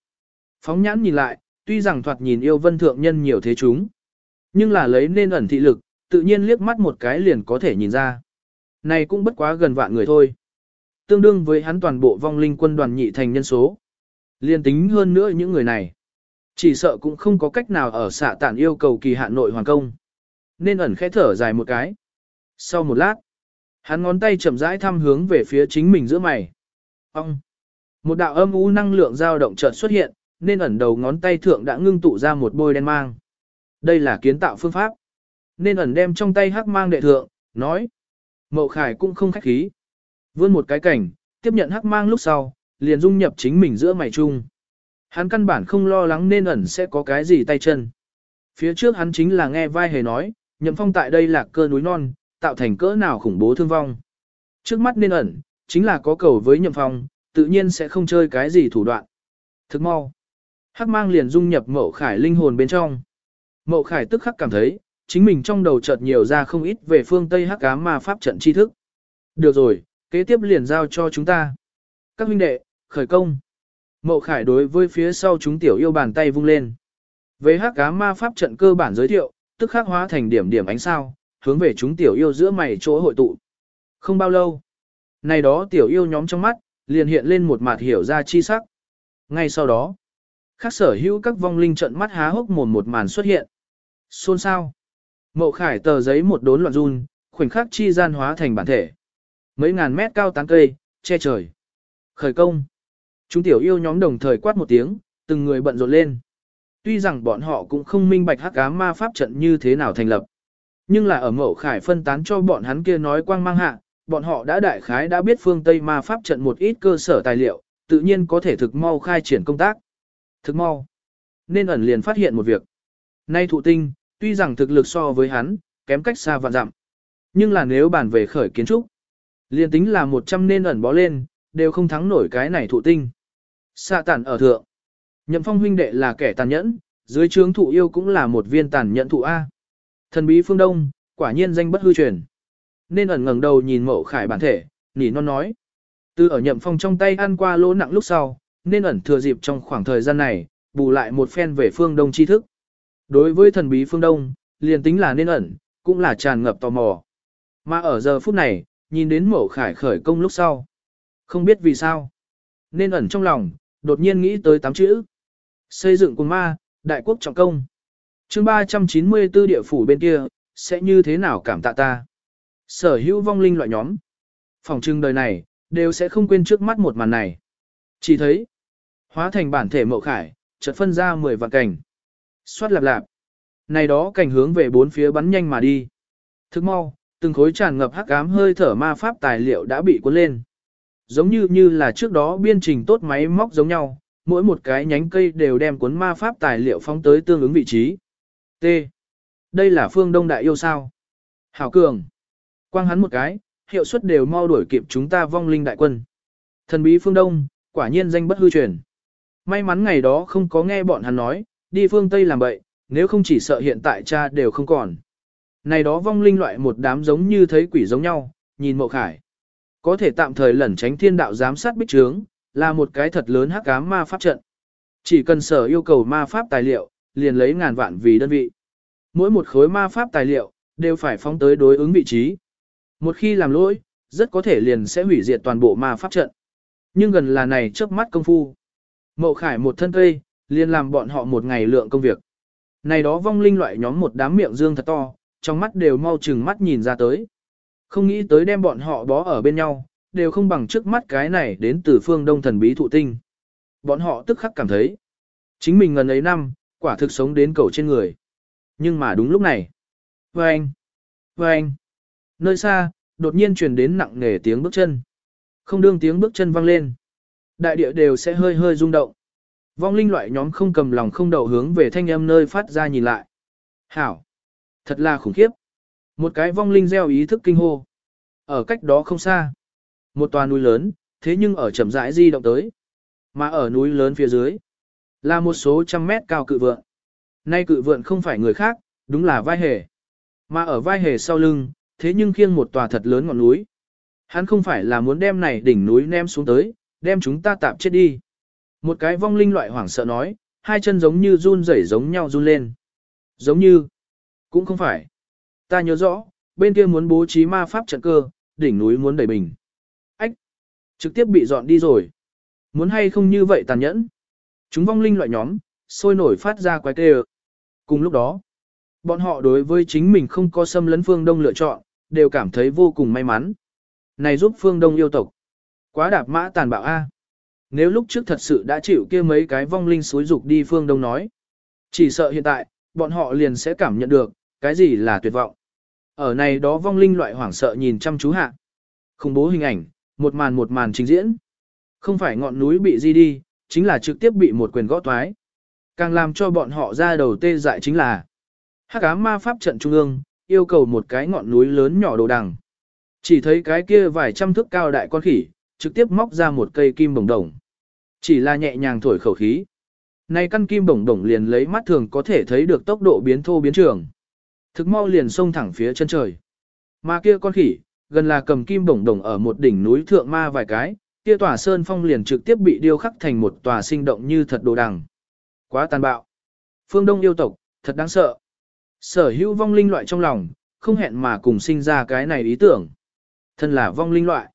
Speaker 1: Phóng nhãn nhìn lại, tuy rằng thoạt nhìn yêu vân thượng nhân nhiều thế chúng. Nhưng là lấy nên ẩn thị lực, tự nhiên liếc mắt một cái liền có thể nhìn ra. Này cũng bất quá gần vạn người thôi. Tương đương với hắn toàn bộ vong linh quân đoàn nhị thành nhân số. Liên tính hơn nữa những người này. Chỉ sợ cũng không có cách nào ở xạ tản yêu cầu kỳ hạn nội hoàn công. Nên ẩn khẽ thở dài một cái. Sau một lát, hắn ngón tay chậm rãi thăm hướng về phía chính mình giữa mày. Ông! Một đạo âm u năng lượng dao động chợt xuất hiện, nên ẩn đầu ngón tay thượng đã ngưng tụ ra một bôi đen mang. Đây là kiến tạo phương pháp. Nên ẩn đem trong tay hắc mang đệ thượng, nói. Mậu khải cũng không khách khí. Vươn một cái cảnh, tiếp nhận hắc mang lúc sau, liền dung nhập chính mình giữa mày chung. Hắn căn bản không lo lắng nên ẩn sẽ có cái gì tay chân. Phía trước hắn chính là nghe vai hề nói, nhậm phong tại đây là cơ núi non, tạo thành cỡ nào khủng bố thương vong. Trước mắt nên ẩn, chính là có cầu với nhậm phong, tự nhiên sẽ không chơi cái gì thủ đoạn. Thức mau. Hắc mang liền dung nhập mậu khải linh hồn bên trong. Mậu khải tức khắc cảm thấy, chính mình trong đầu chợt nhiều ra không ít về phương Tây hắc ám ma pháp trận tri thức. Được rồi, kế tiếp liền giao cho chúng ta. Các huynh đệ, khởi công. Mậu khải đối với phía sau chúng tiểu yêu bàn tay vung lên. với hắc ám ma pháp trận cơ bản giới thiệu, tức khắc hóa thành điểm điểm ánh sao, hướng về chúng tiểu yêu giữa mày chỗ hội tụ. Không bao lâu, này đó tiểu yêu nhóm trong mắt, liền hiện lên một mặt hiểu ra chi sắc. Ngay sau đó, khác sở hữu các vong linh trận mắt há hốc mồm một màn xuất hiện. Xôn sao? Mậu khải tờ giấy một đốn loạn run, khoảnh khắc chi gian hóa thành bản thể. Mấy ngàn mét cao tán cây, che trời. Khởi công. Chúng tiểu yêu nhóm đồng thời quát một tiếng, từng người bận rộn lên. Tuy rằng bọn họ cũng không minh bạch hắc ám ma pháp trận như thế nào thành lập. Nhưng là ở mậu khải phân tán cho bọn hắn kia nói quang mang hạ, bọn họ đã đại khái đã biết phương Tây ma pháp trận một ít cơ sở tài liệu, tự nhiên có thể thực mau khai triển công tác. Thực mau. Nên ẩn liền phát hiện một việc. Nay thụ tinh, tuy rằng thực lực so với hắn, kém cách xa vạn dặm. Nhưng là nếu bàn về khởi kiến trúc, liền tính là 100 nên ẩn bó lên, đều không thắng nổi cái này thụ tinh. Xạ tản ở thượng. Nhậm phong huynh đệ là kẻ tàn nhẫn, dưới trướng thụ yêu cũng là một viên tàn nhẫn thụ A. Thần bí phương đông, quả nhiên danh bất hư truyền. Nên ẩn ngẩng đầu nhìn mậu khải bản thể, nỉ non nói. Từ ở nhậm phong trong tay ăn qua lỗ nặng lúc sau, nên ẩn thừa dịp trong khoảng thời gian này, bù lại một phen về phương đông tri thức. Đối với thần bí phương đông, liền tính là nên ẩn, cũng là tràn ngập tò mò. Mà ở giờ phút này, nhìn đến mẫu khải khởi công lúc sau. Không biết vì sao. Nên ẩn trong lòng, đột nhiên nghĩ tới tám chữ. Xây dựng cùng ma, đại quốc trọng công. chương 394 địa phủ bên kia, sẽ như thế nào cảm tạ ta. Sở hữu vong linh loại nhóm. Phòng trưng đời này, đều sẽ không quên trước mắt một màn này. Chỉ thấy, hóa thành bản thể mậu khải, chợt phân ra 10 vạn cảnh. Xoát lạp lạp. Này đó cảnh hướng về bốn phía bắn nhanh mà đi. Thức mau, từng khối tràn ngập hắc ám hơi thở ma pháp tài liệu đã bị cuốn lên. Giống như như là trước đó biên trình tốt máy móc giống nhau, mỗi một cái nhánh cây đều đem cuốn ma pháp tài liệu phóng tới tương ứng vị trí. T. Đây là phương đông đại yêu sao. Hảo cường. Quang hắn một cái, hiệu suất đều mau đuổi kịp chúng ta vong linh đại quân. Thần bí phương đông, quả nhiên danh bất hư truyền. May mắn ngày đó không có nghe bọn hắn nói, đi phương Tây làm bậy, nếu không chỉ sợ hiện tại cha đều không còn. Này đó vong linh loại một đám giống như thấy quỷ giống nhau, nhìn mộ khải. Có thể tạm thời lẩn tránh thiên đạo giám sát bích trướng, là một cái thật lớn hắc ám ma pháp trận. Chỉ cần sở yêu cầu ma pháp tài liệu, liền lấy ngàn vạn vì đơn vị. Mỗi một khối ma pháp tài liệu, đều phải phóng tới đối ứng vị trí. Một khi làm lỗi, rất có thể liền sẽ hủy diệt toàn bộ ma pháp trận. Nhưng gần là này trước mắt công phu. Mậu khải một thân cây, liền làm bọn họ một ngày lượng công việc. Này đó vong linh loại nhóm một đám miệng dương thật to, trong mắt đều mau chừng mắt nhìn ra tới. Không nghĩ tới đem bọn họ bó ở bên nhau, đều không bằng trước mắt cái này đến từ phương đông thần bí thụ tinh. Bọn họ tức khắc cảm thấy, chính mình ngần ấy năm, quả thực sống đến cầu trên người. Nhưng mà đúng lúc này, vâng, vâng, nơi xa, đột nhiên truyền đến nặng nề tiếng bước chân. Không đương tiếng bước chân vang lên. Đại địa đều sẽ hơi hơi rung động. Vong linh loại nhóm không cầm lòng không đậu hướng về thanh âm nơi phát ra nhìn lại. Hảo! Thật là khủng khiếp. Một cái vong linh gieo ý thức kinh hô. Ở cách đó không xa. Một tòa núi lớn, thế nhưng ở chậm rãi di động tới. Mà ở núi lớn phía dưới, là một số trăm mét cao cự vượn. Nay cự vượn không phải người khác, đúng là vai hề. Mà ở vai hề sau lưng, thế nhưng khiêng một tòa thật lớn ngọn núi. Hắn không phải là muốn đem này đỉnh núi ném xuống tới, đem chúng ta tạm chết đi. Một cái vong linh loại hoảng sợ nói, hai chân giống như run rẩy giống nhau run lên. Giống như, cũng không phải. Ta nhớ rõ, bên kia muốn bố trí ma pháp trận cơ, đỉnh núi muốn đẩy bình. Ách, trực tiếp bị dọn đi rồi. Muốn hay không như vậy tàn nhẫn. Chúng vong linh loại nhóm, sôi nổi phát ra quái tê Cùng lúc đó, bọn họ đối với chính mình không có xâm lấn phương đông lựa chọn, đều cảm thấy vô cùng may mắn. Này giúp phương đông yêu tộc. Quá đạp mã tàn bạo A. Nếu lúc trước thật sự đã chịu kia mấy cái vong linh xối dục đi phương đông nói. Chỉ sợ hiện tại, bọn họ liền sẽ cảm nhận được, cái gì là tuyệt vọng. Ở này đó vong linh loại hoảng sợ nhìn chăm chú hạ. Khủng bố hình ảnh, một màn một màn trình diễn. Không phải ngọn núi bị di đi, chính là trực tiếp bị một quyền gõ toái. Càng làm cho bọn họ ra đầu tê dại chính là Hắc ám ma pháp trận trung ương, yêu cầu một cái ngọn núi lớn nhỏ đồ đằng. Chỉ thấy cái kia vài trăm thước cao đại con khỉ, trực tiếp móc ra một cây kim bồng đồng. Chỉ là nhẹ nhàng thổi khẩu khí. Này căn kim bổng đồng liền lấy mắt thường có thể thấy được tốc độ biến thô biến trường. Thực mau liền xông thẳng phía chân trời. Mà kia con khỉ, gần là cầm kim bổng đồng ở một đỉnh núi thượng ma vài cái, kia tòa sơn phong liền trực tiếp bị điêu khắc thành một tòa sinh động như thật đồ đằng. Quá tàn bạo. Phương Đông yêu tộc, thật đáng sợ. Sở hữu vong linh loại trong lòng, không hẹn mà cùng sinh ra cái này ý tưởng. Thân là vong linh loại.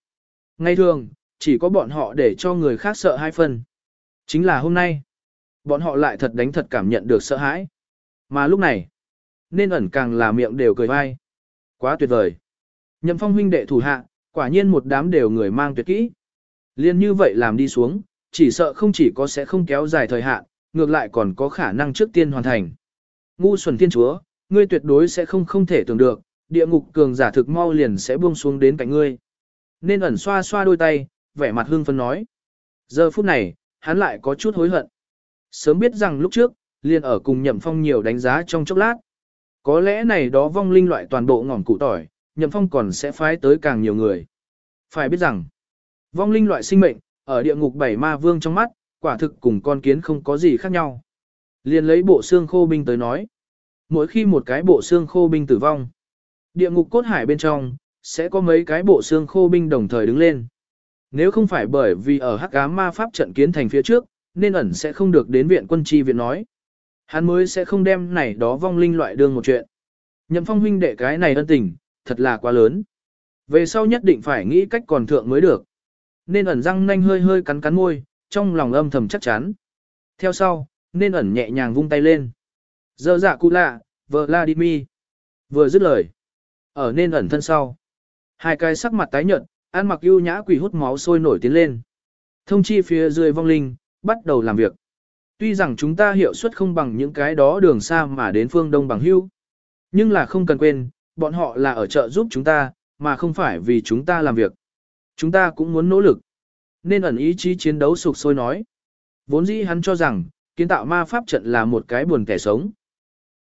Speaker 1: Ngay thường, chỉ có bọn họ để cho người khác sợ hai phần. Chính là hôm nay, bọn họ lại thật đánh thật cảm nhận được sợ hãi. Mà lúc này, nên ẩn càng là miệng đều cười vai. Quá tuyệt vời. Nhậm phong huynh đệ thủ hạ, quả nhiên một đám đều người mang tuyệt kỹ. Liên như vậy làm đi xuống, chỉ sợ không chỉ có sẽ không kéo dài thời hạn, ngược lại còn có khả năng trước tiên hoàn thành. Ngu xuẩn thiên chúa, ngươi tuyệt đối sẽ không không thể tưởng được, địa ngục cường giả thực mau liền sẽ buông xuống đến cạnh ngươi. Nên ẩn xoa xoa đôi tay, vẻ mặt hưng phấn nói. Giờ phút này, hắn lại có chút hối hận. Sớm biết rằng lúc trước, liền ở cùng nhậm phong nhiều đánh giá trong chốc lát. Có lẽ này đó vong linh loại toàn bộ ngỏm cụ tỏi, nhậm phong còn sẽ phái tới càng nhiều người. Phải biết rằng, vong linh loại sinh mệnh, ở địa ngục bảy ma vương trong mắt, quả thực cùng con kiến không có gì khác nhau. Liền lấy bộ xương khô binh tới nói. Mỗi khi một cái bộ xương khô binh tử vong, địa ngục cốt hải bên trong, sẽ có mấy cái bộ xương khô binh đồng thời đứng lên. Nếu không phải bởi vì ở hắc ám ma pháp trận kiến thành phía trước, nên ẩn sẽ không được đến viện quân chi viện nói. Hắn mới sẽ không đem này đó vong linh loại đương một chuyện. Nhậm phong huynh đệ cái này ân tình, thật là quá lớn. Về sau nhất định phải nghĩ cách còn thượng mới được. Nên ẩn răng nanh hơi hơi cắn cắn môi, trong lòng âm thầm chắc chắn. Theo sau, nên ẩn nhẹ nhàng vung tay lên. Dơ dạ cụ lạ, Vladimir. Vừa dứt lời. Ở nên ẩn thân sau. Hai cái sắc mặt tái nhợt, ăn mặc ưu nhã quỷ hút máu sôi nổi tiến lên. Thông chi phía dưới vong linh, bắt đầu làm việc. Tuy rằng chúng ta hiệu suất không bằng những cái đó đường xa mà đến phương đông bằng hưu. Nhưng là không cần quên, bọn họ là ở chợ giúp chúng ta, mà không phải vì chúng ta làm việc. Chúng ta cũng muốn nỗ lực. Nên ẩn ý chí chiến đấu sục sôi nói. Vốn dĩ hắn cho rằng, kiến tạo ma pháp trận là một cái buồn kẻ sống.